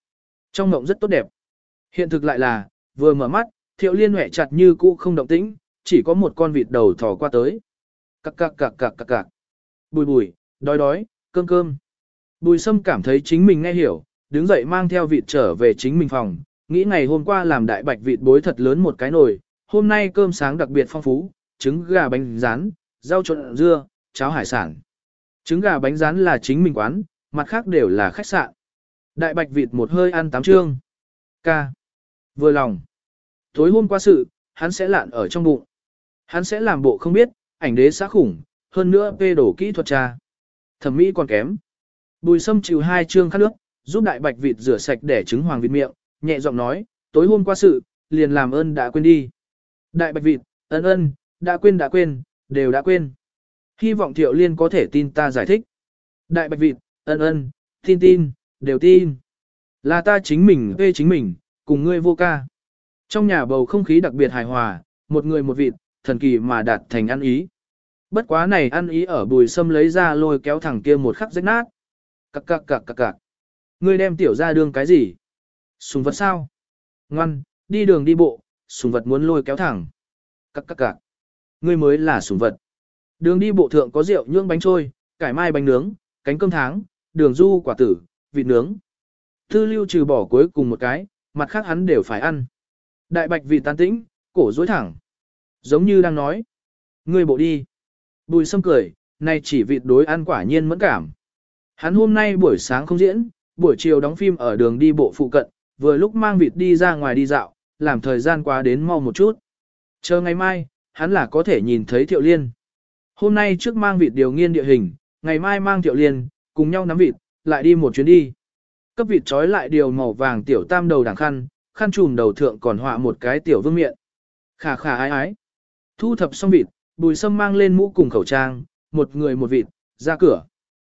Trong mộng rất tốt đẹp. Hiện thực lại là, vừa mở mắt, thiệu liên hẹ chặt như cũ không động tĩnh, chỉ có một con vịt đầu thò qua tới. Cạc cạc cạc cạc cạc cạc. Bùi bùi, đói đói, cơm cơm. Bùi sâm cảm thấy chính mình nghe hiểu, đứng dậy mang theo vịt trở về chính mình phòng, nghĩ ngày hôm qua làm đại bạch vịt bối thật lớn một cái nồi, hôm nay cơm sáng đặc biệt phong phú, trứng gà bánh rán, rau trộn dưa, cháo hải sản. Trứng gà bánh rán là chính mình quán, mặt khác đều là khách sạn. Đại bạch vịt một hơi ăn tám trương. Ca. Vừa lòng. Tối hôm qua sự, hắn sẽ lạn ở trong bụng. Hắn sẽ làm bộ không biết, ảnh đế xã khủng, hơn nữa phê đổ kỹ thuật trà. Thẩm mỹ còn kém. Bùi sâm chịu hai chương khát nước, giúp đại bạch vịt rửa sạch để trứng hoàng vịt miệng, nhẹ giọng nói, tối hôm qua sự, liền làm ơn đã quên đi. Đại bạch vịt, ân ân, đã quên đã quên, đều đã quên. Hy vọng thiệu liên có thể tin ta giải thích. Đại bạch vịt, ân ân, tin tin, đều tin. Là ta chính mình phê chính mình, cùng ngươi vô ca. Trong nhà bầu không khí đặc biệt hài hòa, một người một vịt, thần kỳ mà đạt thành ăn ý. Bất quá này ăn ý ở bùi sâm lấy ra lôi kéo thẳng kia một khắc rách nát. Cặc cặc cặc cặc cặc. Ngươi đem tiểu ra đương cái gì? Sùng vật sao? Ngoan, đi đường đi bộ, sùng vật muốn lôi kéo thẳng. Cặc cặc cặc. Ngươi mới là sùng vật. Đường đi bộ thượng có rượu nhưỡng bánh trôi, cải mai bánh nướng, cánh cơm tháng, đường du quả tử, vịt nướng. Tư lưu trừ bỏ cuối cùng một cái, mặt khác hắn đều phải ăn. Đại bạch vị tan tĩnh, cổ dối thẳng. Giống như đang nói. Ngươi bộ đi. Bùi sâm cười, nay chỉ vịt đối ăn quả nhiên mẫn cảm. Hắn hôm nay buổi sáng không diễn, buổi chiều đóng phim ở đường đi bộ phụ cận, vừa lúc mang vịt đi ra ngoài đi dạo, làm thời gian qua đến mau một chút. Chờ ngày mai, hắn là có thể nhìn thấy Thiệu Liên. Hôm nay trước mang vịt điều nghiên địa hình, ngày mai mang Thiệu Liên, cùng nhau nắm vịt, lại đi một chuyến đi. Cấp vịt trói lại điều màu vàng tiểu tam đầu đảng khăn, khăn trùm đầu thượng còn họa một cái tiểu vương miệng. khả khả ái ái. Thu thập xong vịt, bùi sâm mang lên mũ cùng khẩu trang, một người một vịt, ra cửa.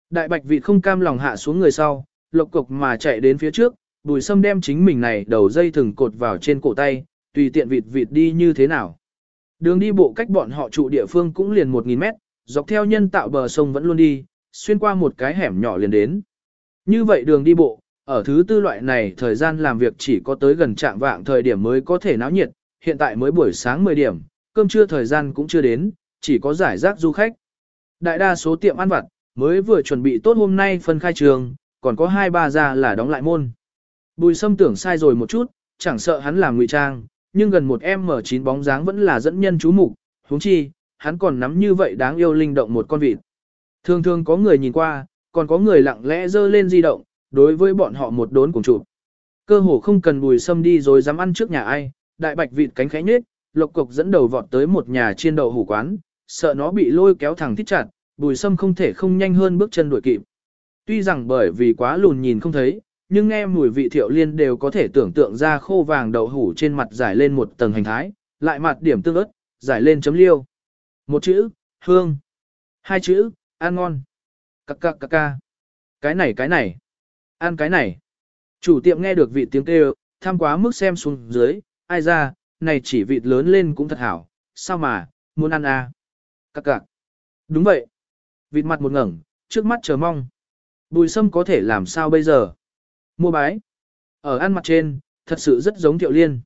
Đại bạch vịt không cam lòng hạ xuống người sau, lộc cục mà chạy đến phía trước, bùi sâm đem chính mình này đầu dây thừng cột vào trên cổ tay, tùy tiện vịt vịt đi như thế nào. Đường đi bộ cách bọn họ trụ địa phương cũng liền 1.000 mét, dọc theo nhân tạo bờ sông vẫn luôn đi, xuyên qua một cái hẻm nhỏ liền đến. Như vậy đường đi bộ, ở thứ tư loại này thời gian làm việc chỉ có tới gần trạng vạng thời điểm mới có thể náo nhiệt, hiện tại mới buổi sáng 10 điểm, cơm trưa thời gian cũng chưa đến, chỉ có giải rác du khách. Đại đa số tiệm ăn vặt, mới vừa chuẩn bị tốt hôm nay phân khai trường, còn có hai ba ra là đóng lại môn. Bùi sâm tưởng sai rồi một chút, chẳng sợ hắn làm ngụy trang, nhưng gần một em mở chín bóng dáng vẫn là dẫn nhân chú mục huống chi, hắn còn nắm như vậy đáng yêu linh động một con vịt. Thường thường có người nhìn qua, còn có người lặng lẽ dơ lên di động, đối với bọn họ một đốn cùng chụp. Cơ hồ không cần bùi sâm đi rồi dám ăn trước nhà ai, đại bạch vịt cánh khẽ nhết, lộc cục dẫn đầu vọt tới một nhà chiên đậu hủ quán, sợ nó bị lôi kéo thẳng thít chặt, bùi sâm không thể không nhanh hơn bước chân đuổi kịp. Tuy rằng bởi vì quá lùn nhìn không thấy, nhưng nghe mùi vị thiệu liên đều có thể tưởng tượng ra khô vàng đậu hủ trên mặt giải lên một tầng hành thái, lại mặt điểm tương ớt, giải lên chấm liêu. Một chữ, hương. Hai chữ, ăn ngon. Cắc cắc cắc ca. Cái này cái này. Ăn cái này. Chủ tiệm nghe được vị tiếng kêu, tham quá mức xem xuống dưới, ai ra, này chỉ vịt lớn lên cũng thật hảo, sao mà, muốn ăn à? Các cạc. Đúng vậy. Vịt mặt một ngẩng, trước mắt chờ mong. Bùi sâm có thể làm sao bây giờ? Mua bái. Ở ăn mặt trên, thật sự rất giống thiệu liên.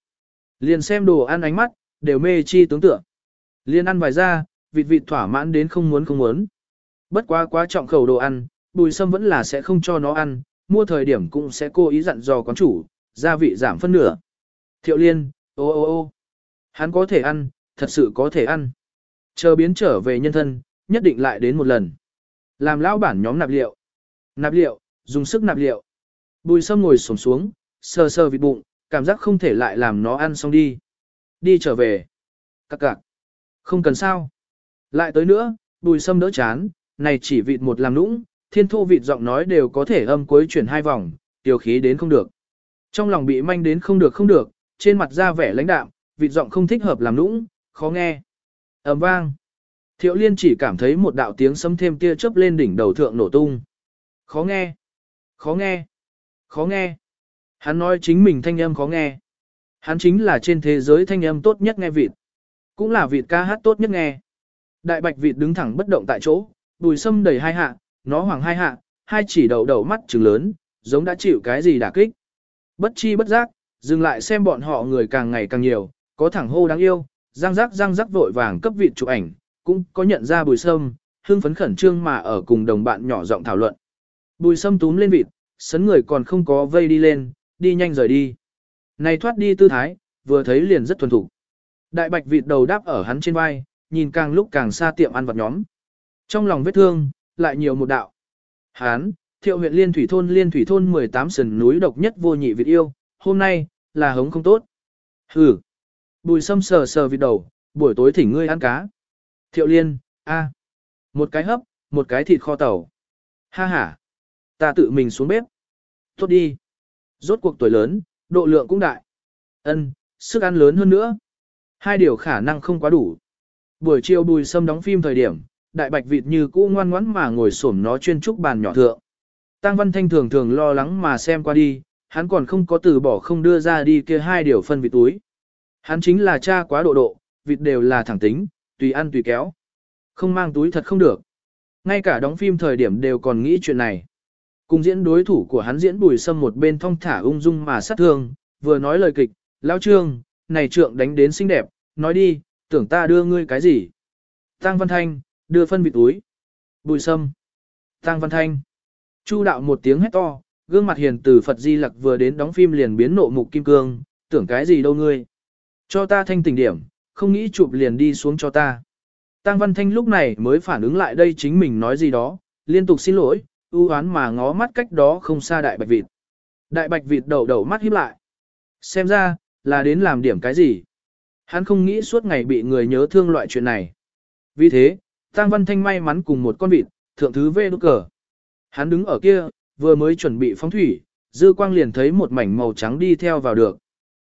Liền xem đồ ăn ánh mắt, đều mê chi tướng tượng. Liên ăn vài ra, vịt vịt thỏa mãn đến không muốn không muốn. Bất quá quá trọng khẩu đồ ăn, bùi sâm vẫn là sẽ không cho nó ăn, mua thời điểm cũng sẽ cố ý dặn dò quán chủ, gia vị giảm phân nửa. Thiệu liên, ô ô ô hắn có thể ăn, thật sự có thể ăn. Chờ biến trở về nhân thân, nhất định lại đến một lần. Làm lão bản nhóm nạp liệu. Nạp liệu, dùng sức nạp liệu. Bùi sâm ngồi xổm xuống, sờ sờ vịt bụng, cảm giác không thể lại làm nó ăn xong đi. Đi trở về. Các cạc. Không cần sao. Lại tới nữa, bùi sâm đỡ chán, này chỉ vịt một làm nũng, thiên thô vịt giọng nói đều có thể âm cuối chuyển hai vòng, tiểu khí đến không được. Trong lòng bị manh đến không được không được, trên mặt ra vẻ lãnh đạm, vịt giọng không thích hợp làm nũng, khó nghe. ầm vang. Thiệu liên chỉ cảm thấy một đạo tiếng sấm thêm tia chớp lên đỉnh đầu thượng nổ tung. Khó nghe. Khó nghe. Khó nghe. Hắn nói chính mình thanh âm khó nghe. Hắn chính là trên thế giới thanh âm tốt nhất nghe vịt. Cũng là vịt ca hát tốt nhất nghe. Đại bạch vịt đứng thẳng bất động tại chỗ, đùi sâm đầy hai hạ, nó hoàng hai hạ, hai chỉ đầu đầu mắt trừng lớn, giống đã chịu cái gì đả kích. Bất chi bất giác, dừng lại xem bọn họ người càng ngày càng nhiều, có thẳng hô đáng yêu, răng rắc răng rắc vội vàng cấp vịt chụp ảnh, cũng có nhận ra bùi sâm, hưng phấn khẩn trương mà ở cùng đồng bạn nhỏ giọng thảo luận. Bùi sâm túm lên vịt, sấn người còn không có vây đi lên, đi nhanh rời đi. Này thoát đi tư thái, vừa thấy liền rất thuần thủ. Đại bạch vịt đầu đáp ở hắn trên vai, nhìn càng lúc càng xa tiệm ăn vặt nhóm. Trong lòng vết thương, lại nhiều một đạo. Hán, thiệu huyện liên thủy thôn liên thủy thôn 18 sườn núi độc nhất vô nhị vịt yêu, hôm nay, là hống không tốt. Hừ. Bùi sâm sờ sờ vịt đầu, buổi tối thỉnh ngươi ăn cá. Thiệu liên, a, Một cái hấp, một cái thịt kho tàu. Ha ha. Ta tự mình xuống bếp. Tốt đi. Rốt cuộc tuổi lớn, độ lượng cũng đại. Ân, sức ăn lớn hơn nữa. Hai điều khả năng không quá đủ. Buổi chiều bùi sâm đóng phim thời điểm, đại bạch vịt như cũ ngoan ngoãn mà ngồi xổm nó chuyên trúc bàn nhỏ thượng. Tăng Văn Thanh thường thường lo lắng mà xem qua đi, hắn còn không có từ bỏ không đưa ra đi kia hai điều phân vịt túi. Hắn chính là cha quá độ độ, vịt đều là thẳng tính, tùy ăn tùy kéo. Không mang túi thật không được. Ngay cả đóng phim thời điểm đều còn nghĩ chuyện này. Cùng diễn đối thủ của hắn diễn bùi sâm một bên thong thả ung dung mà sát thương, vừa nói lời kịch, lão trương, này trượng đánh đến xinh đẹp, nói đi, tưởng ta đưa ngươi cái gì. Tăng Văn Thanh, đưa phân vịt túi. Bùi sâm. Tăng Văn Thanh. Chu đạo một tiếng hét to, gương mặt hiền từ Phật Di Lặc vừa đến đóng phim liền biến nộ mục kim cương, tưởng cái gì đâu ngươi. Cho ta thanh tình điểm, không nghĩ chụp liền đi xuống cho ta. Tăng Văn Thanh lúc này mới phản ứng lại đây chính mình nói gì đó, liên tục xin lỗi, ưu oán mà ngó mắt cách đó không xa đại bạch vịt. Đại bạch vịt đầu đầu mắt híp lại. Xem ra, là đến làm điểm cái gì. Hắn không nghĩ suốt ngày bị người nhớ thương loại chuyện này. Vì thế, Tăng Văn Thanh may mắn cùng một con vịt, thượng thứ vê đốt cờ. Hắn đứng ở kia, vừa mới chuẩn bị phóng thủy, dư quang liền thấy một mảnh màu trắng đi theo vào được.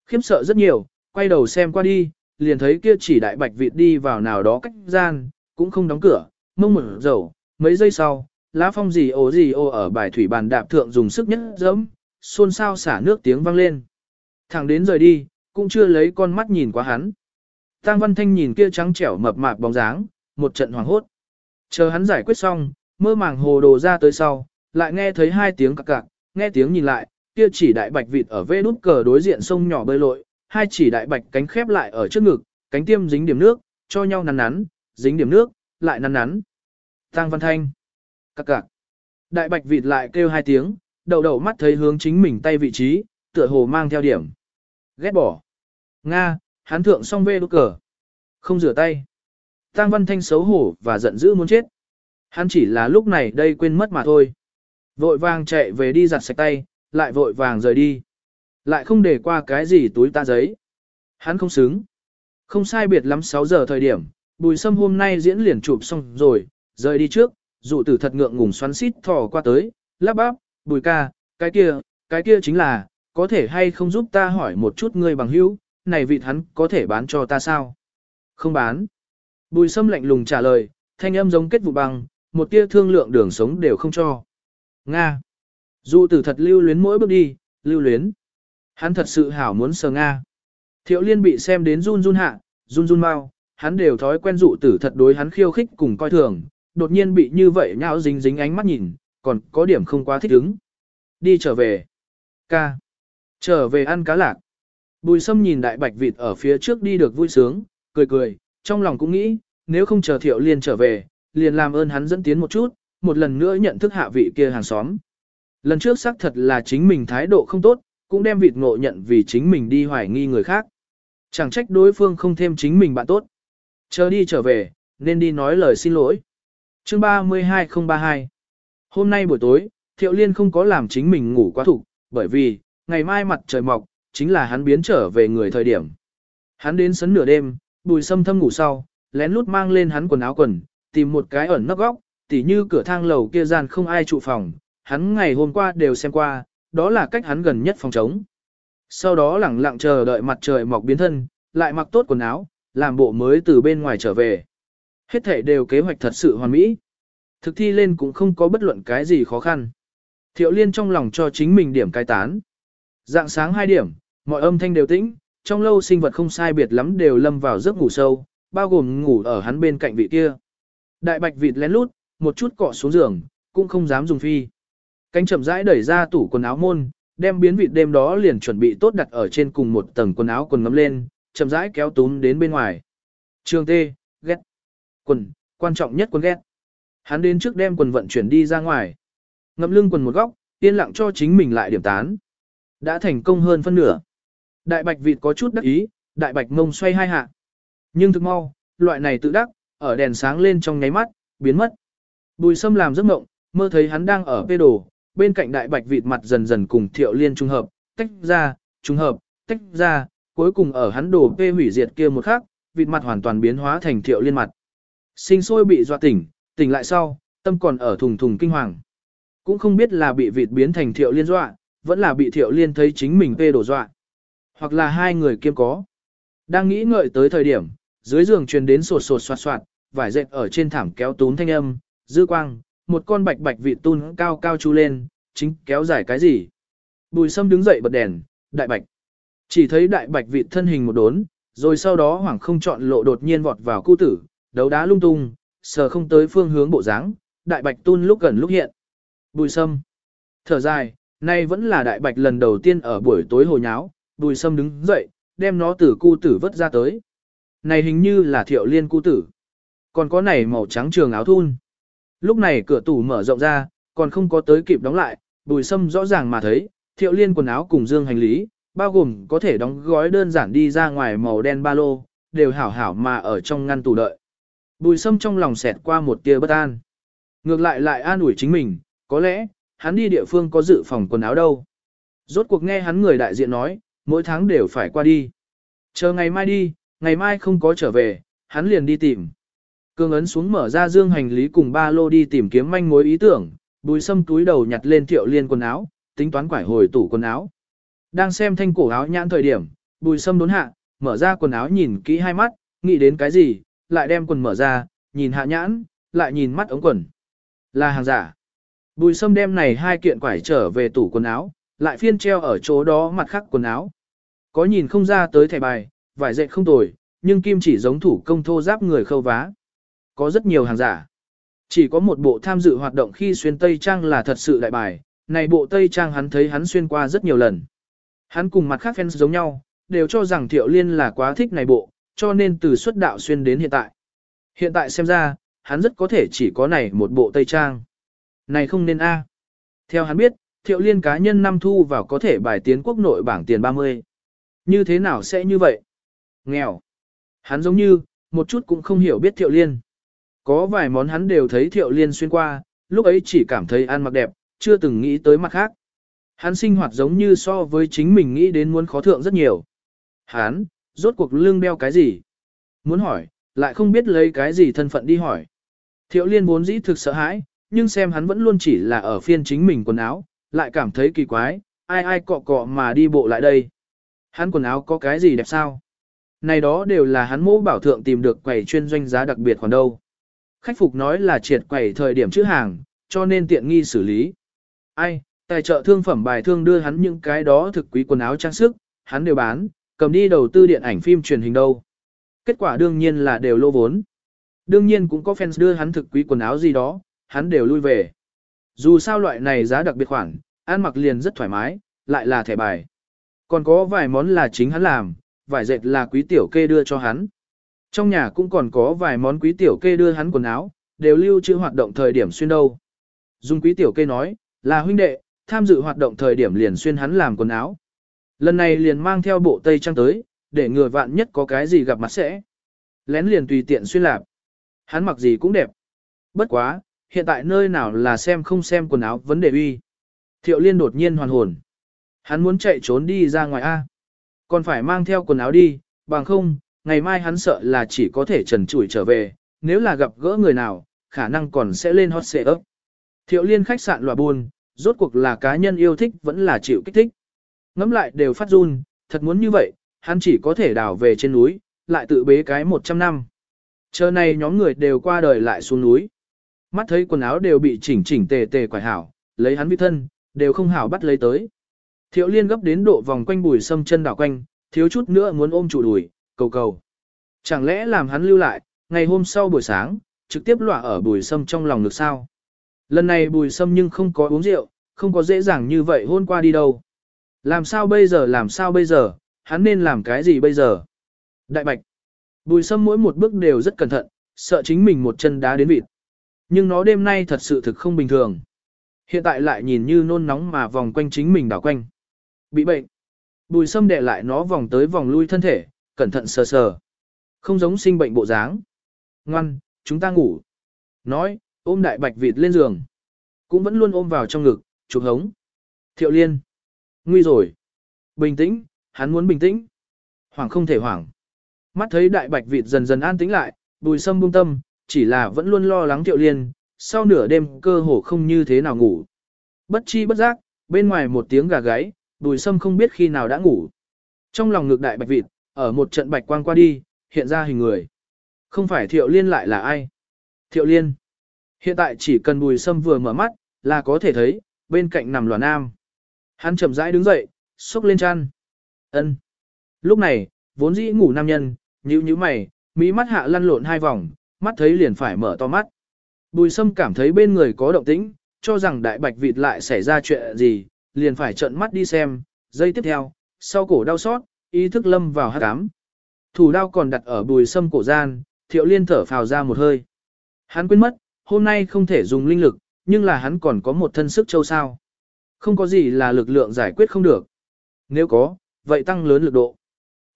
Khiếm sợ rất nhiều, quay đầu xem qua đi, liền thấy kia chỉ đại bạch vịt đi vào nào đó cách gian, cũng không đóng cửa, mông mở dầu, mấy giây sau, lá phong gì ố gì ô ở bài thủy bàn đạp thượng dùng sức nhất dẫm, xôn xao xả nước tiếng vang lên. Thẳng đến rời đi, cũng chưa lấy con mắt nhìn qua hắn. Tang Văn Thanh nhìn kia trắng trẻo mập mạp bóng dáng, một trận hoảng hốt. Chờ hắn giải quyết xong, mơ màng hồ đồ ra tới sau, lại nghe thấy hai tiếng cạc cạc, nghe tiếng nhìn lại, kia chỉ đại bạch vịt ở vê nút cờ đối diện sông nhỏ bơi lội, hai chỉ đại bạch cánh khép lại ở trước ngực, cánh tiêm dính điểm nước, cho nhau nắn nắn, dính điểm nước, lại nắn nắn. Tăng Văn Thanh. Cạc cạc. Đại bạch vịt lại kêu hai tiếng, đầu đầu mắt thấy hướng chính mình tay vị trí, tựa hồ mang theo điểm. Ghét bỏ. Nga, hắn thượng xong vê đút cờ. Không rửa tay. Tăng Văn Thanh xấu hổ và giận dữ muốn chết. Hắn chỉ là lúc này đây quên mất mà thôi. Vội vàng chạy về đi giặt sạch tay, lại vội vàng rời đi. Lại không để qua cái gì túi ta giấy. Hắn không xứng. Không sai biệt lắm 6 giờ thời điểm, bùi sâm hôm nay diễn liền chụp xong rồi, rời đi trước, dụ tử thật ngượng ngùng xoắn xít thò qua tới, lắp bắp, bùi ca, cái kia, cái kia chính là, có thể hay không giúp ta hỏi một chút ngươi bằng hữu, này vịt hắn có thể bán cho ta sao? Không bán. Bùi sâm lạnh lùng trả lời, thanh âm giống kết vụ bằng, một tia thương lượng đường sống đều không cho. Nga. Dụ tử thật lưu luyến mỗi bước đi, lưu luyến. Hắn thật sự hảo muốn sờ Nga. Thiệu liên bị xem đến run run hạ, run run mau, hắn đều thói quen dụ tử thật đối hắn khiêu khích cùng coi thường, đột nhiên bị như vậy nhão dính dính ánh mắt nhìn, còn có điểm không quá thích ứng. Đi trở về. Ca. Trở về ăn cá lạc. Bùi sâm nhìn đại bạch vịt ở phía trước đi được vui sướng, cười cười, trong lòng cũng nghĩ, nếu không chờ thiệu liên trở về, liền làm ơn hắn dẫn tiến một chút, một lần nữa nhận thức hạ vị kia hàng xóm. Lần trước xác thật là chính mình thái độ không tốt, cũng đem vịt ngộ nhận vì chính mình đi hoài nghi người khác. Chẳng trách đối phương không thêm chính mình bạn tốt. Chờ đi trở về, nên đi nói lời xin lỗi. Chương 32032 Hôm nay buổi tối, Thiệu Liên không có làm chính mình ngủ quá thủ, bởi vì, ngày mai mặt trời mọc, chính là hắn biến trở về người thời điểm. Hắn đến sấn nửa đêm, bùi sâm thâm ngủ sau, lén lút mang lên hắn quần áo quần, tìm một cái ẩn nấp góc, tỉ như cửa thang lầu kia gian không ai trụ phòng, hắn ngày hôm qua đều xem qua, đó là cách hắn gần nhất phòng trống. Sau đó lẳng lặng chờ đợi mặt trời mọc biến thân, lại mặc tốt quần áo, làm bộ mới từ bên ngoài trở về. Hết thể đều kế hoạch thật sự hoàn mỹ. Thực thi lên cũng không có bất luận cái gì khó khăn. Thiệu liên trong lòng cho chính mình điểm cai tán. Dạng sáng 2 điểm, mọi âm thanh đều tĩnh, trong lâu sinh vật không sai biệt lắm đều lâm vào giấc ngủ sâu, bao gồm ngủ ở hắn bên cạnh vị kia. Đại bạch vịt lén lút, một chút cọ xuống giường, cũng không dám dùng phi. Cánh chậm rãi đẩy ra tủ quần áo môn, đem biến vịt đêm đó liền chuẩn bị tốt đặt ở trên cùng một tầng quần áo quần ngấm lên, chậm rãi kéo túm đến bên ngoài. Trường tê, ghét. Quần, quan trọng nhất quần ghét. Hắn đến trước đem quần vận chuyển đi ra ngoài. Ngậm lưng quần một góc, yên lặng cho chính mình lại điểm tán. Đã thành công hơn phân nửa. Đại bạch vịt có chút đắc ý, đại bạch mông xoay hai hạ. Nhưng thực mau, loại này tự đắc, ở đèn sáng lên trong nháy mắt, biến mất. Bùi sâm làm giấc mộng, mơ thấy hắn đang ở bê đồ, bên cạnh đại bạch vịt mặt dần dần cùng thiệu liên trung hợp, tách ra, trung hợp, tách ra, cuối cùng ở hắn đồ bê hủy diệt kia một khắc, vịt mặt hoàn toàn biến hóa thành thiệu liên mặt. Sinh sôi bị dọa tỉnh, tỉnh lại sau, tâm còn ở thùng thùng kinh hoàng. Cũng không biết là bị vịt biến thành thiệu liên dọa, vẫn là bị thiệu liên thấy chính mình bê đồ dọa. Hoặc là hai người kiêm có. Đang nghĩ ngợi tới thời điểm, dưới giường truyền đến sột sột soạt soạt, vải dệt ở trên thảm kéo tún thanh âm, dư quang, một con bạch bạch vị tun cao cao chu lên, chính kéo dài cái gì. Bùi sâm đứng dậy bật đèn, đại bạch. Chỉ thấy đại bạch vị thân hình một đốn, rồi sau đó hoảng không chọn lộ đột nhiên vọt vào cu tử, đấu đá lung tung, sờ không tới phương hướng bộ dáng, đại bạch tun lúc gần lúc hiện. Bùi sâm. Thở dài, nay vẫn là đại bạch lần đầu tiên ở buổi tối hồ nháo, bùi sâm đứng dậy, đem nó từ cu tử vớt ra tới. Này hình như là thiệu liên cu tử. Còn có này màu trắng trường áo thun. Lúc này cửa tủ mở rộng ra, còn không có tới kịp đóng lại, bùi sâm rõ ràng mà thấy, thiệu liên quần áo cùng dương hành lý, bao gồm có thể đóng gói đơn giản đi ra ngoài màu đen ba lô, đều hảo hảo mà ở trong ngăn tủ đợi. Bùi sâm trong lòng xẹt qua một tia bất an. Ngược lại lại an ủi chính mình, có lẽ, hắn đi địa phương có dự phòng quần áo đâu. Rốt cuộc nghe hắn người đại diện nói, mỗi tháng đều phải qua đi. Chờ ngày mai đi, ngày mai không có trở về, hắn liền đi tìm. Cương ấn xuống mở ra dương hành lý cùng ba lô đi tìm kiếm manh mối ý tưởng, bùi sâm túi đầu nhặt lên thiệu liên quần áo, tính toán quải hồi tủ quần áo. Đang xem thanh cổ áo nhãn thời điểm, bùi sâm đốn hạ, mở ra quần áo nhìn kỹ hai mắt, nghĩ đến cái gì, lại đem quần mở ra, nhìn hạ nhãn, lại nhìn mắt ống quần. Là hàng giả. Bùi sâm đem này hai kiện quải trở về tủ quần áo, lại phiên treo ở chỗ đó mặt khác quần áo. Có nhìn không ra tới thẻ bài, vải dệt không tồi, nhưng kim chỉ giống thủ công thô giáp người khâu vá. Có rất nhiều hàng giả. Chỉ có một bộ tham dự hoạt động khi xuyên Tây Trang là thật sự đại bài, này bộ Tây Trang hắn thấy hắn xuyên qua rất nhiều lần. Hắn cùng mặt khác fans giống nhau, đều cho rằng Thiệu Liên là quá thích này bộ, cho nên từ xuất đạo xuyên đến hiện tại. Hiện tại xem ra, hắn rất có thể chỉ có này một bộ Tây Trang. Này không nên A. Theo hắn biết, Thiệu Liên cá nhân năm thu vào có thể bài tiến quốc nội bảng tiền 30. Như thế nào sẽ như vậy? Nghèo. Hắn giống như, một chút cũng không hiểu biết Thiệu Liên. Có vài món hắn đều thấy Thiệu Liên xuyên qua, lúc ấy chỉ cảm thấy ăn mặc đẹp, chưa từng nghĩ tới mặt khác. Hắn sinh hoạt giống như so với chính mình nghĩ đến muốn khó thượng rất nhiều. Hắn, rốt cuộc lương đeo cái gì? Muốn hỏi, lại không biết lấy cái gì thân phận đi hỏi. Thiệu liên vốn dĩ thực sợ hãi, nhưng xem hắn vẫn luôn chỉ là ở phiên chính mình quần áo, lại cảm thấy kỳ quái, ai ai cọ cọ mà đi bộ lại đây. Hắn quần áo có cái gì đẹp sao? Này đó đều là hắn mô bảo thượng tìm được quầy chuyên doanh giá đặc biệt còn đâu. Khách phục nói là triệt quầy thời điểm chữ hàng, cho nên tiện nghi xử lý. Ai, tài trợ thương phẩm bài thương đưa hắn những cái đó thực quý quần áo trang sức, hắn đều bán, cầm đi đầu tư điện ảnh phim truyền hình đâu. Kết quả đương nhiên là đều lô vốn. Đương nhiên cũng có fans đưa hắn thực quý quần áo gì đó, hắn đều lui về. Dù sao loại này giá đặc biệt khoản, ăn mặc liền rất thoải mái, lại là thẻ bài. Còn có vài món là chính hắn làm, vài dệt là quý tiểu kê đưa cho hắn. Trong nhà cũng còn có vài món quý tiểu kê đưa hắn quần áo, đều lưu trữ hoạt động thời điểm xuyên đâu. Dung quý tiểu kê nói, là huynh đệ, tham dự hoạt động thời điểm liền xuyên hắn làm quần áo. Lần này liền mang theo bộ tây trang tới, để người vạn nhất có cái gì gặp mặt sẽ. Lén liền tùy tiện xuyên lạp. Hắn mặc gì cũng đẹp. Bất quá, hiện tại nơi nào là xem không xem quần áo vấn đề uy. Thiệu liên đột nhiên hoàn hồn. Hắn muốn chạy trốn đi ra ngoài A. Còn phải mang theo quần áo đi, bằng không, ngày mai hắn sợ là chỉ có thể trần trụi trở về, nếu là gặp gỡ người nào, khả năng còn sẽ lên hot xệ ấp. Thiệu liên khách sạn lòa buồn, rốt cuộc là cá nhân yêu thích vẫn là chịu kích thích. Ngắm lại đều phát run, thật muốn như vậy, hắn chỉ có thể đào về trên núi, lại tự bế cái 100 năm. Chờ này nhóm người đều qua đời lại xuống núi. Mắt thấy quần áo đều bị chỉnh chỉnh tề tề quải hảo, lấy hắn vi thân, đều không hảo bắt lấy tới. Thiệu liên gấp đến độ vòng quanh bùi sâm chân đảo quanh, thiếu chút nữa muốn ôm trụ đùi, cầu cầu. Chẳng lẽ làm hắn lưu lại, ngày hôm sau buổi sáng, trực tiếp lọa ở bùi sâm trong lòng được sao? Lần này bùi sâm nhưng không có uống rượu, không có dễ dàng như vậy hôn qua đi đâu. Làm sao bây giờ làm sao bây giờ, hắn nên làm cái gì bây giờ? Đại bạch. Bùi sâm mỗi một bước đều rất cẩn thận, sợ chính mình một chân đá đến vịt. Nhưng nó đêm nay thật sự thực không bình thường. Hiện tại lại nhìn như nôn nóng mà vòng quanh chính mình đảo quanh. Bị bệnh. Bùi sâm đè lại nó vòng tới vòng lui thân thể, cẩn thận sờ sờ. Không giống sinh bệnh bộ dáng. Ngoan, chúng ta ngủ. Nói, ôm đại bạch vịt lên giường. Cũng vẫn luôn ôm vào trong ngực, chụp hống. Thiệu liên. Nguy rồi. Bình tĩnh, hắn muốn bình tĩnh. Hoảng không thể hoảng. Mắt thấy đại bạch vịt dần dần an tĩnh lại, bùi sâm buông tâm, chỉ là vẫn luôn lo lắng thiệu liên, sau nửa đêm cơ hồ không như thế nào ngủ. Bất chi bất giác, bên ngoài một tiếng gà gáy, bùi sâm không biết khi nào đã ngủ. Trong lòng ngực đại bạch vịt, ở một trận bạch quang qua đi, hiện ra hình người. Không phải thiệu liên lại là ai? Thiệu liên. Hiện tại chỉ cần bùi sâm vừa mở mắt, là có thể thấy, bên cạnh nằm lòa nam. Hắn chậm rãi đứng dậy, xúc lên chăn. ân Lúc này, vốn dĩ ngủ nam nhân, nhíu nhíu mày, mí mắt hạ lăn lộn hai vòng, mắt thấy liền phải mở to mắt. Bùi sâm cảm thấy bên người có động tĩnh, cho rằng đại bạch vịt lại xảy ra chuyện gì, liền phải trợn mắt đi xem, giây tiếp theo, sau cổ đau xót, ý thức lâm vào hát cám. Thủ đao còn đặt ở bùi sâm cổ gian, thiệu liên thở phào ra một hơi. Hắn quên mất, hôm nay không thể dùng linh lực, nhưng là hắn còn có một thân sức châu sao. Không có gì là lực lượng giải quyết không được. Nếu có, vậy tăng lớn lực độ.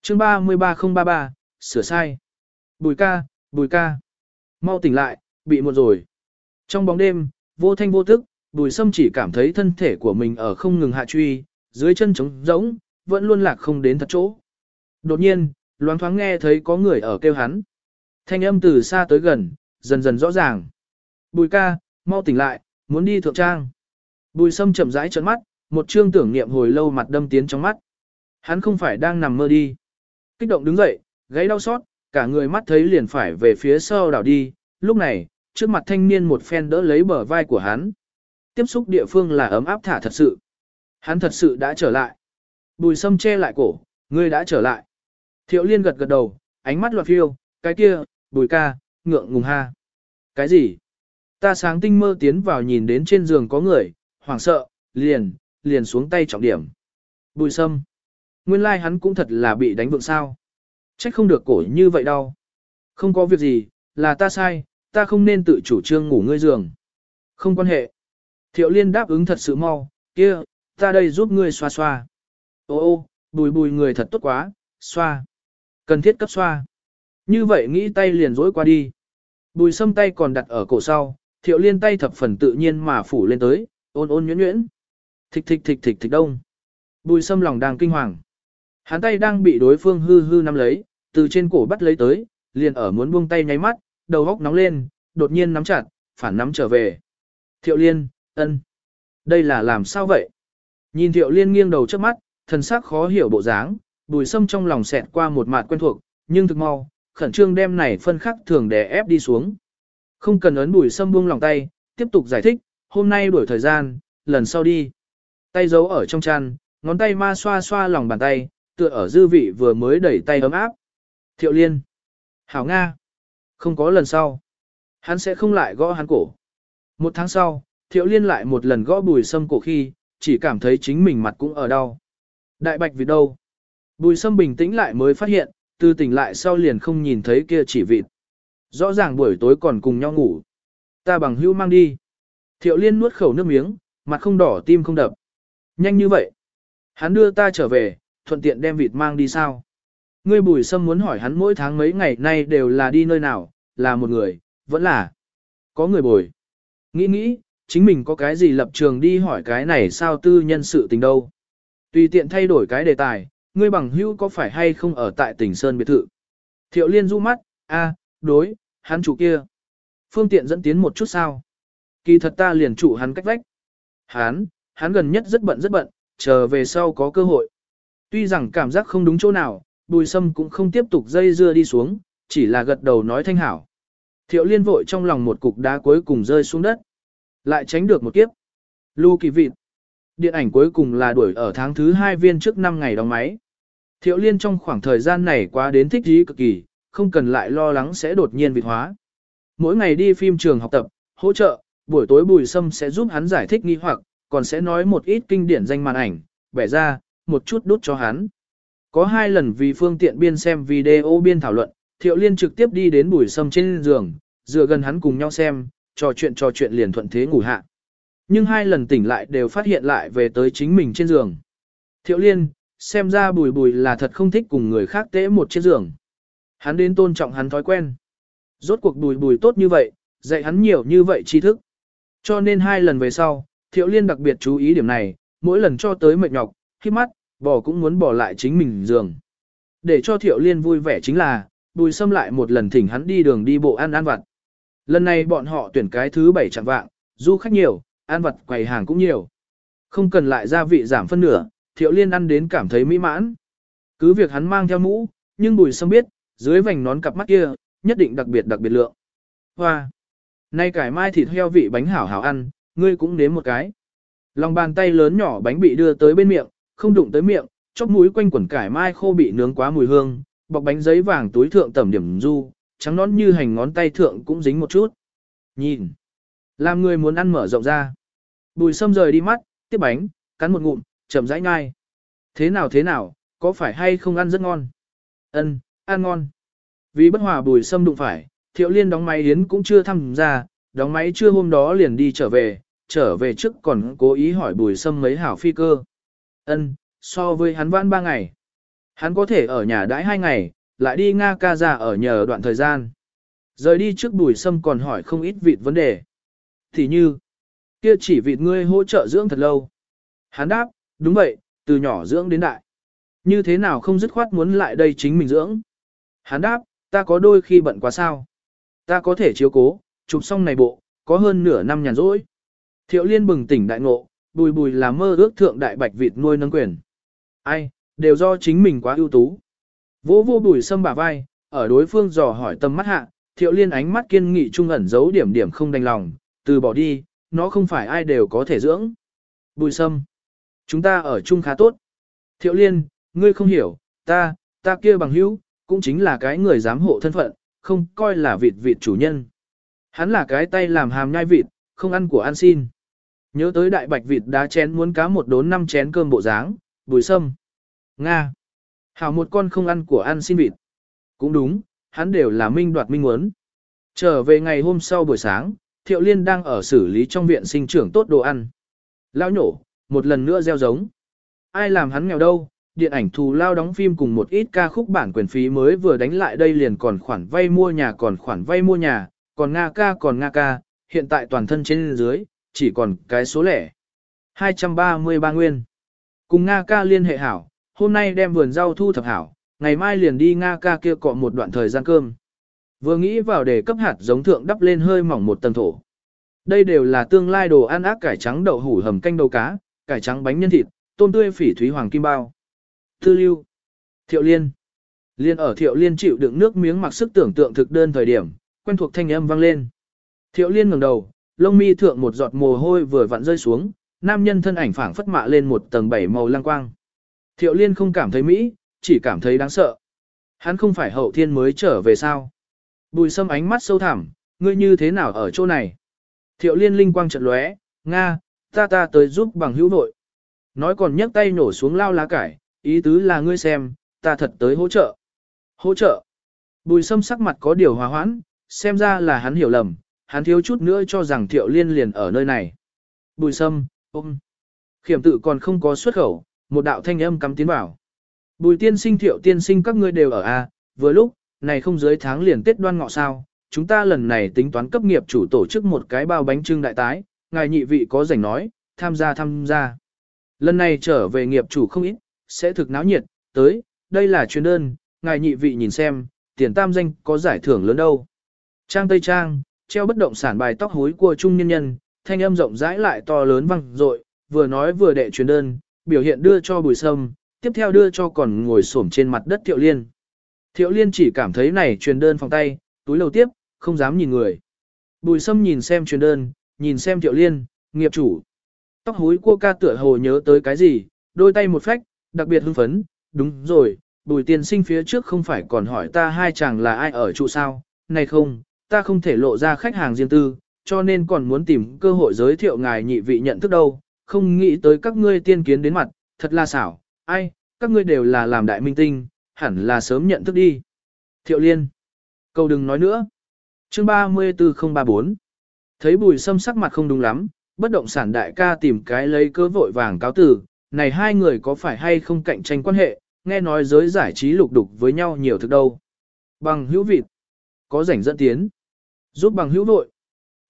Chương 33033, sửa sai. Bùi ca, bùi ca. Mau tỉnh lại, bị một rồi. Trong bóng đêm, vô thanh vô tức, bùi sâm chỉ cảm thấy thân thể của mình ở không ngừng hạ truy, dưới chân trống rỗng, vẫn luôn lạc không đến thật chỗ. Đột nhiên, loáng thoáng nghe thấy có người ở kêu hắn. Thanh âm từ xa tới gần, dần dần rõ ràng. Bùi ca, mau tỉnh lại, muốn đi thượng trang. Bùi sâm chậm rãi trợn mắt, một chương tưởng niệm hồi lâu mặt đâm tiến trong mắt. Hắn không phải đang nằm mơ đi. Kích động đứng dậy, gáy đau xót, cả người mắt thấy liền phải về phía sau đảo đi. Lúc này, trước mặt thanh niên một phen đỡ lấy bờ vai của hắn. Tiếp xúc địa phương là ấm áp thả thật sự. Hắn thật sự đã trở lại. Bùi sâm che lại cổ, ngươi đã trở lại. Thiệu liên gật gật đầu, ánh mắt loạt phiêu, cái kia, bùi ca, ngượng ngùng ha. Cái gì? Ta sáng tinh mơ tiến vào nhìn đến trên giường có người, hoảng sợ, liền, liền xuống tay trọng điểm. Bùi sâm. Nguyên lai like hắn cũng thật là bị đánh vượng sao. Trách không được cổ như vậy đâu. Không có việc gì, là ta sai, ta không nên tự chủ trương ngủ ngươi giường. Không quan hệ. Thiệu liên đáp ứng thật sự mau, kia, ta đây giúp ngươi xoa xoa. Ô ô, bùi bùi người thật tốt quá, xoa. Cần thiết cấp xoa. Như vậy nghĩ tay liền dối qua đi. Bùi sâm tay còn đặt ở cổ sau, thiệu liên tay thập phần tự nhiên mà phủ lên tới, ôn ôn nhuyễn nhuyễn. Thịch thịch thịch thịch thịch đông. Bùi sâm lòng đang kinh hoàng. Hắn tay đang bị đối phương hư hư nắm lấy, từ trên cổ bắt lấy tới, liền ở muốn buông tay nháy mắt, đầu góc nóng lên, đột nhiên nắm chặt, phản nắm trở về. Thiệu liên, ân, Đây là làm sao vậy? Nhìn thiệu liên nghiêng đầu trước mắt, thần sắc khó hiểu bộ dáng, bùi sâm trong lòng xẹt qua một mạt quen thuộc, nhưng thực mau, khẩn trương đem này phân khắc thường đè ép đi xuống. Không cần ấn bùi sâm buông lòng tay, tiếp tục giải thích, hôm nay đuổi thời gian, lần sau đi. Tay giấu ở trong chăn, ngón tay ma xoa xoa lòng bàn tay, tựa ở dư vị vừa mới đẩy tay ấm áp. Thiệu liên. Hảo Nga. Không có lần sau. Hắn sẽ không lại gõ hắn cổ. Một tháng sau, thiệu liên lại một lần gõ bùi sâm cổ khi, chỉ cảm thấy chính mình mặt cũng ở đau. Đại bạch vì đâu? Bùi sâm bình tĩnh lại mới phát hiện, từ tỉnh lại sau liền không nhìn thấy kia chỉ vịt. Rõ ràng buổi tối còn cùng nhau ngủ. Ta bằng hữu mang đi. Thiệu liên nuốt khẩu nước miếng, mặt không đỏ tim không đập. Nhanh như vậy. Hắn đưa ta trở về, thuận tiện đem vịt mang đi sao. Ngươi bùi sâm muốn hỏi hắn mỗi tháng mấy ngày nay đều là đi nơi nào, là một người, vẫn là có người bồi. Nghĩ nghĩ, chính mình có cái gì lập trường đi hỏi cái này sao tư nhân sự tình đâu. Tùy tiện thay đổi cái đề tài, ngươi bằng hữu có phải hay không ở tại tỉnh Sơn biệt thự. Thiệu liên du mắt, a, đối, hắn chủ kia. Phương tiện dẫn tiến một chút sao. Kỳ thật ta liền chủ hắn cách vách. Hắn, hắn gần nhất rất bận rất bận, chờ về sau có cơ hội. Tuy rằng cảm giác không đúng chỗ nào, bùi sâm cũng không tiếp tục dây dưa đi xuống, chỉ là gật đầu nói thanh hảo. Thiệu liên vội trong lòng một cục đá cuối cùng rơi xuống đất. Lại tránh được một kiếp. Lưu kỳ vịt. Điện ảnh cuối cùng là đuổi ở tháng thứ hai viên trước 5 ngày đóng máy. Thiệu liên trong khoảng thời gian này quá đến thích ý cực kỳ, không cần lại lo lắng sẽ đột nhiên vịt hóa. Mỗi ngày đi phim trường học tập, hỗ trợ, buổi tối bùi sâm sẽ giúp hắn giải thích nghi hoặc, còn sẽ nói một ít kinh điển danh màn ảnh, bẻ ra, một chút đút cho hắn. Có hai lần vì phương tiện biên xem video biên thảo luận, Thiệu Liên trực tiếp đi đến bùi sâm trên giường, dựa gần hắn cùng nhau xem, trò chuyện trò chuyện liền thuận thế ngủ hạ. Nhưng hai lần tỉnh lại đều phát hiện lại về tới chính mình trên giường. Thiệu Liên, xem ra bùi bùi là thật không thích cùng người khác tễ một chiếc giường. Hắn đến tôn trọng hắn thói quen. Rốt cuộc bùi bùi tốt như vậy, dạy hắn nhiều như vậy tri thức. Cho nên hai lần về sau, Thiệu Liên đặc biệt chú ý điểm này, mỗi lần cho tới mệt nhọc, khi mắt, bỏ cũng muốn bỏ lại chính mình giường. Để cho Thiệu Liên vui vẻ chính là, Bùi Sâm lại một lần thỉnh hắn đi đường đi bộ ăn ăn vặt. Lần này bọn họ tuyển cái thứ bảy chẳng vạng, du khách nhiều, ăn vật quầy hàng cũng nhiều. Không cần lại gia vị giảm phân nửa, Thiệu Liên ăn đến cảm thấy mỹ mãn. Cứ việc hắn mang theo mũ, nhưng Bùi Sâm biết, dưới vành nón cặp mắt kia, nhất định đặc biệt đặc biệt lượng. Hoa! Nay cải mai thịt heo vị bánh hảo hảo ăn, ngươi cũng nếm một cái. Lòng bàn tay lớn nhỏ bánh bị đưa tới bên miệng, không đụng tới miệng, chóp mũi quanh quẩn cải mai khô bị nướng quá mùi hương, bọc bánh giấy vàng túi thượng tẩm điểm du, trắng nón như hành ngón tay thượng cũng dính một chút. Nhìn, làm người muốn ăn mở rộng ra. Bùi sâm rời đi mắt, tiếp bánh, cắn một ngụm, chậm rãi ngai. Thế nào thế nào, có phải hay không ăn rất ngon? Ân, ăn ngon. Vì bất hòa bùi sâm đụng phải, thiệu liên đóng máy yến cũng chưa thăm ra, đóng máy chưa hôm đó liền đi trở về, trở về trước còn cố ý hỏi bùi sâm mấy hảo phi cơ. Ân, so với hắn vãn ba ngày. Hắn có thể ở nhà đãi hai ngày, lại đi Nga ca ra ở nhờ đoạn thời gian. Rời đi trước bùi sâm còn hỏi không ít vịt vấn đề. Thì như, kia chỉ vịt ngươi hỗ trợ dưỡng thật lâu. Hắn đáp, đúng vậy, từ nhỏ dưỡng đến đại. Như thế nào không dứt khoát muốn lại đây chính mình dưỡng. Hắn đáp, ta có đôi khi bận quá sao. Ta có thể chiếu cố, chụp xong này bộ, có hơn nửa năm nhàn rỗi. Thiệu liên bừng tỉnh đại ngộ, bùi bùi là mơ ước thượng đại bạch vịt nuôi nâng quyền. Ai, đều do chính mình quá ưu tú. Vô vô bùi sâm bả vai, ở đối phương dò hỏi tâm mắt hạ, thiệu liên ánh mắt kiên nghị trung ẩn giấu điểm điểm không đành lòng, từ bỏ đi, nó không phải ai đều có thể dưỡng. Bùi sâm, chúng ta ở chung khá tốt. Thiệu liên, ngươi không hiểu, ta, ta kia bằng hữu, cũng chính là cái người giám hộ thân phận, không coi là vịt vịt chủ nhân. Hắn là cái tay làm hàm nhai vịt, không ăn của ăn xin. Nhớ tới đại bạch vịt đá chén muốn cá một đốn năm chén cơm bộ dáng, bùi sâm. Nga. Hảo một con không ăn của ăn xin vịt. Cũng đúng, hắn đều là minh đoạt minh muốn. Trở về ngày hôm sau buổi sáng, Thiệu Liên đang ở xử lý trong viện sinh trưởng tốt đồ ăn. Lao nhổ, một lần nữa gieo giống. Ai làm hắn nghèo đâu, điện ảnh thù lao đóng phim cùng một ít ca khúc bản quyền phí mới vừa đánh lại đây liền còn khoản vay mua nhà còn khoản vay mua nhà, còn Nga ca còn Nga ca, hiện tại toàn thân trên dưới, chỉ còn cái số lẻ. 233 nguyên. Cùng Nga ca liên hệ hảo, hôm nay đem vườn rau thu thập hảo, ngày mai liền đi Nga ca kia cọ một đoạn thời gian cơm. Vừa nghĩ vào để cấp hạt giống thượng đắp lên hơi mỏng một tầng thổ. Đây đều là tương lai đồ ăn ác cải trắng đậu hủ hầm canh đầu cá, cải trắng bánh nhân thịt, tôm tươi phỉ thúy hoàng kim bao. Tư lưu. Thiệu liên. Liên ở thiệu liên chịu đựng nước miếng mặc sức tưởng tượng thực đơn thời điểm, quen thuộc thanh âm vang lên. Thiệu liên ngẩng đầu, lông mi thượng một giọt mồ hôi vừa vặn rơi xuống, nam nhân thân ảnh phảng phất mạ lên một tầng bảy màu lang quang. Thiệu liên không cảm thấy mỹ, chỉ cảm thấy đáng sợ. Hắn không phải hậu thiên mới trở về sao. Bùi sâm ánh mắt sâu thẳm, ngươi như thế nào ở chỗ này? Thiệu liên linh quang trận lóe, Nga, ta ta tới giúp bằng hữu nội. Nói còn nhấc tay nổ xuống lao lá cải, ý tứ là ngươi xem, ta thật tới hỗ trợ. Hỗ trợ. Bùi sâm sắc mặt có điều hòa hoãn, xem ra là hắn hiểu lầm, hắn thiếu chút nữa cho rằng thiệu liên liền ở nơi này. Bùi sâm, ôm. Khiểm tự còn không có xuất khẩu, một đạo thanh âm cắm tiến vào. Bùi tiên sinh thiệu tiên sinh các ngươi đều ở A, vừa lúc, này không dưới tháng liền Tết đoan ngọ sao, chúng ta lần này tính toán cấp nghiệp chủ tổ chức một cái bao bánh trưng đại tái, ngài nhị vị có rảnh nói, tham gia tham gia. Lần này trở về nghiệp chủ không ít, sẽ thực náo nhiệt, tới, đây là chuyên đơn, ngài nhị vị nhìn xem, tiền tam danh có giải thưởng lớn đâu. Trang Tây Trang, treo bất động sản bài tóc hối của trung nhân nhân, thanh âm rộng rãi lại to lớn vang dội, vừa nói vừa đệ chuyên đơn, biểu hiện đưa cho bùi sâm, tiếp theo đưa cho còn ngồi xổm trên mặt đất thiệu liên. Thiệu liên chỉ cảm thấy này truyền đơn phòng tay, túi lầu tiếp, không dám nhìn người. Bùi sâm nhìn xem truyền đơn, nhìn xem thiệu liên, nghiệp chủ. Tóc hối cua ca tựa hồ nhớ tới cái gì, đôi tay một phách, đặc biệt hưng phấn, đúng rồi, bùi tiên sinh phía trước không phải còn hỏi ta hai chàng là ai ở trụ sao, này không, ta không thể lộ ra khách hàng riêng tư, cho nên còn muốn tìm cơ hội giới thiệu ngài nhị vị nhận thức đâu, không nghĩ tới các ngươi tiên kiến đến mặt, thật là xảo, ai, các ngươi đều là làm đại minh tinh, hẳn là sớm nhận thức đi. Thiệu Liên. Câu đừng nói nữa. Chương 34034. Thấy bùi sâm sắc mặt không đúng lắm, bất động sản đại ca tìm cái lấy cơ vội vàng cáo tử, này hai người có phải hay không cạnh tranh quan hệ, nghe nói giới giải trí lục đục với nhau nhiều thực đâu. Bằng hữu vịt. Có rảnh dẫn tiến. Giúp bằng hữu vội.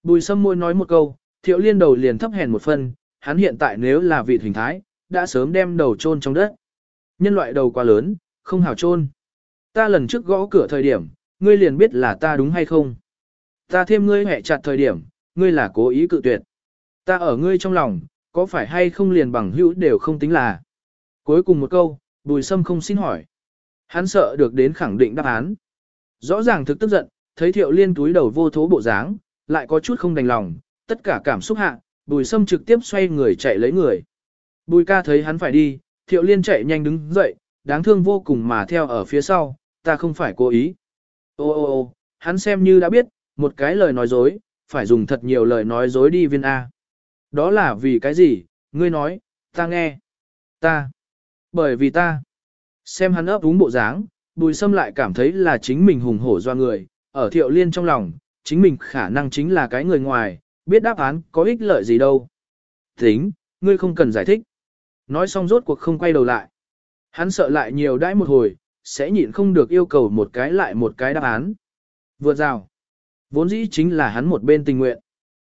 Bùi sâm môi nói một câu, thiệu liên đầu liền thấp hèn một phân, hắn hiện tại nếu là vịt hình thái, đã sớm đem đầu chôn trong đất. Nhân loại đầu quá lớn, không hảo chôn. Ta lần trước gõ cửa thời điểm, ngươi liền biết là ta đúng hay không. Ta thêm ngươi hẹ chặt thời điểm, ngươi là cố ý cự tuyệt. Ta ở ngươi trong lòng, có phải hay không liền bằng hữu đều không tính là. Cuối cùng một câu, bùi sâm không xin hỏi. Hắn sợ được đến khẳng định đáp án. Rõ ràng thực tức giận, thấy thiệu liên túi đầu vô thố bộ dáng, lại có chút không đành lòng, tất cả cảm xúc hạ, bùi sâm trực tiếp xoay người chạy lấy người. Bùi ca thấy hắn phải đi, thiệu liên chạy nhanh đứng dậy, đáng thương vô cùng mà theo ở phía sau, ta không phải cố ý. Ô ô ô, hắn xem như đã biết, một cái lời nói dối, phải dùng thật nhiều lời nói dối đi viên A. Đó là vì cái gì, ngươi nói, ta nghe. Ta. Bởi vì ta. Xem hắn ấp úng bộ dáng, bùi sâm lại cảm thấy là chính mình hùng hổ do người, ở thiệu liên trong lòng, chính mình khả năng chính là cái người ngoài, biết đáp án có ích lợi gì đâu. Tính, ngươi không cần giải thích. Nói xong rốt cuộc không quay đầu lại. Hắn sợ lại nhiều đãi một hồi, sẽ nhịn không được yêu cầu một cái lại một cái đáp án. Vượt rào. Vốn dĩ chính là hắn một bên tình nguyện.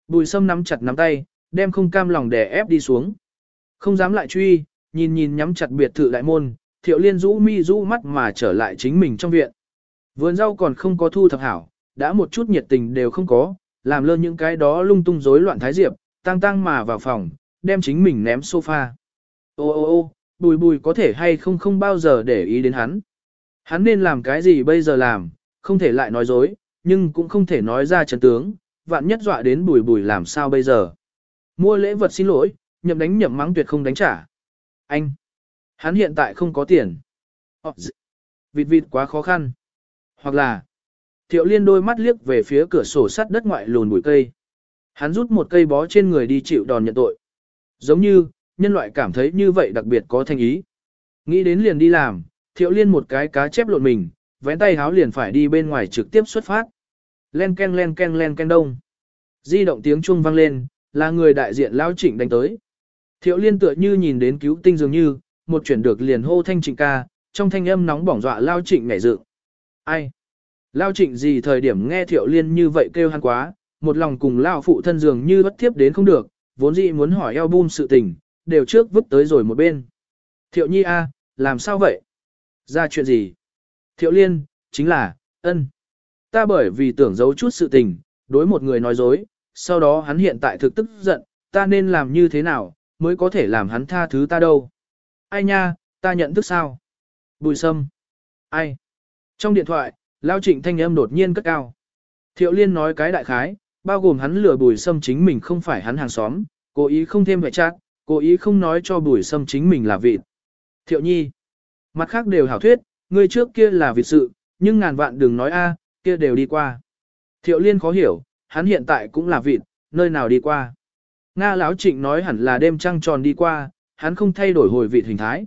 Bùi sâm nắm chặt nắm tay, đem không cam lòng đè ép đi xuống. Không dám lại truy, nhìn nhìn nhắm chặt biệt thự đại môn, thiệu liên rũ mi rũ mắt mà trở lại chính mình trong viện. Vườn rau còn không có thu thập hảo, đã một chút nhiệt tình đều không có, làm lơ những cái đó lung tung rối loạn thái diệp, tăng tăng mà vào phòng, đem chính mình ném sofa. Ô ô ô, bùi bùi có thể hay không không bao giờ để ý đến hắn. Hắn nên làm cái gì bây giờ làm, không thể lại nói dối, nhưng cũng không thể nói ra chân tướng, vạn nhất dọa đến bùi bùi làm sao bây giờ. Mua lễ vật xin lỗi, nhậm đánh nhậm mắng tuyệt không đánh trả. Anh, hắn hiện tại không có tiền. Ờ, vịt vịt quá khó khăn. Hoặc là, thiệu liên đôi mắt liếc về phía cửa sổ sắt đất ngoại lùn bụi cây. Hắn rút một cây bó trên người đi chịu đòn nhận tội. Giống như, nhân loại cảm thấy như vậy đặc biệt có thành ý. Nghĩ đến liền đi làm, thiệu liên một cái cá chép lộn mình, vén tay háo liền phải đi bên ngoài trực tiếp xuất phát. Len ken len ken len ken đông. Di động tiếng chuông vang lên, là người đại diện lao trịnh đánh tới. Thiệu liên tựa như nhìn đến cứu tinh dường như, một chuyển được liền hô thanh trịnh ca, trong thanh âm nóng bỏng dọa lao trịnh ngảy dựng. Ai? Lao trịnh gì thời điểm nghe thiệu liên như vậy kêu hắn quá, một lòng cùng lao phụ thân dường như bất thiếp đến không được, vốn dĩ muốn hỏi album sự tình, đều trước vứt tới rồi một bên. Thiệu nhi a, làm sao vậy? Ra chuyện gì? Thiệu liên, chính là, ân. Ta bởi vì tưởng giấu chút sự tình, đối một người nói dối, sau đó hắn hiện tại thực tức giận, ta nên làm như thế nào, mới có thể làm hắn tha thứ ta đâu. Ai nha, ta nhận thức sao? Bùi sâm. Ai? Trong điện thoại, Lao Trịnh thanh âm đột nhiên cất cao. Thiệu Liên nói cái đại khái, bao gồm hắn lừa bùi sâm chính mình không phải hắn hàng xóm, cố ý không thêm vệ trát, cố ý không nói cho bùi sâm chính mình là vịt. Thiệu Nhi. Mặt khác đều hảo thuyết, người trước kia là vịt sự, nhưng ngàn vạn đừng nói a, kia đều đi qua. Thiệu Liên khó hiểu, hắn hiện tại cũng là vịt, nơi nào đi qua. Nga Lão Trịnh nói hẳn là đêm trăng tròn đi qua, hắn không thay đổi hồi vịt hình thái.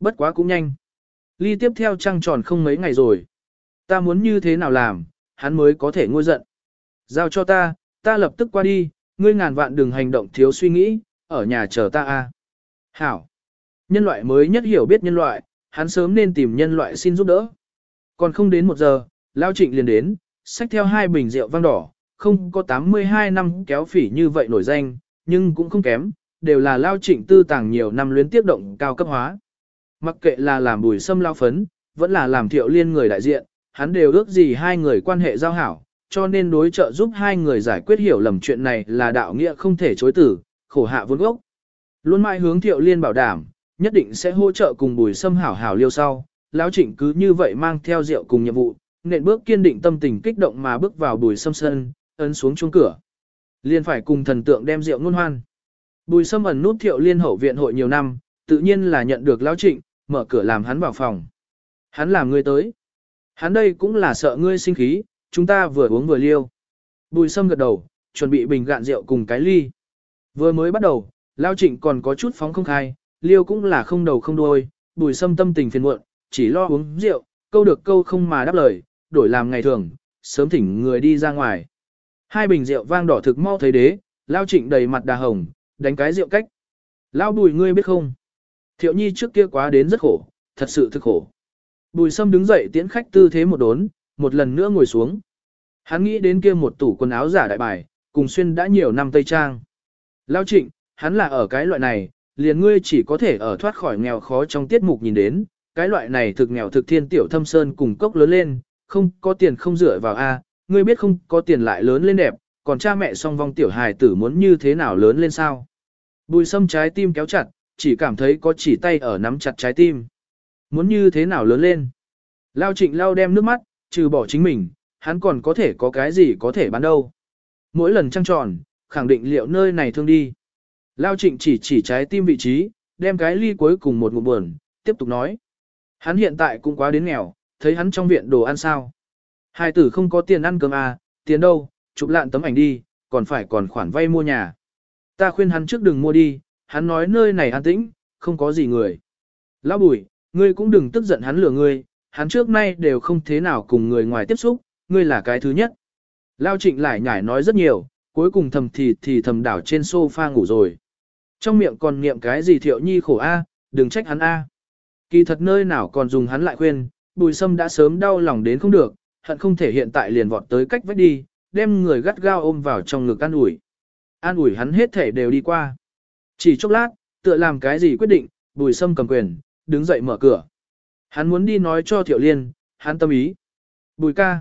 Bất quá cũng nhanh. Ly tiếp theo trăng tròn không mấy ngày rồi. Ta muốn như thế nào làm, hắn mới có thể ngôi giận. Giao cho ta, ta lập tức qua đi, ngươi ngàn vạn đừng hành động thiếu suy nghĩ, ở nhà chờ ta a. Hảo. Nhân loại mới nhất hiểu biết nhân loại, hắn sớm nên tìm nhân loại xin giúp đỡ. Còn không đến một giờ, Lao Trịnh liền đến, xách theo hai bình rượu vang đỏ, không có 82 năm kéo phỉ như vậy nổi danh, nhưng cũng không kém, đều là Lao Trịnh tư tàng nhiều năm luyến tiếp động cao cấp hóa. Mặc kệ là làm bùi sâm lao phấn, vẫn là làm thiệu liên người đại diện, hắn đều ước gì hai người quan hệ giao hảo, cho nên đối trợ giúp hai người giải quyết hiểu lầm chuyện này là đạo nghĩa không thể chối tử, khổ hạ vốn gốc. Luôn mãi hướng thiệu liên bảo đảm, nhất định sẽ hỗ trợ cùng bùi sâm hảo hảo liêu sau, lão trịnh cứ như vậy mang theo rượu cùng nhiệm vụ, nện bước kiên định tâm tình kích động mà bước vào bùi sâm sân, ấn xuống chuông cửa. Liên phải cùng thần tượng đem rượu ngôn hoan. Bùi sâm ẩn nút thiệu liên hậu viện hội nhiều năm, tự nhiên là nhận được lão trịnh, mở cửa làm hắn vào phòng. Hắn làm người tới. Hắn đây cũng là sợ ngươi sinh khí, chúng ta vừa uống vừa liêu. Bùi sâm gật đầu, chuẩn bị bình gạn rượu cùng cái ly. Vừa mới bắt đầu, Lao Trịnh còn có chút phóng không khai, liêu cũng là không đầu không đuôi, bùi sâm tâm tình phiền muộn, chỉ lo uống rượu, câu được câu không mà đáp lời, đổi làm ngày thường, sớm thỉnh người đi ra ngoài. Hai bình rượu vang đỏ thực mau thấy đế, Lao Trịnh đầy mặt đà hồng, đánh cái rượu cách. Lao bùi ngươi biết không? Thiệu nhi trước kia quá đến rất khổ, thật sự thực khổ. Bùi sâm đứng dậy tiễn khách tư thế một đốn, một lần nữa ngồi xuống. Hắn nghĩ đến kia một tủ quần áo giả đại bài, cùng xuyên đã nhiều năm Tây Trang. Lao trịnh, hắn là ở cái loại này, liền ngươi chỉ có thể ở thoát khỏi nghèo khó trong tiết mục nhìn đến, cái loại này thực nghèo thực thiên tiểu thâm sơn cùng cốc lớn lên, không có tiền không dựa vào A, ngươi biết không có tiền lại lớn lên đẹp, còn cha mẹ song vong tiểu hài tử muốn như thế nào lớn lên sao. Bùi sâm trái tim kéo chặt, chỉ cảm thấy có chỉ tay ở nắm chặt trái tim. Muốn như thế nào lớn lên? Lao trịnh lao đem nước mắt, trừ bỏ chính mình, hắn còn có thể có cái gì có thể bán đâu. Mỗi lần trăng tròn, khẳng định liệu nơi này thương đi. Lao trịnh chỉ chỉ trái tim vị trí, đem cái ly cuối cùng một ngụm buồn, tiếp tục nói. Hắn hiện tại cũng quá đến nghèo, thấy hắn trong viện đồ ăn sao. Hai tử không có tiền ăn cơm à, tiền đâu, chụp lạn tấm ảnh đi, còn phải còn khoản vay mua nhà. Ta khuyên hắn trước đừng mua đi, hắn nói nơi này an tĩnh, không có gì người. Lão bùi, ngươi cũng đừng tức giận hắn lừa ngươi, hắn trước nay đều không thế nào cùng người ngoài tiếp xúc, ngươi là cái thứ nhất. Lao trịnh lại nhải nói rất nhiều, cuối cùng thầm thì thì thầm đảo trên sofa ngủ rồi. Trong miệng còn niệm cái gì thiệu nhi khổ a, đừng trách hắn a. Kỳ thật nơi nào còn dùng hắn lại khuyên, bùi sâm đã sớm đau lòng đến không được, hận không thể hiện tại liền vọt tới cách vách đi, đem người gắt gao ôm vào trong ngực an ủi. An ủi hắn hết thể đều đi qua. Chỉ chốc lát, tựa làm cái gì quyết định, bùi sâm cầm quyền, đứng dậy mở cửa. Hắn muốn đi nói cho thiệu liên, hắn tâm ý. Bùi ca.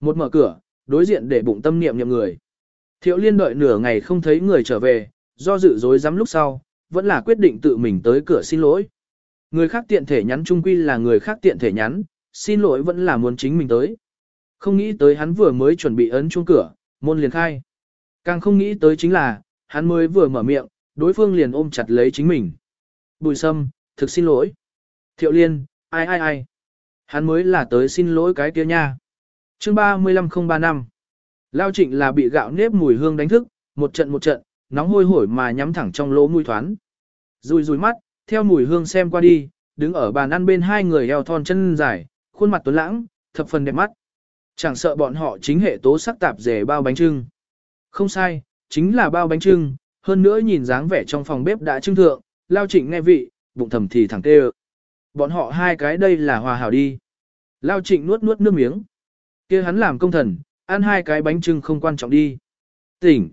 Một mở cửa, đối diện để bụng tâm niệm niệm người. Thiệu liên đợi nửa ngày không thấy người trở về, do dự dối dám lúc sau, vẫn là quyết định tự mình tới cửa xin lỗi. Người khác tiện thể nhắn chung quy là người khác tiện thể nhắn, xin lỗi vẫn là muốn chính mình tới. Không nghĩ tới hắn vừa mới chuẩn bị ấn chuông cửa, môn liền khai. Càng không nghĩ tới chính là, hắn mới vừa mở miệng, đối phương liền ôm chặt lấy chính mình. Bùi sâm, thực xin lỗi. Thiệu liên, ai ai ai. Hắn mới là tới xin lỗi cái kia nha. chương 35035. Lao trịnh là bị gạo nếp mùi hương đánh thức, một trận một trận, nóng hôi hổi mà nhắm thẳng trong lỗ mũi thoán. Rùi rùi mắt, theo mùi hương xem qua đi, đứng ở bàn ăn bên hai người eo thon chân dài, khuôn mặt tuấn lãng, thập phần đẹp mắt. Chẳng sợ bọn họ chính hệ tố sắc tạp rể bao bánh trưng. Không sai, chính là bao bánh trưng, hơn nữa nhìn dáng vẻ trong phòng bếp đã trưng thượng, lao trịnh nghe vị, bụng thầm thì thẳng tê Bọn họ hai cái đây là hòa hảo đi. Lao trịnh nuốt nuốt nước miếng. kia hắn làm công thần, ăn hai cái bánh trưng không quan trọng đi. Tỉnh.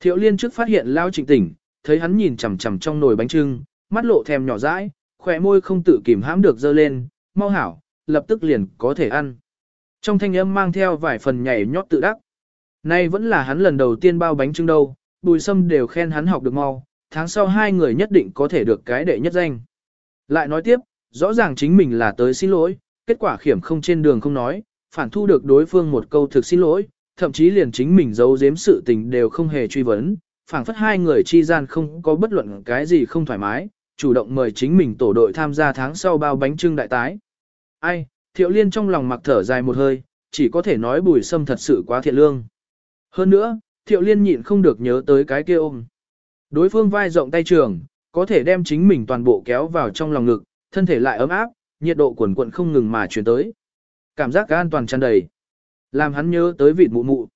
Thiệu liên trước phát hiện Lao trịnh tỉnh, thấy hắn nhìn chằm chằm trong nồi bánh trưng, mắt lộ thèm nhỏ dãi, khỏe môi không tự kìm hãm được dơ lên, mau hảo, lập tức liền có thể ăn. Trong thanh âm mang theo vài phần nhảy nhót tự đắc. Nay vẫn là hắn lần đầu tiên bao bánh trưng đâu, bùi sâm đều khen hắn học được mau, tháng sau hai người nhất định có thể được cái đệ nhất danh. Lại nói tiếp, rõ ràng chính mình là tới xin lỗi, kết quả khiểm không trên đường không nói, phản thu được đối phương một câu thực xin lỗi, thậm chí liền chính mình giấu giếm sự tình đều không hề truy vấn, phảng phất hai người chi gian không có bất luận cái gì không thoải mái, chủ động mời chính mình tổ đội tham gia tháng sau bao bánh trưng đại tái. Ai, thiệu liên trong lòng mặc thở dài một hơi, chỉ có thể nói bùi sâm thật sự quá thiện lương. Hơn nữa, thiệu liên nhịn không được nhớ tới cái kia ôm. Đối phương vai rộng tay trường, có thể đem chính mình toàn bộ kéo vào trong lòng ngực, thân thể lại ấm áp, nhiệt độ cuộn cuộn không ngừng mà chuyển tới. Cảm giác an toàn tràn đầy. Làm hắn nhớ tới vịt mụ mụ.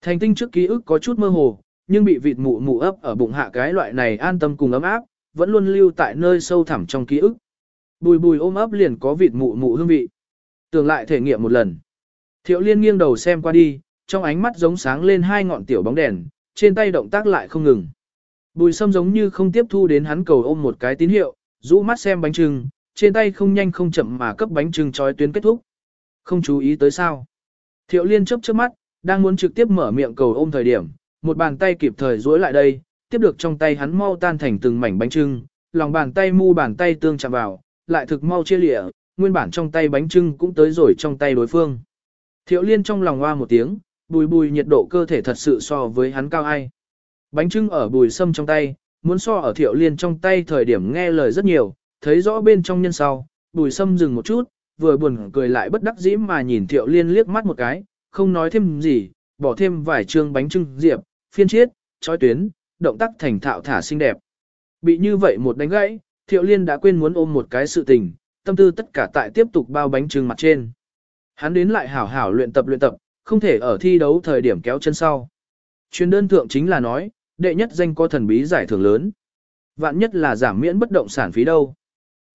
Thành tinh trước ký ức có chút mơ hồ, nhưng bị vịt mụ mụ ấp ở bụng hạ cái loại này an tâm cùng ấm áp, vẫn luôn lưu tại nơi sâu thẳm trong ký ức. Bùi bùi ôm ấp liền có vịt mụ mụ hương vị. Tưởng lại thể nghiệm một lần. Thiệu liên nghiêng đầu xem qua đi, trong ánh mắt giống sáng lên hai ngọn tiểu bóng đèn, trên tay động tác lại không ngừng. Bùi sâm giống như không tiếp thu đến hắn cầu ôm một cái tín hiệu, rũ mắt xem bánh trưng, trên tay không nhanh không chậm mà cấp bánh trưng trói tuyến kết thúc. Không chú ý tới sao. Thiệu liên chớp chớp mắt, đang muốn trực tiếp mở miệng cầu ôm thời điểm, một bàn tay kịp thời duỗi lại đây, tiếp được trong tay hắn mau tan thành từng mảnh bánh trưng, lòng bàn tay mu bàn tay tương chạm vào, lại thực mau chia lịa, nguyên bản trong tay bánh trưng cũng tới rồi trong tay đối phương. Thiệu liên trong lòng hoa một tiếng, bùi bùi nhiệt độ cơ thể thật sự so với hắn cao ai. Bánh trưng ở bùi sâm trong tay, muốn so ở thiệu liên trong tay thời điểm nghe lời rất nhiều, thấy rõ bên trong nhân sau, bùi sâm dừng một chút, vừa buồn cười lại bất đắc dĩ mà nhìn thiệu liên liếc mắt một cái, không nói thêm gì, bỏ thêm vài trương bánh trưng diệp, phiên chiết, trói tuyến, động tác thành thạo thả xinh đẹp. Bị như vậy một đánh gãy, thiệu liên đã quên muốn ôm một cái sự tình, tâm tư tất cả tại tiếp tục bao bánh trưng mặt trên. Hắn đến lại hảo hảo luyện tập luyện tập, không thể ở thi đấu thời điểm kéo chân sau. Chuyên đơn thượng chính là nói, đệ nhất danh có thần bí giải thưởng lớn. Vạn nhất là giảm miễn bất động sản phí đâu.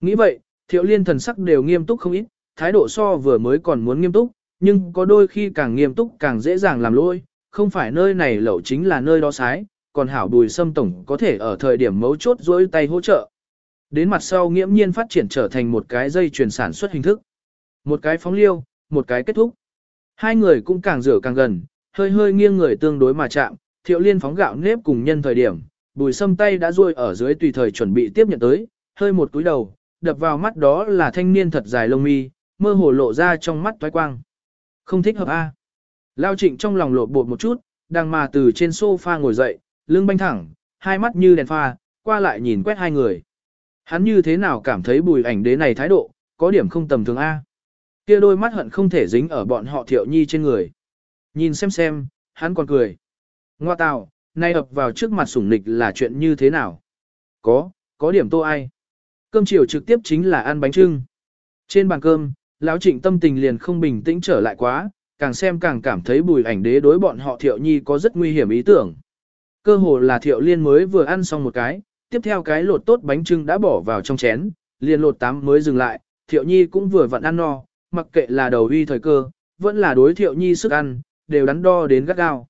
Nghĩ vậy, thiệu liên thần sắc đều nghiêm túc không ít, thái độ so vừa mới còn muốn nghiêm túc, nhưng có đôi khi càng nghiêm túc càng dễ dàng làm lỗi, không phải nơi này lẩu chính là nơi đó sái, còn hảo bùi sâm tổng có thể ở thời điểm mấu chốt dối tay hỗ trợ. Đến mặt sau nghiễm nhiên phát triển trở thành một cái dây chuyển sản xuất hình thức. Một cái phóng liêu, một cái kết thúc. Hai người cũng càng rửa càng gần, hơi hơi nghiêng người tương đối mà chạm, thiệu liên phóng gạo nếp cùng nhân thời điểm, bùi sâm tay đã ruôi ở dưới tùy thời chuẩn bị tiếp nhận tới, hơi một túi đầu, đập vào mắt đó là thanh niên thật dài lông mi, mơ hồ lộ ra trong mắt toái quang. Không thích hợp a. Lao trịnh trong lòng lột bột một chút, đang mà từ trên sofa ngồi dậy, lưng banh thẳng, hai mắt như đèn pha, qua lại nhìn quét hai người. Hắn như thế nào cảm thấy bùi ảnh đế này thái độ, có điểm không tầm thường A. Kia đôi mắt hận không thể dính ở bọn họ thiệu nhi trên người. Nhìn xem xem, hắn còn cười. Ngoa tào, nay ập vào trước mặt sủng nịch là chuyện như thế nào? Có, có điểm tô ai. Cơm chiều trực tiếp chính là ăn bánh trưng. Trên bàn cơm, lão trịnh tâm tình liền không bình tĩnh trở lại quá, càng xem càng cảm thấy bùi ảnh đế đối bọn họ thiệu nhi có rất nguy hiểm ý tưởng. Cơ hồ là thiệu liên mới vừa ăn xong một cái, tiếp theo cái lột tốt bánh trưng đã bỏ vào trong chén, liền lột tám mới dừng lại, thiệu nhi cũng vừa vặn ăn no, mặc kệ là đầu uy thời cơ, vẫn là đối thiệu nhi sức ăn, đều đắn đo đến gắt gao.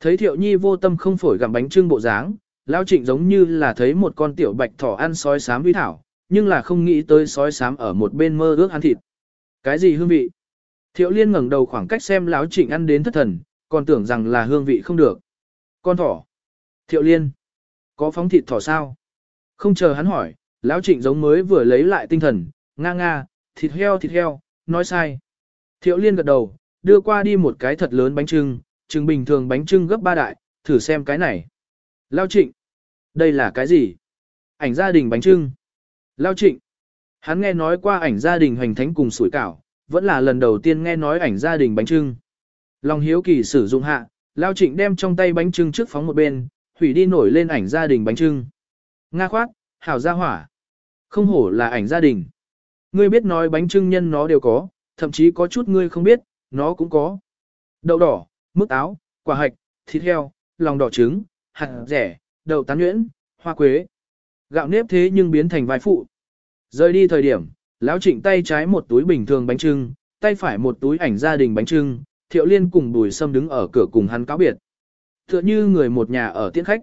Thấy thiệu nhi vô tâm không phổi gặm bánh trưng bộ dáng, lão trịnh giống như là thấy một con tiểu bạch thỏ ăn sói sám uy thảo, nhưng là không nghĩ tới sói sám ở một bên mơ ước ăn thịt. Cái gì hương vị? Thiệu liên ngẩng đầu khoảng cách xem lão trịnh ăn đến thất thần, còn tưởng rằng là hương vị không được. Con thỏ. Thiệu liên. Có phóng thịt thỏ sao? Không chờ hắn hỏi, lão trịnh giống mới vừa lấy lại tinh thần, nga nga, thịt heo thịt heo, nói sai. Thiệu liên gật đầu, đưa qua đi một cái thật lớn bánh trưng, trưng bình thường bánh trưng gấp ba đại, thử xem cái này. Lão trịnh. Đây là cái gì? Ảnh gia đình bánh trưng. Lão trịnh. Hắn nghe nói qua ảnh gia đình hoành thánh cùng sủi cảo, vẫn là lần đầu tiên nghe nói ảnh gia đình bánh trưng. Lòng hiếu kỳ sử dụng hạ, Lao Trịnh đem trong tay bánh trưng trước phóng một bên, hủy đi nổi lên ảnh gia đình bánh trưng. Nga khoát, hảo gia hỏa. Không hổ là ảnh gia đình. Ngươi biết nói bánh trưng nhân nó đều có, thậm chí có chút ngươi không biết, nó cũng có. Đậu đỏ, mức áo, quả hạch, thịt heo, lòng đỏ trứng, hạt rẻ, đậu tán nhuyễn, hoa quế. Gạo nếp thế nhưng biến thành vai phụ. Rời đi thời điểm, lão trịnh tay trái một túi bình thường bánh trưng, tay phải một túi ảnh gia đình bánh trưng, thiệu liên cùng bùi sâm đứng ở cửa cùng hắn cáo biệt. Tựa như người một nhà ở tiễn khách.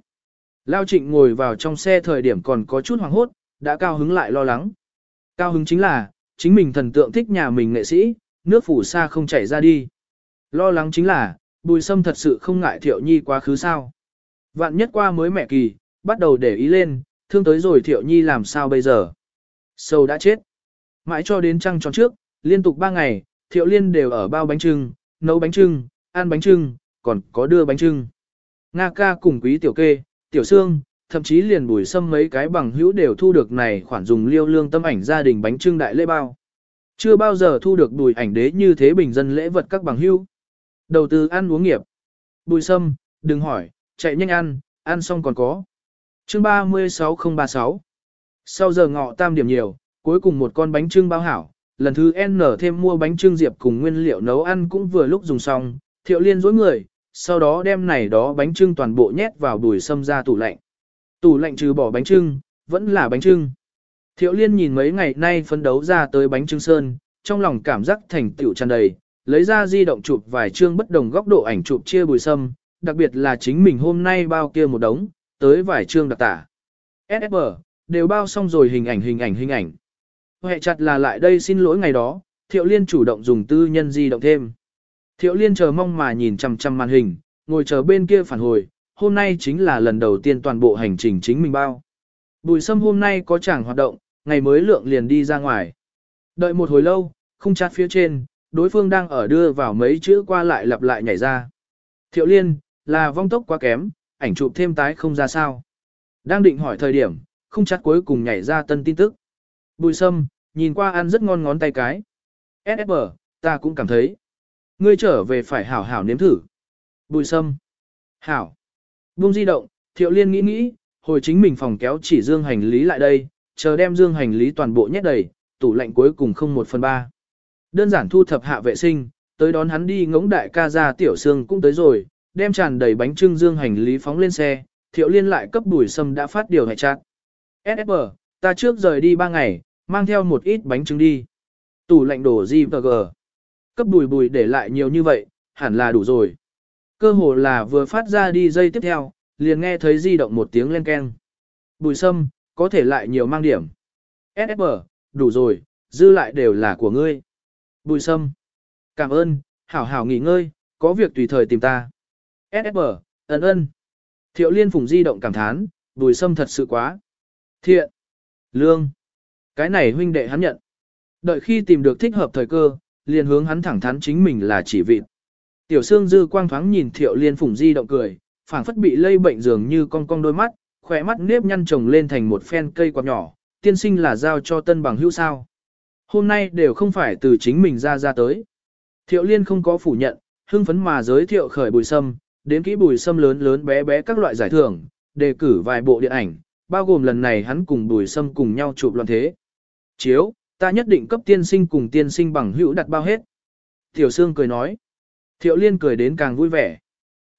Lão trịnh ngồi vào trong xe thời điểm còn có chút hoảng hốt, đã cao hứng lại lo lắng. Cao hứng chính là, chính mình thần tượng thích nhà mình nghệ sĩ, nước phủ xa không chảy ra đi. Lo lắng chính là, bùi sâm thật sự không ngại thiệu nhi quá khứ sao. Vạn nhất qua mới mẹ kỳ, bắt đầu để ý lên, thương tới rồi thiệu nhi làm sao bây giờ. Sâu đã chết. Mãi cho đến trăng tròn trước, liên tục 3 ngày, thiệu liên đều ở bao bánh trưng, nấu bánh trưng, ăn bánh trưng, còn có đưa bánh trưng. Nga ca cùng quý tiểu kê, tiểu sương, thậm chí liền bùi xâm mấy cái bằng hữu đều thu được này khoản dùng liêu lương tâm ảnh gia đình bánh trưng đại lễ bao. Chưa bao giờ thu được bùi ảnh đế như thế bình dân lễ vật các bằng hữu. Đầu tư ăn uống nghiệp. Bùi xâm, đừng hỏi, chạy nhanh ăn, ăn xong còn có. Chương 36036 sau giờ ngọ tam điểm nhiều, cuối cùng một con bánh trưng bao hảo, lần thứ N thêm mua bánh trưng diệp cùng nguyên liệu nấu ăn cũng vừa lúc dùng xong, thiệu liên dối người, sau đó đem này đó bánh trưng toàn bộ nhét vào đùi sâm ra tủ lạnh. Tủ lạnh trừ bỏ bánh trưng, vẫn là bánh trưng. Thiệu liên nhìn mấy ngày nay phấn đấu ra tới bánh trưng sơn, trong lòng cảm giác thành tựu tràn đầy, lấy ra di động chụp vài chương bất đồng góc độ ảnh chụp chia bùi sâm, đặc biệt là chính mình hôm nay bao kia một đống, tới vài chương đặc tả. SFB, đều bao xong rồi hình ảnh hình ảnh hình ảnh. Hệ chặt là lại đây xin lỗi ngày đó, Thiệu Liên chủ động dùng tư nhân di động thêm. Thiệu Liên chờ mong mà nhìn chằm chằm màn hình, ngồi chờ bên kia phản hồi, hôm nay chính là lần đầu tiên toàn bộ hành trình chính mình bao. Bùi Sâm hôm nay có chẳng hoạt động, ngày mới lượng liền đi ra ngoài. Đợi một hồi lâu, không chát phía trên, đối phương đang ở đưa vào mấy chữ qua lại lặp lại nhảy ra. Thiệu Liên, là vong tốc quá kém, ảnh chụp thêm tái không ra sao. Đang định hỏi thời điểm, không chắc cuối cùng nhảy ra tân tin tức. Bùi Sâm, nhìn qua ăn rất ngon ngón tay cái. SSB, ta cũng cảm thấy. Ngươi trở về phải hảo hảo nếm thử. Bùi Sâm. Hảo. Buông di động, Thiệu Liên nghĩ nghĩ, hồi chính mình phòng kéo chỉ dương hành lý lại đây, chờ đem dương hành lý toàn bộ nhét đầy, tủ lạnh cuối cùng không một phần ba. Đơn giản thu thập hạ vệ sinh, tới đón hắn đi ngỗng đại ca ra tiểu xương cũng tới rồi, đem tràn đầy bánh trưng dương hành lý phóng lên xe, Thiệu Liên lại cấp Bùi Sâm đã phát điều hệ chặt. SSB, ta trước rời đi ba ngày, mang theo một ít bánh trứng đi. Tủ lạnh đổ gì và gờ. Cấp bùi bùi để lại nhiều như vậy, hẳn là đủ rồi. Cơ hồ là vừa phát ra đi dây tiếp theo, liền nghe thấy di động một tiếng len keng. Bùi sâm, có thể lại nhiều mang điểm. SSB, đủ rồi, dư lại đều là của ngươi. Bùi sâm, cảm ơn, hảo hảo nghỉ ngơi, có việc tùy thời tìm ta. SSB, ấn ơn. Thiệu liên phùng di động cảm thán, bùi sâm thật sự quá. Thiện, lương. Cái này huynh đệ hắn nhận. Đợi khi tìm được thích hợp thời cơ, liền hướng hắn thẳng thắn chính mình là chỉ vị. Tiểu Sương dư quang thoáng nhìn Thiệu Liên phủng di động cười, phảng phất bị lây bệnh dường như cong cong đôi mắt, khỏe mắt nếp nhăn trồng lên thành một phen cây quạt nhỏ, tiên sinh là giao cho tân bằng hữu sao. Hôm nay đều không phải từ chính mình ra ra tới. Thiệu liên không có phủ nhận, hưng phấn mà giới thiệu khởi bùi sâm, đến kỹ bùi sâm lớn lớn bé bé các loại giải thưởng, đề cử vài bộ điện ảnh, bao gồm lần này hắn cùng bùi sâm cùng nhau chụp loạn thế. Chiếu, ta nhất định cấp tiên sinh cùng tiên sinh bằng hữu đặt bao hết. Tiểu Sương cười nói. Thiệu liên cười đến càng vui vẻ.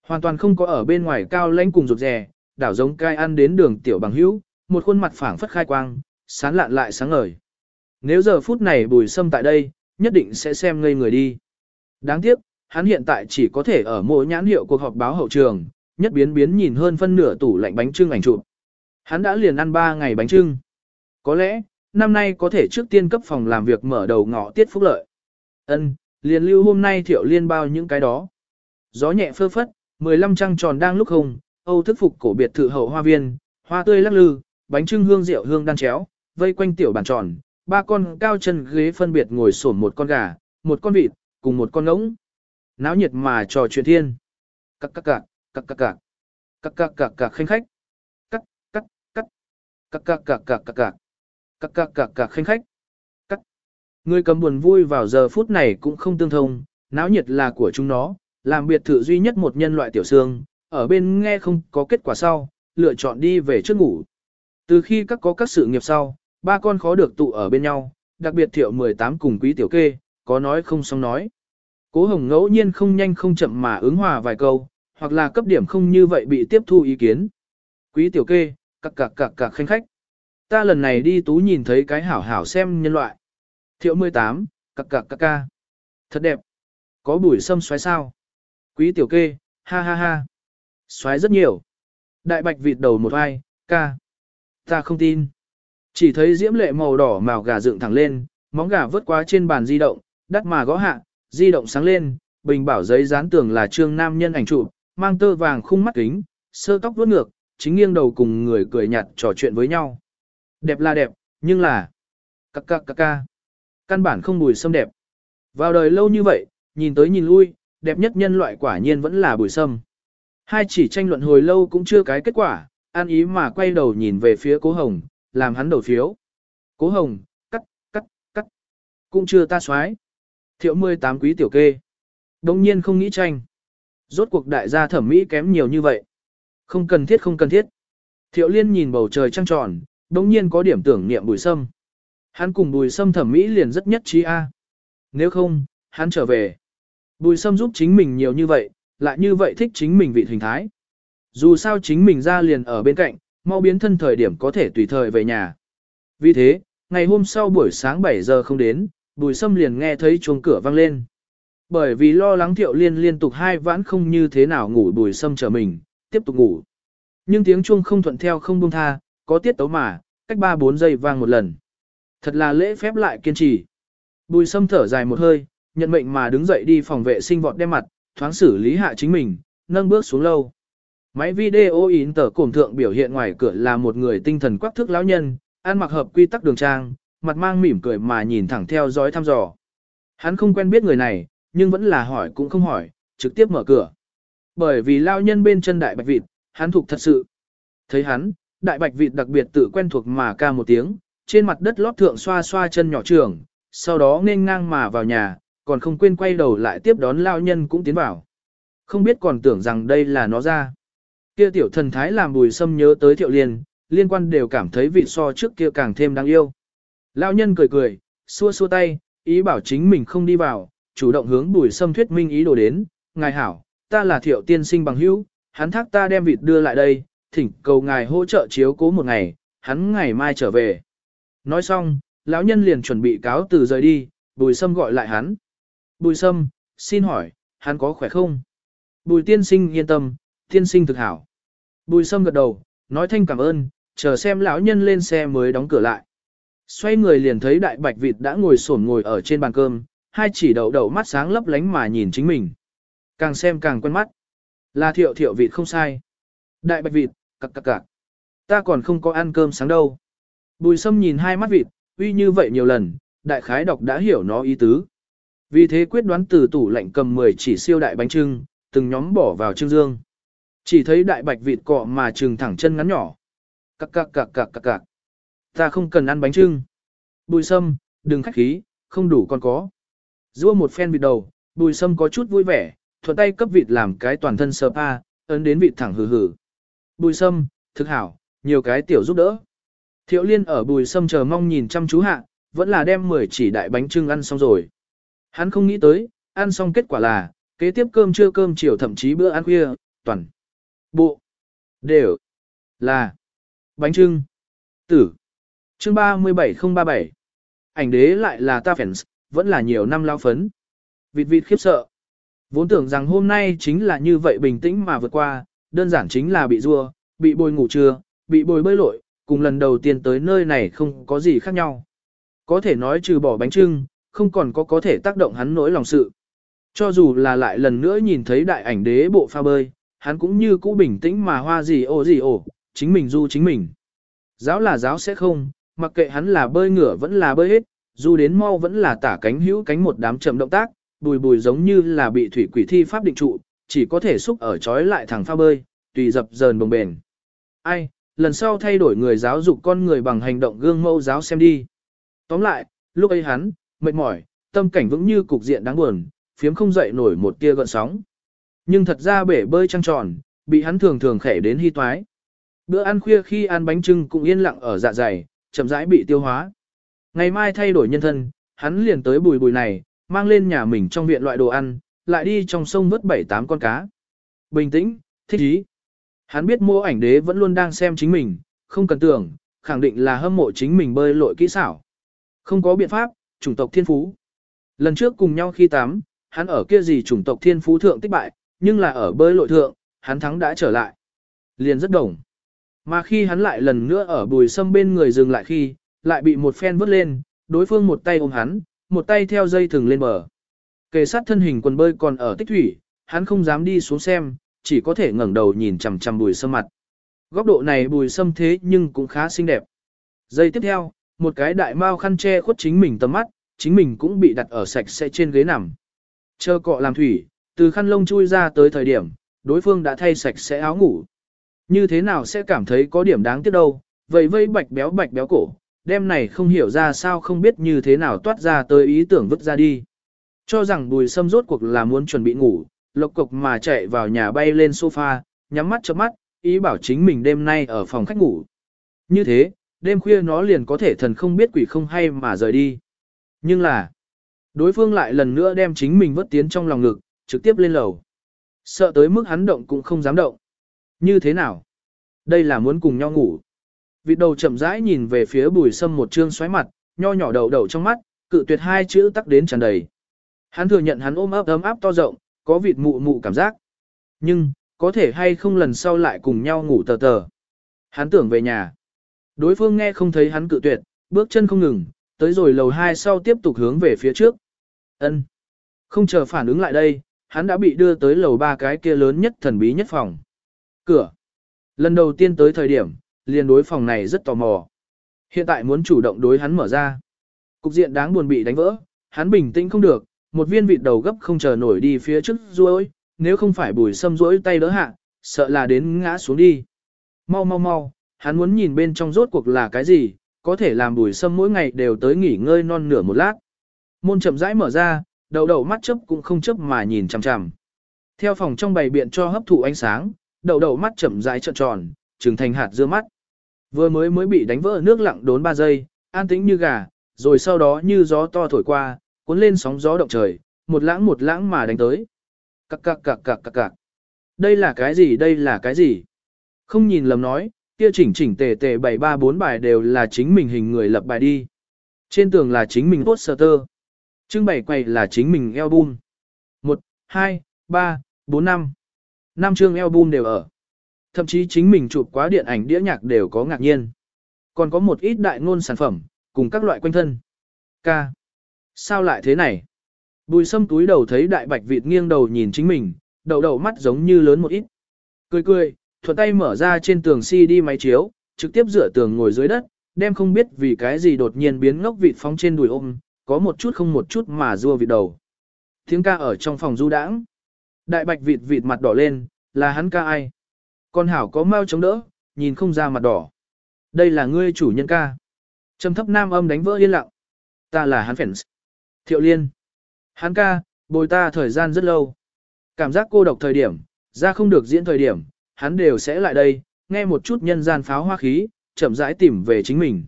Hoàn toàn không có ở bên ngoài cao lãnh cùng rụt rè, đảo giống cai ăn đến đường tiểu bằng hữu, một khuôn mặt phảng phất khai quang, sán lạn lại sáng ngời. Nếu giờ phút này bùi sâm tại đây, nhất định sẽ xem ngây người đi. Đáng tiếc, hắn hiện tại chỉ có thể ở mỗi nhãn hiệu cuộc họp báo hậu trường, nhất biến biến nhìn hơn phân nửa tủ lạnh bánh trưng ảnh chụp. Hắn đã liền ăn 3 ngày bánh trưng. Có lẽ, năm nay có thể trước tiên cấp phòng làm việc mở đầu ngõ tiết phúc lợi. Ân, liền lưu hôm nay thiệu liên bao những cái đó. Gió nhẹ phơ phất, 15 trăng tròn đang lúc hồng, Âu thức phục cổ biệt thự hậu hoa viên, hoa tươi lắc lư, bánh trưng hương rượu hương đan chéo, vây quanh tiểu bàn tròn, ba con cao chân ghế phân biệt ngồi sổn một con gà, một con vịt, cùng một con ngỗng. Náo nhiệt mà trò chuyện thiên. Cắc cắc cạc, cắc cắc cạc. Cắc cặc cạc cạc khanh khách các các các các các các các các các các khanh khách. các Người cầm buồn vui vào giờ phút này cũng không tương thông, náo nhiệt là của chúng nó, làm biệt thự duy nhất một nhân loại tiểu xương, ở bên nghe không có kết quả sau, lựa chọn đi về trước ngủ. Từ khi các có các sự nghiệp sau, ba con khó được tụ ở bên nhau, đặc biệt thiệu 18 cùng quý tiểu kê, có nói không xong nói. Cố hồng ngẫu nhiên không nhanh không chậm mà ứng hòa vài câu, hoặc là cấp điểm không như vậy bị tiếp thu ý kiến. Quý tiểu kê, cặc cặc cặc cặc khanh khách. Ta lần này đi tú nhìn thấy cái hảo hảo xem nhân loại. Thiệu 18, cặc cặc cặc ca. Thật đẹp. Có bùi sâm xoáy sao? Quý tiểu kê, ha ha ha. Xoáy rất nhiều. Đại bạch vịt đầu một ai, ca. Ta không tin. Chỉ thấy diễm lệ màu đỏ màu gà dựng thẳng lên, móng gà vớt qua trên bàn di động, đắt mà gõ hạ, di động sáng lên, bình bảo giấy dán tường là trương nam nhân ảnh chụp, mang tơ vàng khung mắt kính, sơ tóc vuốt ngược, chính nghiêng đầu cùng người cười nhạt trò chuyện với nhau. Đẹp là đẹp, nhưng là... Cắc cắc cắc ca. Căn bản không bùi sâm đẹp. Vào đời lâu như vậy, nhìn tới nhìn lui, đẹp nhất nhân loại quả nhiên vẫn là bùi sâm. Hai chỉ tranh luận hồi lâu cũng chưa cái kết quả, an ý mà quay đầu nhìn về phía cố hồng, làm hắn đầu phiếu. Cố hồng, cắt, cắt, cắt. Cũng chưa ta xoái. Thiệu 18 quý tiểu kê. Đông nhiên không nghĩ tranh. Rốt cuộc đại gia thẩm mỹ kém nhiều như vậy. Không cần thiết không cần thiết. Thiệu liên nhìn bầu trời trăng tròn, đồng nhiên có điểm tưởng niệm bùi sâm. Hắn cùng bùi sâm thẩm mỹ liền rất nhất trí A. Nếu không, hắn trở về. Bùi sâm giúp chính mình nhiều như vậy, lại như vậy thích chính mình vị hình thái. Dù sao chính mình ra liền ở bên cạnh, mau biến thân thời điểm có thể tùy thời về nhà. Vì thế, ngày hôm sau buổi sáng 7 giờ không đến, bùi sâm liền nghe thấy chuông cửa vang lên. Bởi vì lo lắng thiệu liên liên tục hai vãn không như thế nào ngủ bùi sâm chờ mình, tiếp tục ngủ. Nhưng tiếng chuông không thuận theo không buông tha, có tiết tấu mà, cách 3-4 giây vang một lần. Thật là lễ phép lại kiên trì. Bùi sâm thở dài một hơi, nhận mệnh mà đứng dậy đi phòng vệ sinh vọt đem mặt, thoáng xử lý hạ chính mình, nâng bước xuống lâu. Máy video in tờ cổm thượng biểu hiện ngoài cửa là một người tinh thần quắc thước lão nhân, ăn mặc hợp quy tắc đường trang, mặt mang mỉm cười mà nhìn thẳng theo dõi thăm dò. Hắn không quen biết người này, nhưng vẫn là hỏi cũng không hỏi, trực tiếp mở cửa. Bởi vì lao nhân bên chân đại bạch vịt, hắn thuộc thật sự. Thấy hắn, đại bạch vịt đặc biệt tự quen thuộc mà ca một tiếng, trên mặt đất lót thượng xoa xoa chân nhỏ trưởng sau đó nên ngang mà vào nhà, còn không quên quay đầu lại tiếp đón lao nhân cũng tiến vào. Không biết còn tưởng rằng đây là nó ra. Kia tiểu thần thái làm bùi sâm nhớ tới thiệu liên, liên quan đều cảm thấy vị so trước kia càng thêm đáng yêu. lao nhân cười cười, xua xua tay, ý bảo chính mình không đi vào, chủ động hướng bùi sâm thuyết minh ý đồ đến, ngài hảo, ta là thiệu tiên sinh bằng hữu, hắn thác ta đem vịt đưa lại đây, thỉnh cầu ngài hỗ trợ chiếu cố một ngày, hắn ngày mai trở về. Nói xong, lão nhân liền chuẩn bị cáo từ rời đi, bùi sâm gọi lại hắn. Bùi sâm, xin hỏi, hắn có khỏe không? Bùi tiên sinh yên tâm, tiên sinh thực hảo. Bùi sâm gật đầu, nói thanh cảm ơn, chờ xem lão nhân lên xe mới đóng cửa lại. Xoay người liền thấy đại bạch vịt đã ngồi sổn ngồi ở trên bàn cơm, hai chỉ đầu đầu mắt sáng lấp lánh mà nhìn chính mình. Càng xem càng quen mắt. Là thiệu thiệu vịt không sai. Đại bạch vịt, cặc cặc cặc. Ta còn không có ăn cơm sáng đâu. Bùi sâm nhìn hai mắt vịt, uy như vậy nhiều lần, đại khái đọc đã hiểu nó ý tứ. Vì thế quyết đoán từ tủ lạnh cầm 10 chỉ siêu đại bánh trưng, từng nhóm bỏ vào trưng dương. Chỉ thấy đại bạch vịt cọ mà trừng thẳng chân ngắn nhỏ. Cặc cặc cặc cặc cặc cặc. Ta không cần ăn bánh trưng. Bùi sâm, đừng khách khí, không đủ còn có. Rua một phen vịt đầu, bùi sâm có chút vui vẻ, thuận tay cấp vịt làm cái toàn thân spa, ấn đến vịt thẳng hừ hừ. Bùi sâm, thực hảo, nhiều cái tiểu giúp đỡ. Thiệu liên ở bùi sâm chờ mong nhìn chăm chú hạ, vẫn là đem 10 chỉ đại bánh trưng ăn xong rồi. Hắn không nghĩ tới, ăn xong kết quả là, kế tiếp cơm trưa cơm chiều thậm chí bữa ăn khuya, toàn. Bộ. Đều. Là. Bánh trưng. Tử. Chương 37037. Ảnh đế lại là ta fans, vẫn là nhiều năm lao phấn. Vịt vịt khiếp sợ. Vốn tưởng rằng hôm nay chính là như vậy bình tĩnh mà vượt qua, đơn giản chính là bị rua, bị bồi ngủ trưa, bị bồi bơi lội, cùng lần đầu tiên tới nơi này không có gì khác nhau. Có thể nói trừ bỏ bánh trưng, không còn có có thể tác động hắn nỗi lòng sự. Cho dù là lại lần nữa nhìn thấy đại ảnh đế bộ pha bơi, hắn cũng như cũ bình tĩnh mà hoa gì ồ gì ồ, chính mình du chính mình. Giáo là giáo sẽ không, mặc kệ hắn là bơi ngửa vẫn là bơi hết, dù đến mau vẫn là tả cánh hữu cánh một đám chậm động tác, bùi bùi giống như là bị thủy quỷ thi pháp định trụ, chỉ có thể xúc ở trói lại thằng pha bơi, tùy dập dờn bồng bền. Ai, lần sau thay đổi người giáo dục con người bằng hành động gương mẫu giáo xem đi. Tóm lại, lúc ấy hắn, mệt mỏi, tâm cảnh vững như cục diện đáng buồn, phiếm không dậy nổi một tia gợn sóng. Nhưng thật ra bể bơi trăng tròn, bị hắn thường thường khẻ đến hy toái. Bữa ăn khuya khi ăn bánh trưng cũng yên lặng ở dạ dày, chậm rãi bị tiêu hóa. Ngày mai thay đổi nhân thân, hắn liền tới bùi bùi này, mang lên nhà mình trong viện loại đồ ăn, lại đi trong sông vớt bảy tám con cá. Bình tĩnh, thích ý. Hắn biết mô ảnh đế vẫn luôn đang xem chính mình, không cần tưởng, khẳng định là hâm mộ chính mình bơi lội kỹ xảo. Không có biện pháp, chủng tộc thiên phú. Lần trước cùng nhau khi tắm, hắn ở kia gì chủng tộc thiên phú thượng tích bại, nhưng là ở bơi lội thượng, hắn thắng đã trở lại. Liền rất đồng. Mà khi hắn lại lần nữa ở bùi sâm bên người dừng lại khi, lại bị một phen vớt lên, đối phương một tay ôm hắn, một tay theo dây thừng lên bờ. Kề sát thân hình quần bơi còn ở tích thủy, hắn không dám đi xuống xem, chỉ có thể ngẩng đầu nhìn chằm chằm bùi sâm mặt. Góc độ này bùi sâm thế nhưng cũng khá xinh đẹp. Giây tiếp theo, một cái đại mao khăn che khuất chính mình tầm mắt, chính mình cũng bị đặt ở sạch sẽ trên ghế nằm. Chờ cọ làm thủy, từ khăn lông chui ra tới thời điểm, đối phương đã thay sạch sẽ áo ngủ. Như thế nào sẽ cảm thấy có điểm đáng tiếc đâu, vậy vây bạch béo bạch béo cổ, đêm này không hiểu ra sao không biết như thế nào toát ra tới ý tưởng vứt ra đi. Cho rằng bùi sâm rốt cuộc là muốn chuẩn bị ngủ, lộc cục mà chạy vào nhà bay lên sofa, nhắm mắt chớp mắt, ý bảo chính mình đêm nay ở phòng khách ngủ. Như thế, đêm khuya nó liền có thể thần không biết quỷ không hay mà rời đi. Nhưng là, đối phương lại lần nữa đem chính mình vứt tiến trong lòng ngực, trực tiếp lên lầu. Sợ tới mức hắn động cũng không dám động. Như thế nào? Đây là muốn cùng nhau ngủ. Vịt đầu chậm rãi nhìn về phía bùi sâm một trương xoáy mặt, nho nhỏ đầu đầu trong mắt, cự tuyệt hai chữ tắc đến tràn đầy. Hắn thừa nhận hắn ôm ấp ấm áp to rộng, có vịt mụ mụ cảm giác. Nhưng, có thể hay không lần sau lại cùng nhau ngủ tờ tờ. Hắn tưởng về nhà. Đối phương nghe không thấy hắn cự tuyệt, bước chân không ngừng, tới rồi lầu hai sau tiếp tục hướng về phía trước. Ân. Không chờ phản ứng lại đây, hắn đã bị đưa tới lầu ba cái kia lớn nhất thần bí nhất phòng. Cửa. Lần đầu tiên tới thời điểm, liền đối phòng này rất tò mò. Hiện tại muốn chủ động đối hắn mở ra. Cục diện đáng buồn bị đánh vỡ, hắn bình tĩnh không được, một viên vịt đầu gấp không chờ nổi đi phía trước ruôi, nếu không phải bùi sâm rỗi tay đỡ hạ, sợ là đến ngã xuống đi. Mau mau mau, hắn muốn nhìn bên trong rốt cuộc là cái gì, có thể làm bùi sâm mỗi ngày đều tới nghỉ ngơi non nửa một lát. Môn chậm rãi mở ra, đầu đầu mắt chớp cũng không chớp mà nhìn chằm chằm. Theo phòng trong bày biện cho hấp thụ ánh sáng, đầu đầu mắt chậm rãi trợn tròn, trừng thành hạt dưa mắt. Vừa mới mới bị đánh vỡ nước lặng đốn 3 giây, an tĩnh như gà, rồi sau đó như gió to thổi qua, cuốn lên sóng gió động trời, một lãng một lãng mà đánh tới. Cạc cạc cạc cạc cạc cạc. Đây là cái gì đây là cái gì? Không nhìn lầm nói, kia chỉnh chỉnh tề tề 734 bài đều là chính mình hình người lập bài đi. Trên tường là chính mình poster. Trưng bày quầy là chính mình album. 1, 2, 3, 4, 5. 5 chương album đều ở. Thậm chí chính mình chụp quá điện ảnh đĩa nhạc đều có ngạc nhiên. Còn có một ít đại ngôn sản phẩm, cùng các loại quanh thân. Ca. Sao lại thế này? Bùi sâm túi đầu thấy đại bạch vịt nghiêng đầu nhìn chính mình, đầu đầu mắt giống như lớn một ít. Cười cười, thuận tay mở ra trên tường CD máy chiếu, trực tiếp dựa tường ngồi dưới đất, đem không biết vì cái gì đột nhiên biến ngốc vịt phóng trên đùi ôm, có một chút không một chút mà rua vịt đầu. Tiếng ca ở trong phòng du đãng. Đại bạch vịt vịt mặt đỏ lên, là hắn ca ai? Con hảo có mau chống đỡ, nhìn không ra mặt đỏ. Đây là ngươi chủ nhân ca. Trầm thấp nam âm đánh vỡ yên lặng. Ta là hắn fans. Thiệu Liên. Hắn ca, bồi ta thời gian rất lâu. Cảm giác cô độc thời điểm, ra không được diễn thời điểm, hắn đều sẽ lại đây, nghe một chút nhân gian pháo hoa khí, chậm rãi tìm về chính mình.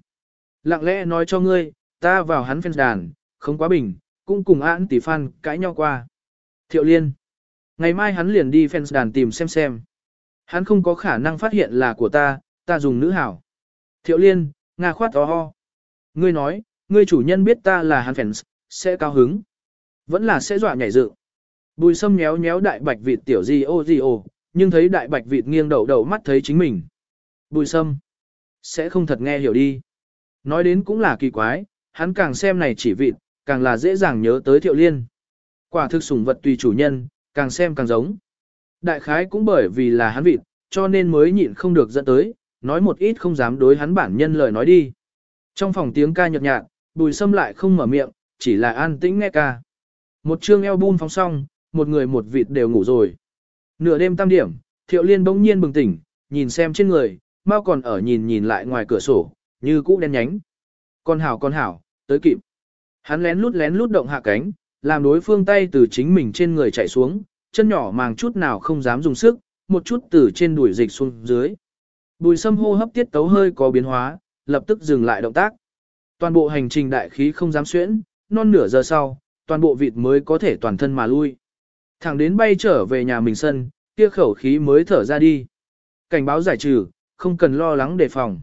Lặng lẽ nói cho ngươi, ta vào hắn fans đàn, không quá bình, cũng cùng án tỷ fan cãi nhau qua. Thiệu Liên. Ngày mai hắn liền đi fans đàn tìm xem xem. Hắn không có khả năng phát hiện là của ta, ta dùng nữ hảo. Thiệu Liên, Nga khoát ho ho. Ngươi nói, ngươi chủ nhân biết ta là hắn fans, sẽ cao hứng. Vẫn là sẽ dọa nhảy dựng. Bùi sâm nhéo nhéo đại bạch vịt tiểu gì ô gì ô, nhưng thấy đại bạch vịt nghiêng đầu đầu mắt thấy chính mình. Bùi sâm. Sẽ không thật nghe hiểu đi. Nói đến cũng là kỳ quái, hắn càng xem này chỉ vịt, càng là dễ dàng nhớ tới thiệu liên. Quả thực sủng vật tùy chủ nhân, càng xem càng giống. Đại khái cũng bởi vì là hắn vịt, cho nên mới nhịn không được dẫn tới, nói một ít không dám đối hắn bản nhân lời nói đi. Trong phòng tiếng ca nhợt nhạt, bùi sâm lại không mở miệng, chỉ là an tĩnh nghe ca. Một chương album phóng xong, một người một vịt đều ngủ rồi. Nửa đêm tam điểm, thiệu liên bỗng nhiên bừng tỉnh, nhìn xem trên người, mau còn ở nhìn nhìn lại ngoài cửa sổ, như cũ đen nhánh. Con hảo con hảo, tới kịp. Hắn lén lút lén lút động hạ cánh, làm đối phương tay từ chính mình trên người chạy xuống, chân nhỏ màng chút nào không dám dùng sức, một chút từ trên đuổi dịch xuống dưới. Bùi sâm hô hấp tiết tấu hơi có biến hóa, lập tức dừng lại động tác. Toàn bộ hành trình đại khí không dám xuyễn, non nửa giờ sau, toàn bộ vịt mới có thể toàn thân mà lui. Thẳng đến bay trở về nhà mình sân, kia khẩu khí mới thở ra đi. Cảnh báo giải trừ, không cần lo lắng đề phòng.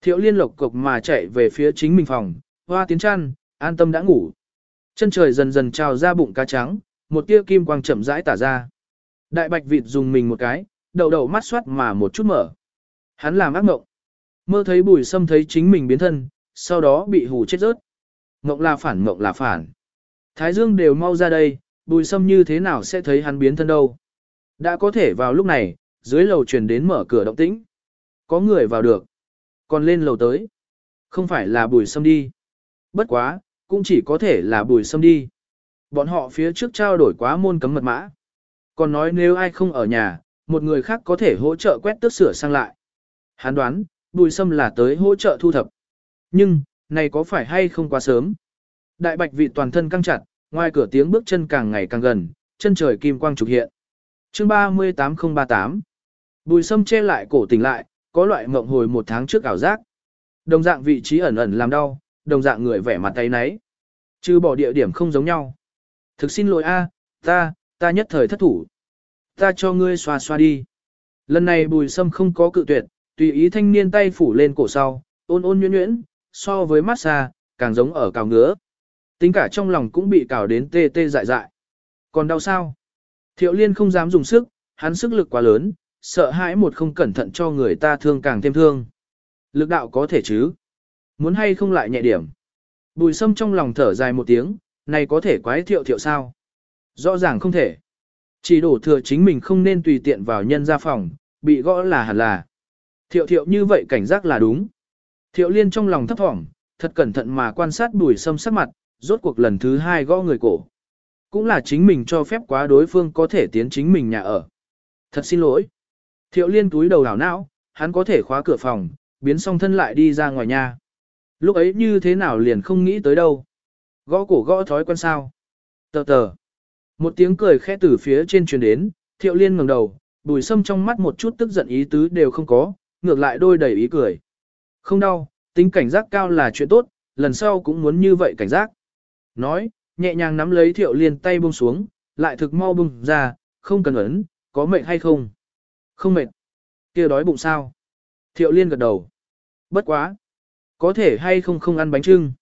Thiệu liên lộc cục mà chạy về phía chính mình phòng, hoa tiến chăn, an tâm đã ngủ. Chân trời dần dần trào ra bụng cá trắng, một tia kim quang chậm rãi tả ra. Đại bạch vịt dùng mình một cái, đầu đầu mắt xoát mà một chút mở. Hắn làm ác mộng. Mơ thấy bùi sâm thấy chính mình biến thân, sau đó bị hù chết rớt. Mộng là phản mộng là phản. Thái dương đều mau ra đây, bùi sâm như thế nào sẽ thấy hắn biến thân đâu. Đã có thể vào lúc này, dưới lầu truyền đến mở cửa động tĩnh. Có người vào được. Còn lên lầu tới. Không phải là bùi sâm đi. Bất quá, cũng chỉ có thể là bùi sâm đi. Bọn họ phía trước trao đổi quá môn cấm mật mã. Còn nói nếu ai không ở nhà, một người khác có thể hỗ trợ quét tước sửa sang lại. Hán đoán, bùi sâm là tới hỗ trợ thu thập. Nhưng, này có phải hay không quá sớm? Đại bạch vị toàn thân căng chặt, ngoài cửa tiếng bước chân càng ngày càng gần, chân trời kim quang trục hiện. Chương 38038 Bùi sâm che lại cổ tỉnh lại, có loại mộng hồi một tháng trước ảo giác. Đồng dạng vị trí ẩn ẩn làm đau, đồng dạng người vẻ mặt tay nấy. Chứ bỏ địa điểm không giống nhau. Thực xin lỗi a, ta, ta nhất thời thất thủ. Ta cho ngươi xoa xoa đi. Lần này bùi sâm không có cự tuyệt, tùy ý thanh niên tay phủ lên cổ sau, ôn ôn nhuyễn nhuyễn, so với massage, càng giống ở cào ngứa. Tính cả trong lòng cũng bị cào đến tê tê dại dại. Còn đau sao? Thiệu liên không dám dùng sức, hắn sức lực quá lớn, sợ hãi một không cẩn thận cho người ta thương càng thêm thương. Lực đạo có thể chứ? Muốn hay không lại nhẹ điểm? Bùi sâm trong lòng thở dài một tiếng, này có thể quái thiệu thiệu sao? Rõ ràng không thể. Chỉ đổ thừa chính mình không nên tùy tiện vào nhân ra phòng, bị gõ là hẳn là. Thiệu thiệu như vậy cảnh giác là đúng. Thiệu liên trong lòng thấp thỏm, thật cẩn thận mà quan sát bùi sâm sắc mặt, rốt cuộc lần thứ hai gõ người cổ. Cũng là chính mình cho phép quá đối phương có thể tiến chính mình nhà ở. Thật xin lỗi. Thiệu liên túi đầu đảo não, hắn có thể khóa cửa phòng, biến xong thân lại đi ra ngoài nhà. Lúc ấy như thế nào liền không nghĩ tới đâu. Gõ cổ gõ thói quen sao. Tờ tờ. Một tiếng cười khẽ từ phía trên truyền đến, thiệu liên ngẩng đầu, bùi sâm trong mắt một chút tức giận ý tứ đều không có, ngược lại đôi đầy ý cười. Không đau, tính cảnh giác cao là chuyện tốt, lần sau cũng muốn như vậy cảnh giác. Nói, nhẹ nhàng nắm lấy thiệu liên tay buông xuống, lại thực mau buông ra, không cần ấn, có mệt hay không? Không mệt. kia đói bụng sao? Thiệu liên gật đầu. Bất quá. Có thể hay không không ăn bánh trưng.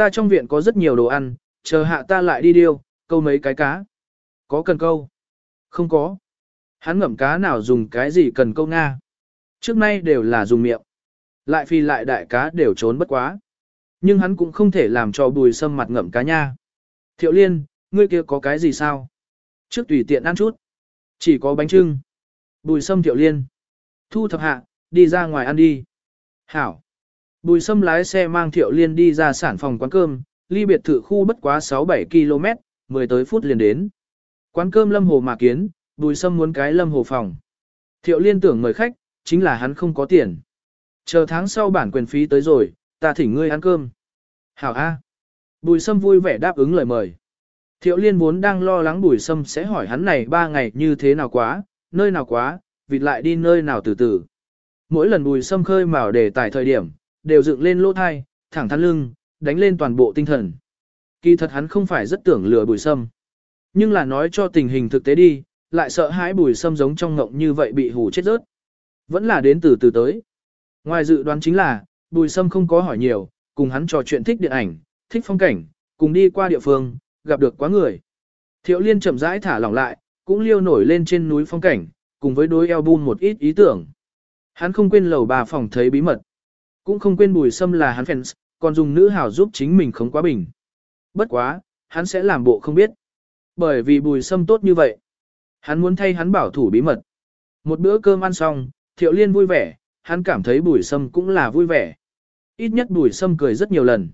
Ta trong viện có rất nhiều đồ ăn, chờ hạ ta lại đi điêu, câu mấy cái cá. Có cần câu? Không có. Hắn ngậm cá nào dùng cái gì cần câu Nga. Trước nay đều là dùng miệng. Lại phi lại đại cá đều trốn bất quá. Nhưng hắn cũng không thể làm cho bùi sâm mặt ngậm cá nha. Thiệu liên, ngươi kia có cái gì sao? Trước tùy tiện ăn chút. Chỉ có bánh trưng. Bùi sâm thiệu liên. Thu thập hạ, đi ra ngoài ăn đi. Hảo. Bùi sâm lái xe mang thiệu liên đi ra sản phòng quán cơm, ly biệt thự khu bất quá 6-7 km, 10 tới phút liền đến. Quán cơm lâm hồ mà kiến, bùi sâm muốn cái lâm hồ phòng. Thiệu liên tưởng mời khách, chính là hắn không có tiền. Chờ tháng sau bản quyền phí tới rồi, ta thỉnh ngươi ăn cơm. Hảo A. Bùi Sâm vui vẻ đáp ứng lời mời. Thiệu liên vốn đang lo lắng Bùi Sâm sẽ hỏi hắn này ba ngày như thế nào quá, nơi nào quá, vịt lại đi nơi nào từ từ. Mỗi lần Bùi Sâm khơi mào để tại thời điểm, đều dựng lên lỗ thai, thẳng thắn lưng, đánh lên toàn bộ tinh thần. Kỳ thật hắn không phải rất tưởng lừa Bùi Sâm. Nhưng là nói cho tình hình thực tế đi, lại sợ hãi Bùi Sâm giống trong ngộng như vậy bị hù chết rớt. Vẫn là đến từ từ tới. Ngoài dự đoán chính là, Bùi Sâm không có hỏi nhiều, cùng hắn trò chuyện thích điện ảnh, thích phong cảnh, cùng đi qua địa phương, gặp được quá người. Thiệu Liên chậm rãi thả lỏng lại, cũng liêu nổi lên trên núi phong cảnh, cùng với đối album một ít ý tưởng. Hắn không quên lầu bà phòng thấy bí mật. Cũng không quên Bùi Sâm là hắn fans, còn dùng nữ hảo giúp chính mình không quá bình. Bất quá, hắn sẽ làm bộ không biết. Bởi vì Bùi Sâm tốt như vậy. Hắn muốn thay hắn bảo thủ bí mật. Một bữa cơm ăn xong, Thiệu Liên vui vẻ, hắn cảm thấy Bùi Sâm cũng là vui vẻ. Ít nhất Bùi Sâm cười rất nhiều lần.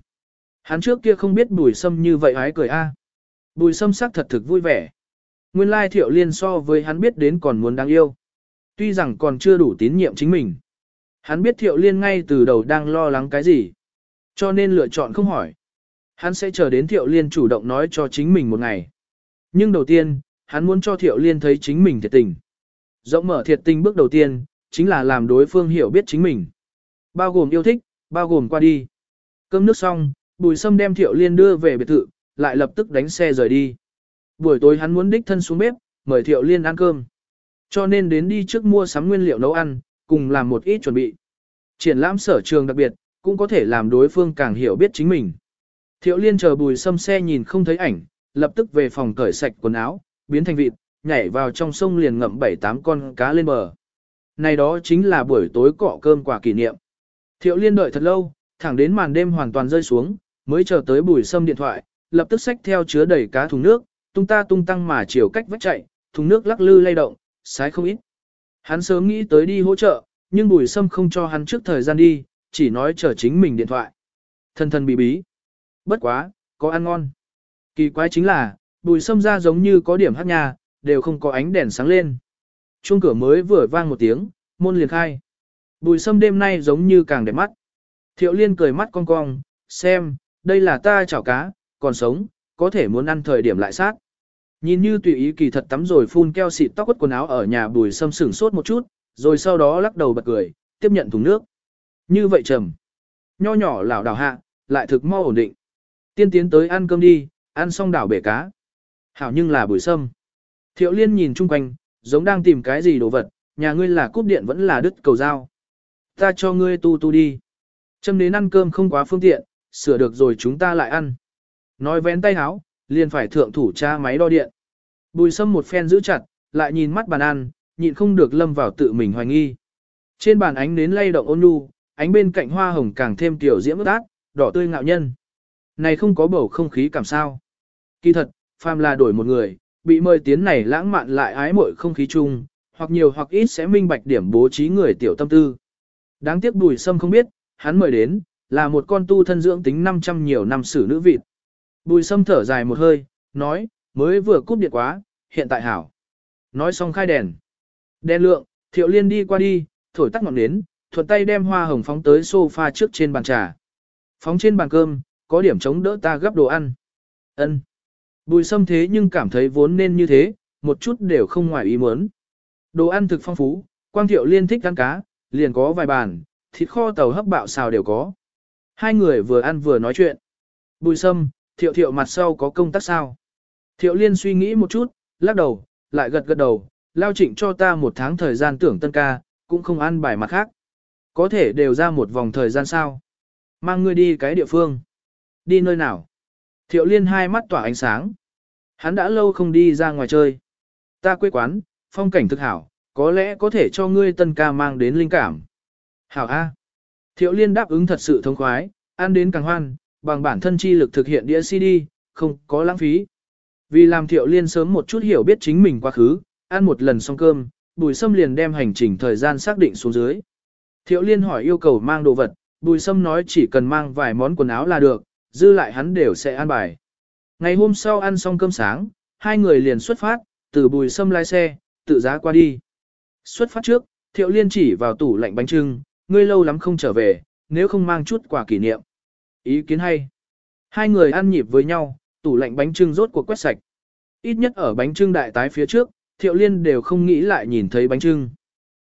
Hắn trước kia không biết Bùi Sâm như vậy hái cười a. Bùi Sâm sắc thật thực vui vẻ. Nguyên lai Thiệu Liên so với hắn biết đến còn muốn đáng yêu. Tuy rằng còn chưa đủ tín nhiệm chính mình. Hắn biết Thiệu Liên ngay từ đầu đang lo lắng cái gì. Cho nên lựa chọn không hỏi. Hắn sẽ chờ đến Thiệu Liên chủ động nói cho chính mình một ngày. Nhưng đầu tiên, hắn muốn cho Thiệu Liên thấy chính mình thiệt tình. Rộng mở thiệt tình bước đầu tiên, chính là làm đối phương hiểu biết chính mình. Bao gồm yêu thích, bao gồm qua đi. Cơm nước xong, Bùi Sâm đem Thiệu Liên đưa về biệt thự, lại lập tức đánh xe rời đi. Buổi tối hắn muốn đích thân xuống bếp, mời Thiệu Liên ăn cơm. Cho nên đến đi trước mua sắm nguyên liệu nấu ăn, cùng làm một ít chuẩn bị. Triển lãm sở trường đặc biệt, cũng có thể làm đối phương càng hiểu biết chính mình. Thiệu Liên chờ Bùi Sâm xe nhìn không thấy ảnh, lập tức về phòng cởi sạch quần áo, biến thành vịt, nhảy vào trong sông liền ngậm bảy tám con cá lên bờ. Này đó chính là buổi tối cọ cơm quả kỷ niệm. Thiệu Liên đợi thật lâu, thẳng đến màn đêm hoàn toàn rơi xuống, mới chờ tới Bùi Sâm điện thoại, lập tức xách theo chứa đầy cá thùng nước, tung ta tung tăng mà chiều cách vách chạy, thùng nước lắc lư lay động, sái không ít. Hắn sớm nghĩ tới đi hỗ trợ, nhưng Bùi Sâm không cho hắn trước thời gian đi, chỉ nói chờ chính mình điện thoại. Thân thân bí bí. Bất quá, có ăn ngon. Kỳ quái chính là, Bùi Sâm ra giống như có điểm hát nhà, đều không có ánh đèn sáng lên. Chuông cửa mới vừa vang một tiếng, môn liền khai. Bùi Sâm đêm nay giống như càng đẹp mắt. Thiệu Liên cười mắt cong cong, xem, đây là ta chảo cá, còn sống, có thể muốn ăn thời điểm lại sát. Nhìn như tùy ý kỳ thật tắm rồi phun keo xịt tóc quất quần áo ở nhà bùi sâm sửng sốt một chút, rồi sau đó lắc đầu bật cười, tiếp nhận thùng nước. Như vậy trầm. Nho nhỏ lảo đảo hạ, lại thực mau ổn định. Tiên tiến tới ăn cơm đi, ăn xong đảo bể cá. Hảo nhưng là bùi sâm. Thiệu liên nhìn chung quanh, giống đang tìm cái gì đồ vật, nhà ngươi là cúp điện vẫn là đứt cầu dao. Ta cho ngươi tu tu đi. Châm đến ăn cơm không quá phương tiện, sửa được rồi chúng ta lại ăn. Nói vén tay háo, liền phải thượng thủ tra máy đo điện. Bùi sâm một phen giữ chặt, lại nhìn mắt bàn ăn, nhịn không được lâm vào tự mình hoài nghi. Trên bàn ánh nến lay động ôn nhu, ánh bên cạnh hoa hồng càng thêm tiểu diễm ướt át, đỏ tươi ngạo nhân. Này không có bầu không khí cảm sao. Kỳ thật, phàm là đổi một người, bị mời tiến này lãng mạn lại ái muội không khí chung, hoặc nhiều hoặc ít sẽ minh bạch điểm bố trí người tiểu tâm tư. Đáng tiếc bùi sâm không biết, hắn mời đến, là một con tu thân dưỡng tính 500 nhiều năm sử nữ vịt. Bùi sâm thở dài một hơi, nói, mới vừa cúp điện quá, hiện tại hảo. Nói xong khai đèn. Đèn lượng, thiệu liên đi qua đi, thổi tắt ngọn nến, thuận tay đem hoa hồng phóng tới sofa trước trên bàn trà. Phóng trên bàn cơm, có điểm chống đỡ ta gấp đồ ăn. Ân. Bùi sâm thế nhưng cảm thấy vốn nên như thế, một chút đều không ngoài ý muốn. Đồ ăn thực phong phú, quang thiệu liên thích ăn cá, liền có vài bàn, thịt kho tàu hấp bạo xào đều có. Hai người vừa ăn vừa nói chuyện. Bùi sâm, thiệu thiệu mặt sau có công tác sao? Thiệu liên suy nghĩ một chút, lắc đầu, lại gật gật đầu, lao trịnh cho ta một tháng thời gian tưởng tân ca, cũng không ăn bài mặt khác. Có thể đều ra một vòng thời gian sao? Mang ngươi đi cái địa phương. Đi nơi nào? Thiệu liên hai mắt tỏa ánh sáng. Hắn đã lâu không đi ra ngoài chơi. Ta quê quán, phong cảnh thực hảo, có lẽ có thể cho ngươi tân ca mang đến linh cảm. Hảo A. Thiệu liên đáp ứng thật sự thông khoái, ăn đến càng hoan, bằng bản thân chi lực thực hiện đĩa CD, không có lãng phí. Vì làm thiệu liên sớm một chút hiểu biết chính mình quá khứ, ăn một lần xong cơm, bùi sâm liền đem hành trình thời gian xác định xuống dưới. Thiệu liên hỏi yêu cầu mang đồ vật, bùi sâm nói chỉ cần mang vài món quần áo là được, dư lại hắn đều sẽ ăn bài. Ngày hôm sau ăn xong cơm sáng, hai người liền xuất phát, từ bùi sâm lái xe, tự giá qua đi. Xuất phát trước, thiệu liên chỉ vào tủ lạnh bánh trưng, ngươi lâu lắm không trở về, nếu không mang chút quà kỷ niệm. Ý kiến hay. Hai người ăn nhịp với nhau, tủ lạnh bánh trưng rốt cuộc quét sạch. Ít nhất ở bánh trưng đại tái phía trước, Thiệu Liên đều không nghĩ lại nhìn thấy bánh trưng.